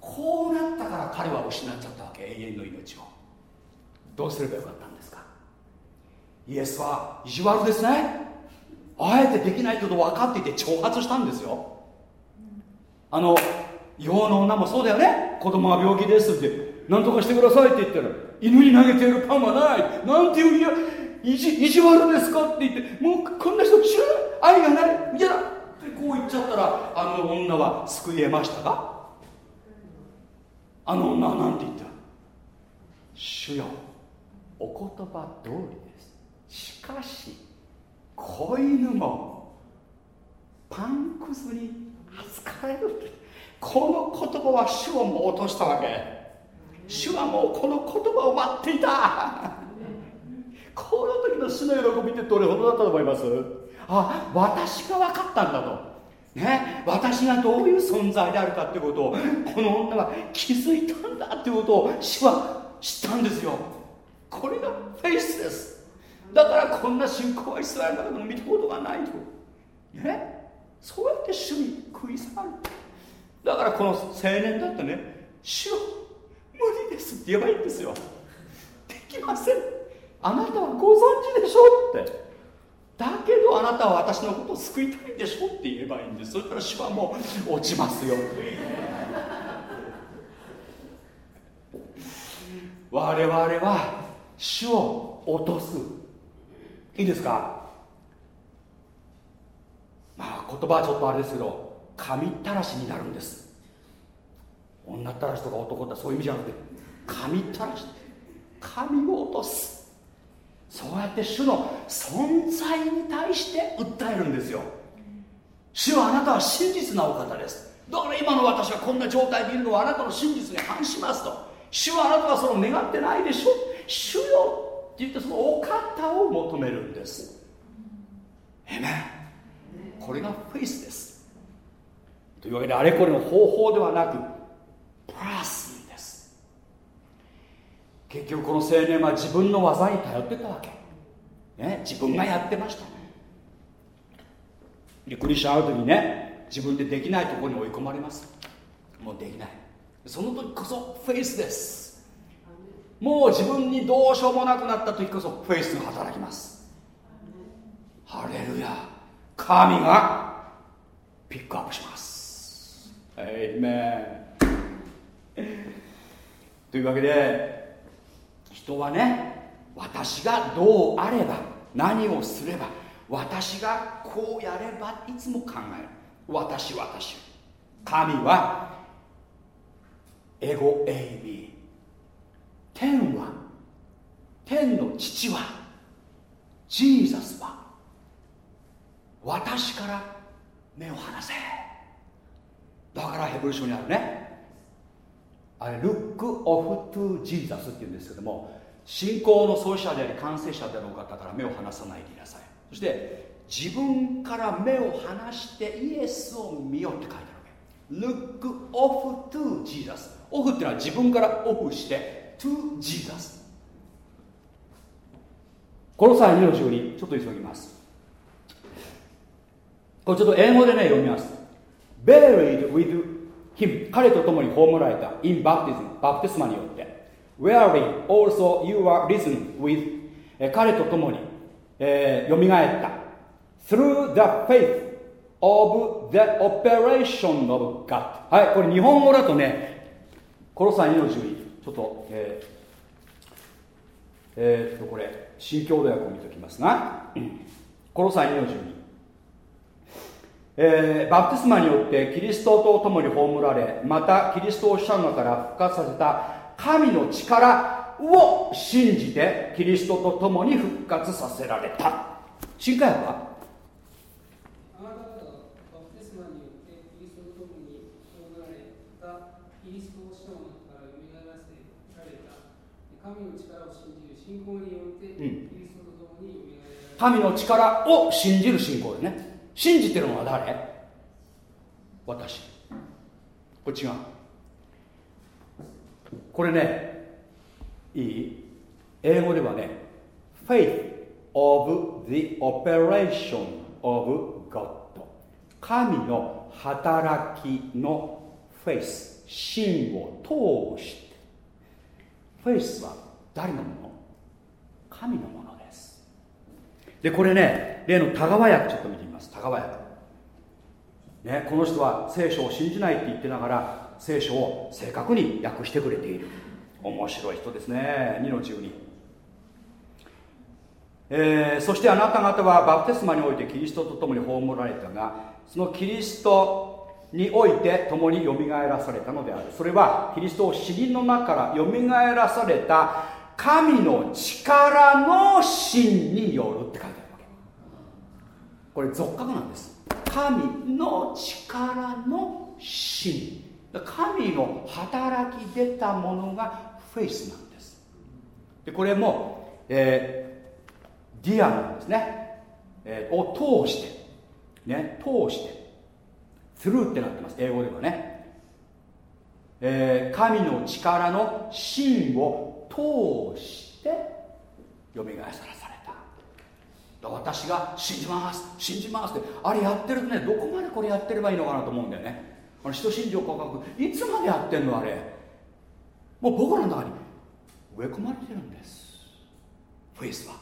Speaker 1: こうなったから彼は失っちゃったわけ。永遠の命を。どうすればよかったんですか？イエスは意地悪ですね。あえてできないこと分かっていて挑発したんですよ。あの洋の女もそうだよね。子供は病気ですって。何とかしてくださいって言ったら犬に投げているパンはない。なんていういや意地意地悪ですかって言ってもうこんな人知らない。愛がない。嫌だ。こう言っちゃったらあの女は救い得ましたか？あの女は何て言った？主よお言葉通りです。しかし子犬もパンくずに扱かれるこの言葉は主をも落としたわけ。主はもうこの言葉を待っていた。この時の主の喜びってどれほどだったと思います？あ私が分かったんだと。ね、私がどういう存在であるかってことをこの女は気づいたんだってことを主は知ったんですよ。これがフェイスです。だからこんな信仰はイスラエルの中でも見たことがないと。ねそうやって主に食い下がる。だからこの青年だってね主無理ですって言えばいいんですよ。できません。あなたはご存知でしょうって。だけどあなたは私のことを救いたいんでしょって言えばいいんです。そしたら主はもう落ちますよ我々は主を落とす。いいですか？まあ言葉はちょっとあれですけど神ったらしになるんです。女ったらしとか男ってそういう意味じゃなくて神ったらし。神を落とす。そうやって主の存在に対して訴えるんですよ。主はあなたは真実なお方です。だから今の私はこんな状態でいるのはあなたの真実に反しますと。主はあなたはその願ってないでしょ。主よって言ってそのお方を求めるんです。えめこれがフェイスです。というわけであれこれの方法ではなくプラス。結局この青年は自分の技に頼ってたわけ、ね、自分がやってました。でクリスチャン会う時にね自分でできないところに追い込まれます。もうできない。その時こそフェイスです。もう自分にどうしようもなくなった時こそフェイスが働きます。ハレルヤ。神がピックアップします。エイメンというわけで人はね私がどうあれば何をすれば私がこうやればいつも考える。私私。神はエゴエイミー。天は天の父はジーザスは私から目を離せ。だからヘブル書にあるね。あれルック・オフ・トゥ・ジーザスっていうんですけども信仰の創始者であり完成者であるお方から目を離さないでいなさい。そして自分から目を離してイエスを見ようって書いてあるわけ。Look off to Jesus オフっていうのは自分からオフして to Jesus この際2の12ちょっと急ぎます。これちょっと英語でね読みます。Buried with 彼と共に葬られた in baptism バプテスマによって。Wherein also you are risen with 彼と共に、えー、よみがえった。Through the faith of the operation of God. はいこれ日本語だとねコロサイ2の12ちょっとえー、えー、っとこれ新共同訳を見ておきますがコロサイ2の12えー、バプテスマによってキリストと共に葬られまたキリストを死者の中から復活させた神の力を信じてキリストと共に復活させられた。新海訳は？神の力を信じる信仰でね信じてるのは誰？私。これ違う。これねいい？英語ではね faith of the operation of God 神の働きのフェイス芯を通して。フェイスは誰のもの？神のもの。でこれね例の田川役ちょっと見てみます。田川役。ね、この人は聖書を信じないって言ってながら聖書を正確に訳してくれている。面白い人ですね2の12、えー、そしてあなた方はバプテスマにおいてキリストと共に葬られたがそのキリストにおいて共によみがえらされたのである。それはキリストを死人の中からよみがえらされた神の力の真によるって書いこれ俗格なんです。神の力の真神の働き出たものがフェイスなんです。でこれも、えー、διά なんですね、えー、を通してね通して through ってなってます。英語ではね、えー、神の力の信を通してよみがえらされた。私が信じます信じますって。あれやってるとねどこまでこれやってればいいのかなと思うんだよね。あの人信条告白いつまでやってんのあれ。もう僕らの中に植え込まれてるんです。フェイスは。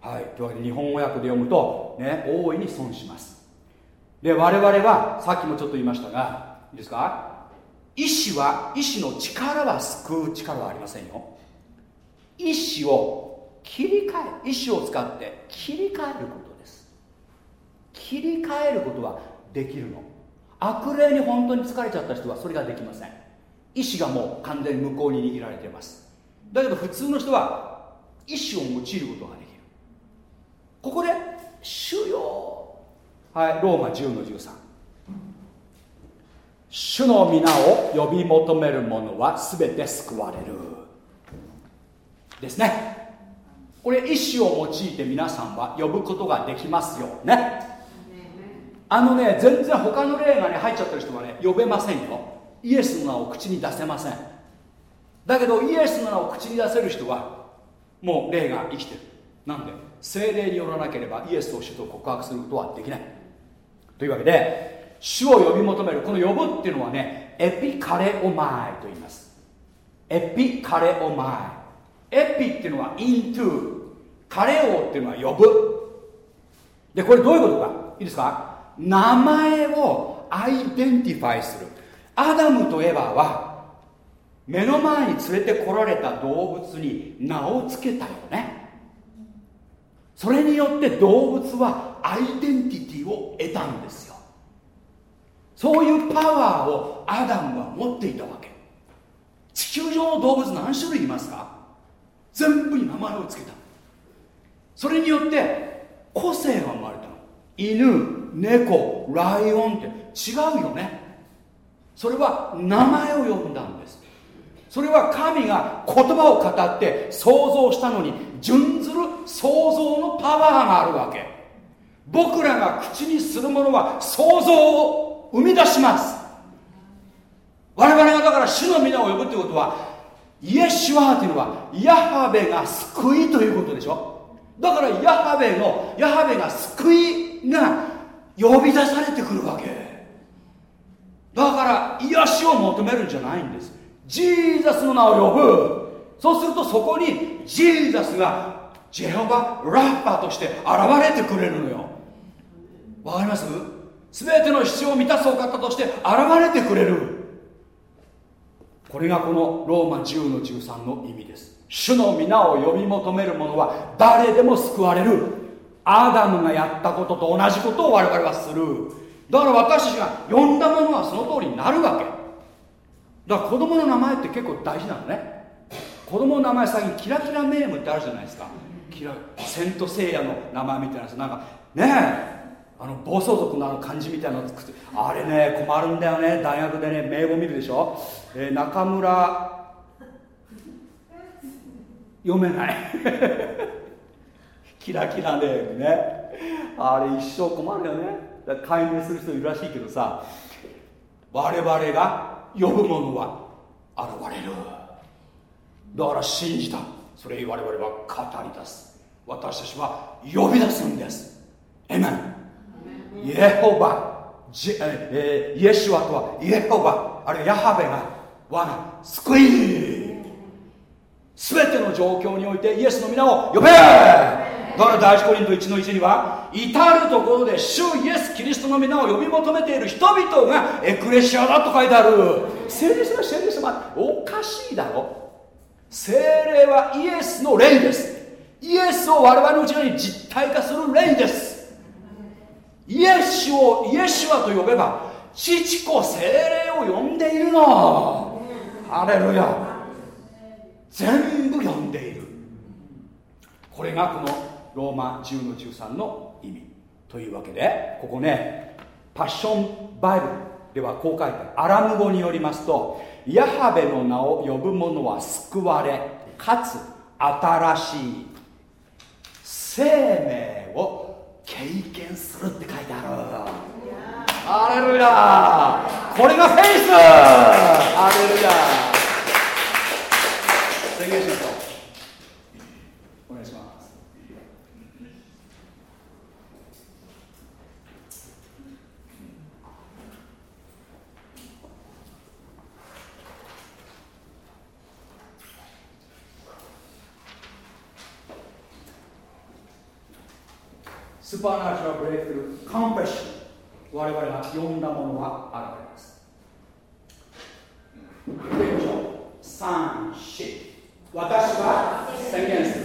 Speaker 1: はいというわけで日本語訳で読むとね大いに損します。で我々はさっきもちょっと言いましたがいいですか？意志は意志の力は救う力はありませんよ。意志を切り替え意志を使って切り替えることです。切り替えることはできるの。悪霊に本当に疲れちゃった人はそれができません。意志がもう完全に向こうに握られています。だけど普通の人は意志を用いることができる。ここで主よ。はいローマ10の13主の皆を呼び求める者は全て救われる。ですね。これ意思を用いて皆さんは呼ぶことができますよね。あのね全然他の霊がね入っちゃってる人はね呼べませんよ。イエスの名を口に出せません。だけどイエスの名を口に出せる人はもう霊が生きてる。なんで精霊によらなければイエスを主と告白することはできない。というわけで主を呼び求めるこの呼ぶっていうのはねエピカレオマイと言います。ἐπικαλέομαι ἐπί っていうのは into καλέω っていうのは呼ぶ。でこれどういうことか？いいですか？名前を identify する。アダムとエバは目の前に連れてこられた動物に名を付けたよね。それによって動物はアイデンティティを得たんですよ。そういうパワーをアダムは持っていたわけ。地球上の動物何種類いますか？全部に名前を付けた。それによって個性が生まれた犬猫ライオンって違うよね。それは名前を呼んだんです。それは神が言葉を語って想像したのに準ずる想像のパワーがあるわけ。僕らが口にするものは想像を生み出します。我々がだから主の皆を呼ぶということはイエシュアーというのはヤハベが救いということでしょ。だからヤハベのヤハベが救いが呼び出されてくるわけ。だから癒しを求めるんじゃないんです。ジーザスの名を呼ぶ。そうするとそこにジーザスがジェホバ・ラッパーとして現れてくれるのよ。わかります？全ての必要を満たすお方として現れてくれる。これがこのローマ10の13の意味です。主の皆を呼び求める者は誰でも救われる。アダムがやったことと同じことを我々はする。だから私たちが呼んだものはその通りになるわけ。だから子供の名前って結構大事なのね。子供の名前最近キラキラネームってあるじゃないですか。キラセントセイヤの名前みたいなやつ。なんかねえあの暴走族のあの漢字みたいなの作ってあれね困るんだよね。大学でね名簿見るでしょ、えー、中村読めない。(laughs) キラキラネームね。あれ一生困るよね。解明する人いるらしいけどさ我々が呼ぶものは現れる。だから信じた。それ我々は語り出す。私たちは呼び出すんです。エメンイエホバジ、えー、イエシュアとはイエホバあるいはヤハベが我が救い。全ての状況においてイエスの皆を呼べ。だから第一コリント1の1には至るところで主イエス・キリストの皆を呼び求めている人々がエクレシアだと書いてある。聖霊様聖霊様おかしいだろ。聖霊はイエスの霊です。イエスを我々のうちに実体化する霊です。イエスをイエスはと呼べば父子精霊を呼んでいるの。ハレルヤ。全部呼んでいる。これがこのローマ10の13の意味というわけでここねパッションバイブルではこう書いてアラム語によりますとヤハベの名を呼ぶ者は救われかつ新しい生命を経験するって書いてある。ハレルヤこれがフェイス。ハレルヤ宣言しましょうスーパーナチュラルブレイクルカンペッション我々が呼んだものはあるわけです。3、4私は宣言する。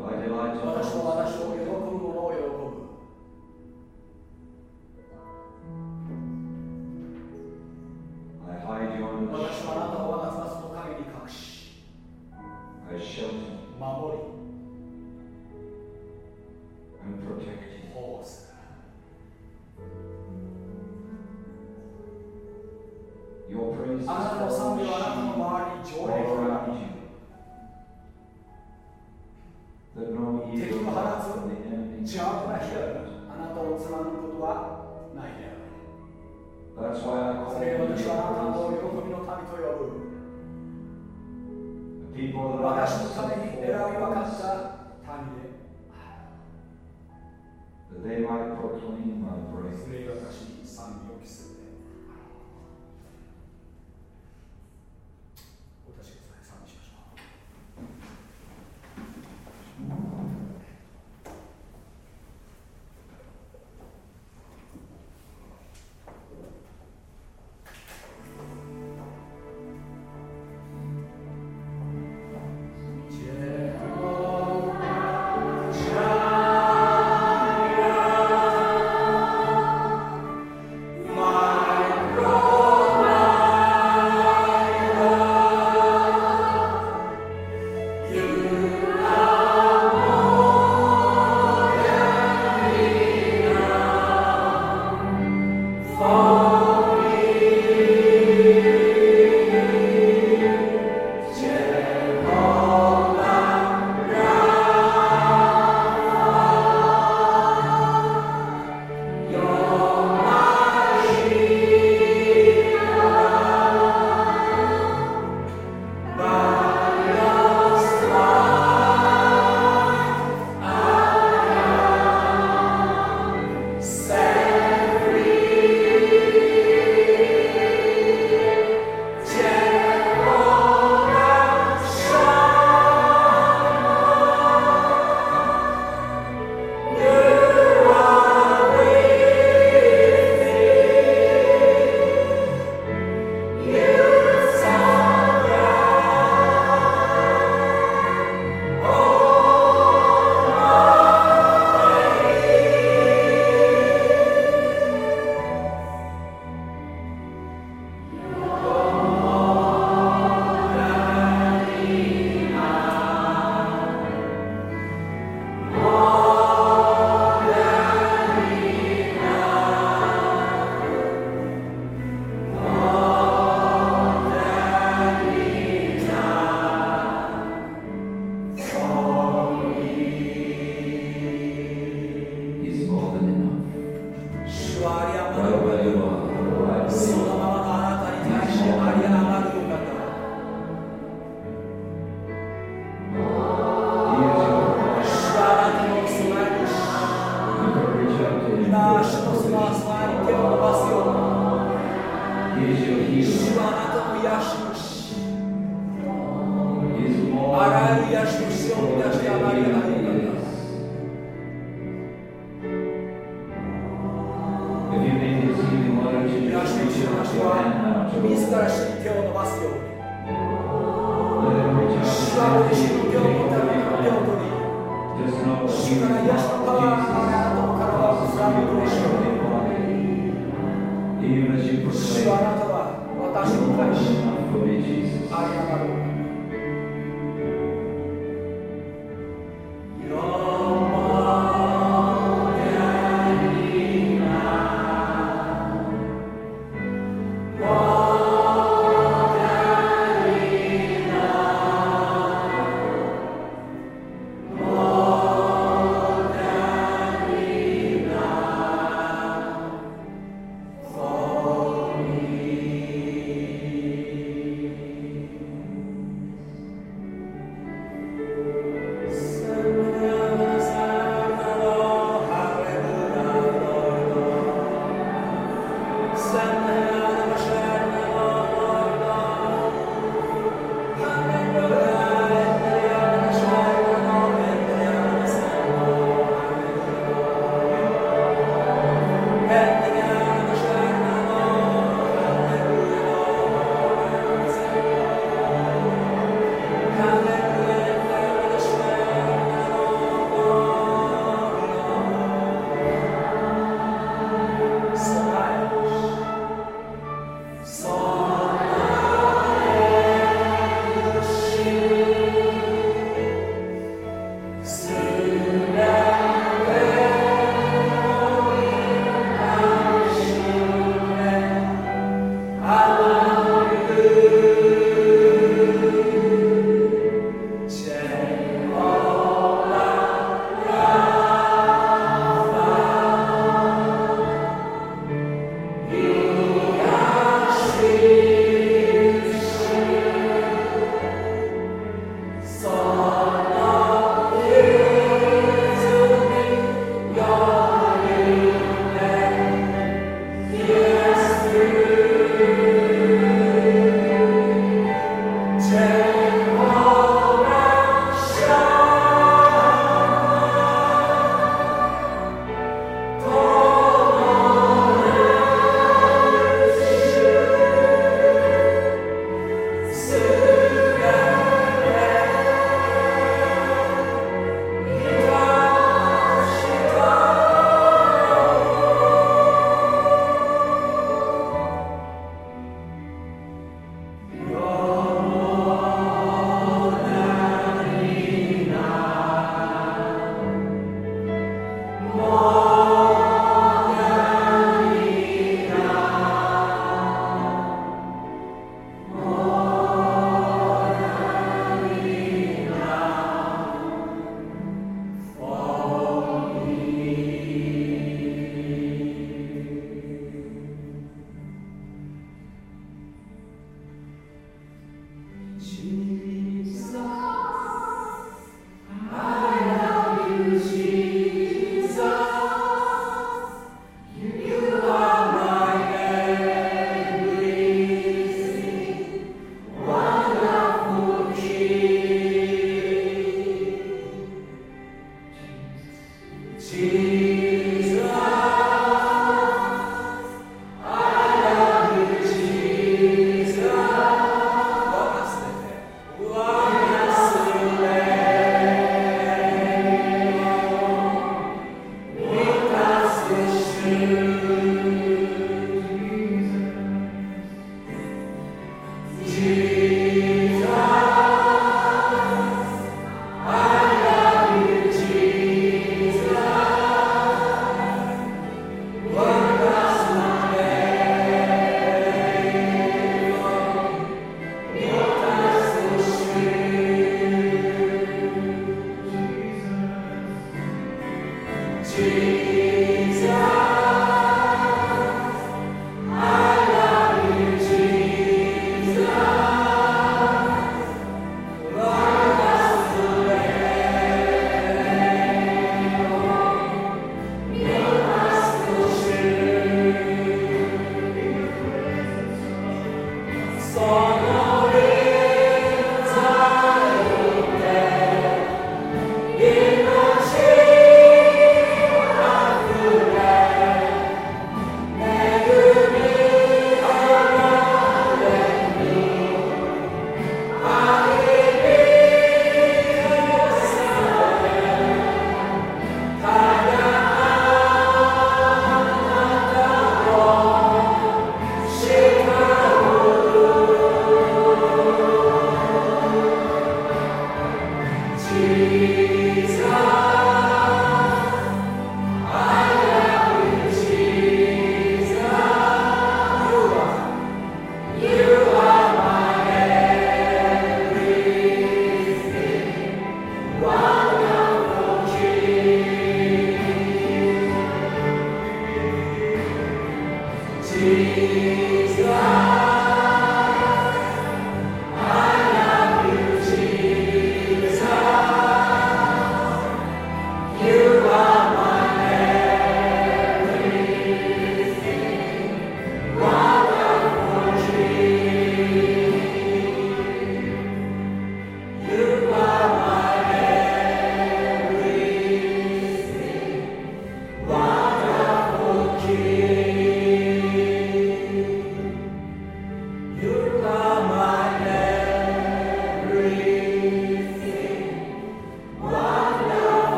Speaker 1: 私は
Speaker 2: know
Speaker 1: 私を喜ぶ者を喜ぶ
Speaker 2: I hide you under the
Speaker 1: 私はあなた
Speaker 2: shadow.
Speaker 1: を我が翼の陰に隠し
Speaker 2: I shelter you
Speaker 1: 守り
Speaker 2: and protect you.
Speaker 1: 保護する
Speaker 2: Your praise is
Speaker 1: あ 敵の
Speaker 2: 腹
Speaker 1: つ
Speaker 2: くんで
Speaker 1: 邪悪な日だあなたをつまむことはないであ
Speaker 2: る
Speaker 1: それ
Speaker 2: を
Speaker 1: 私はあなたを喜びの民と呼ぶ私のために選び分かった民で
Speaker 2: That they might proclaim my praise.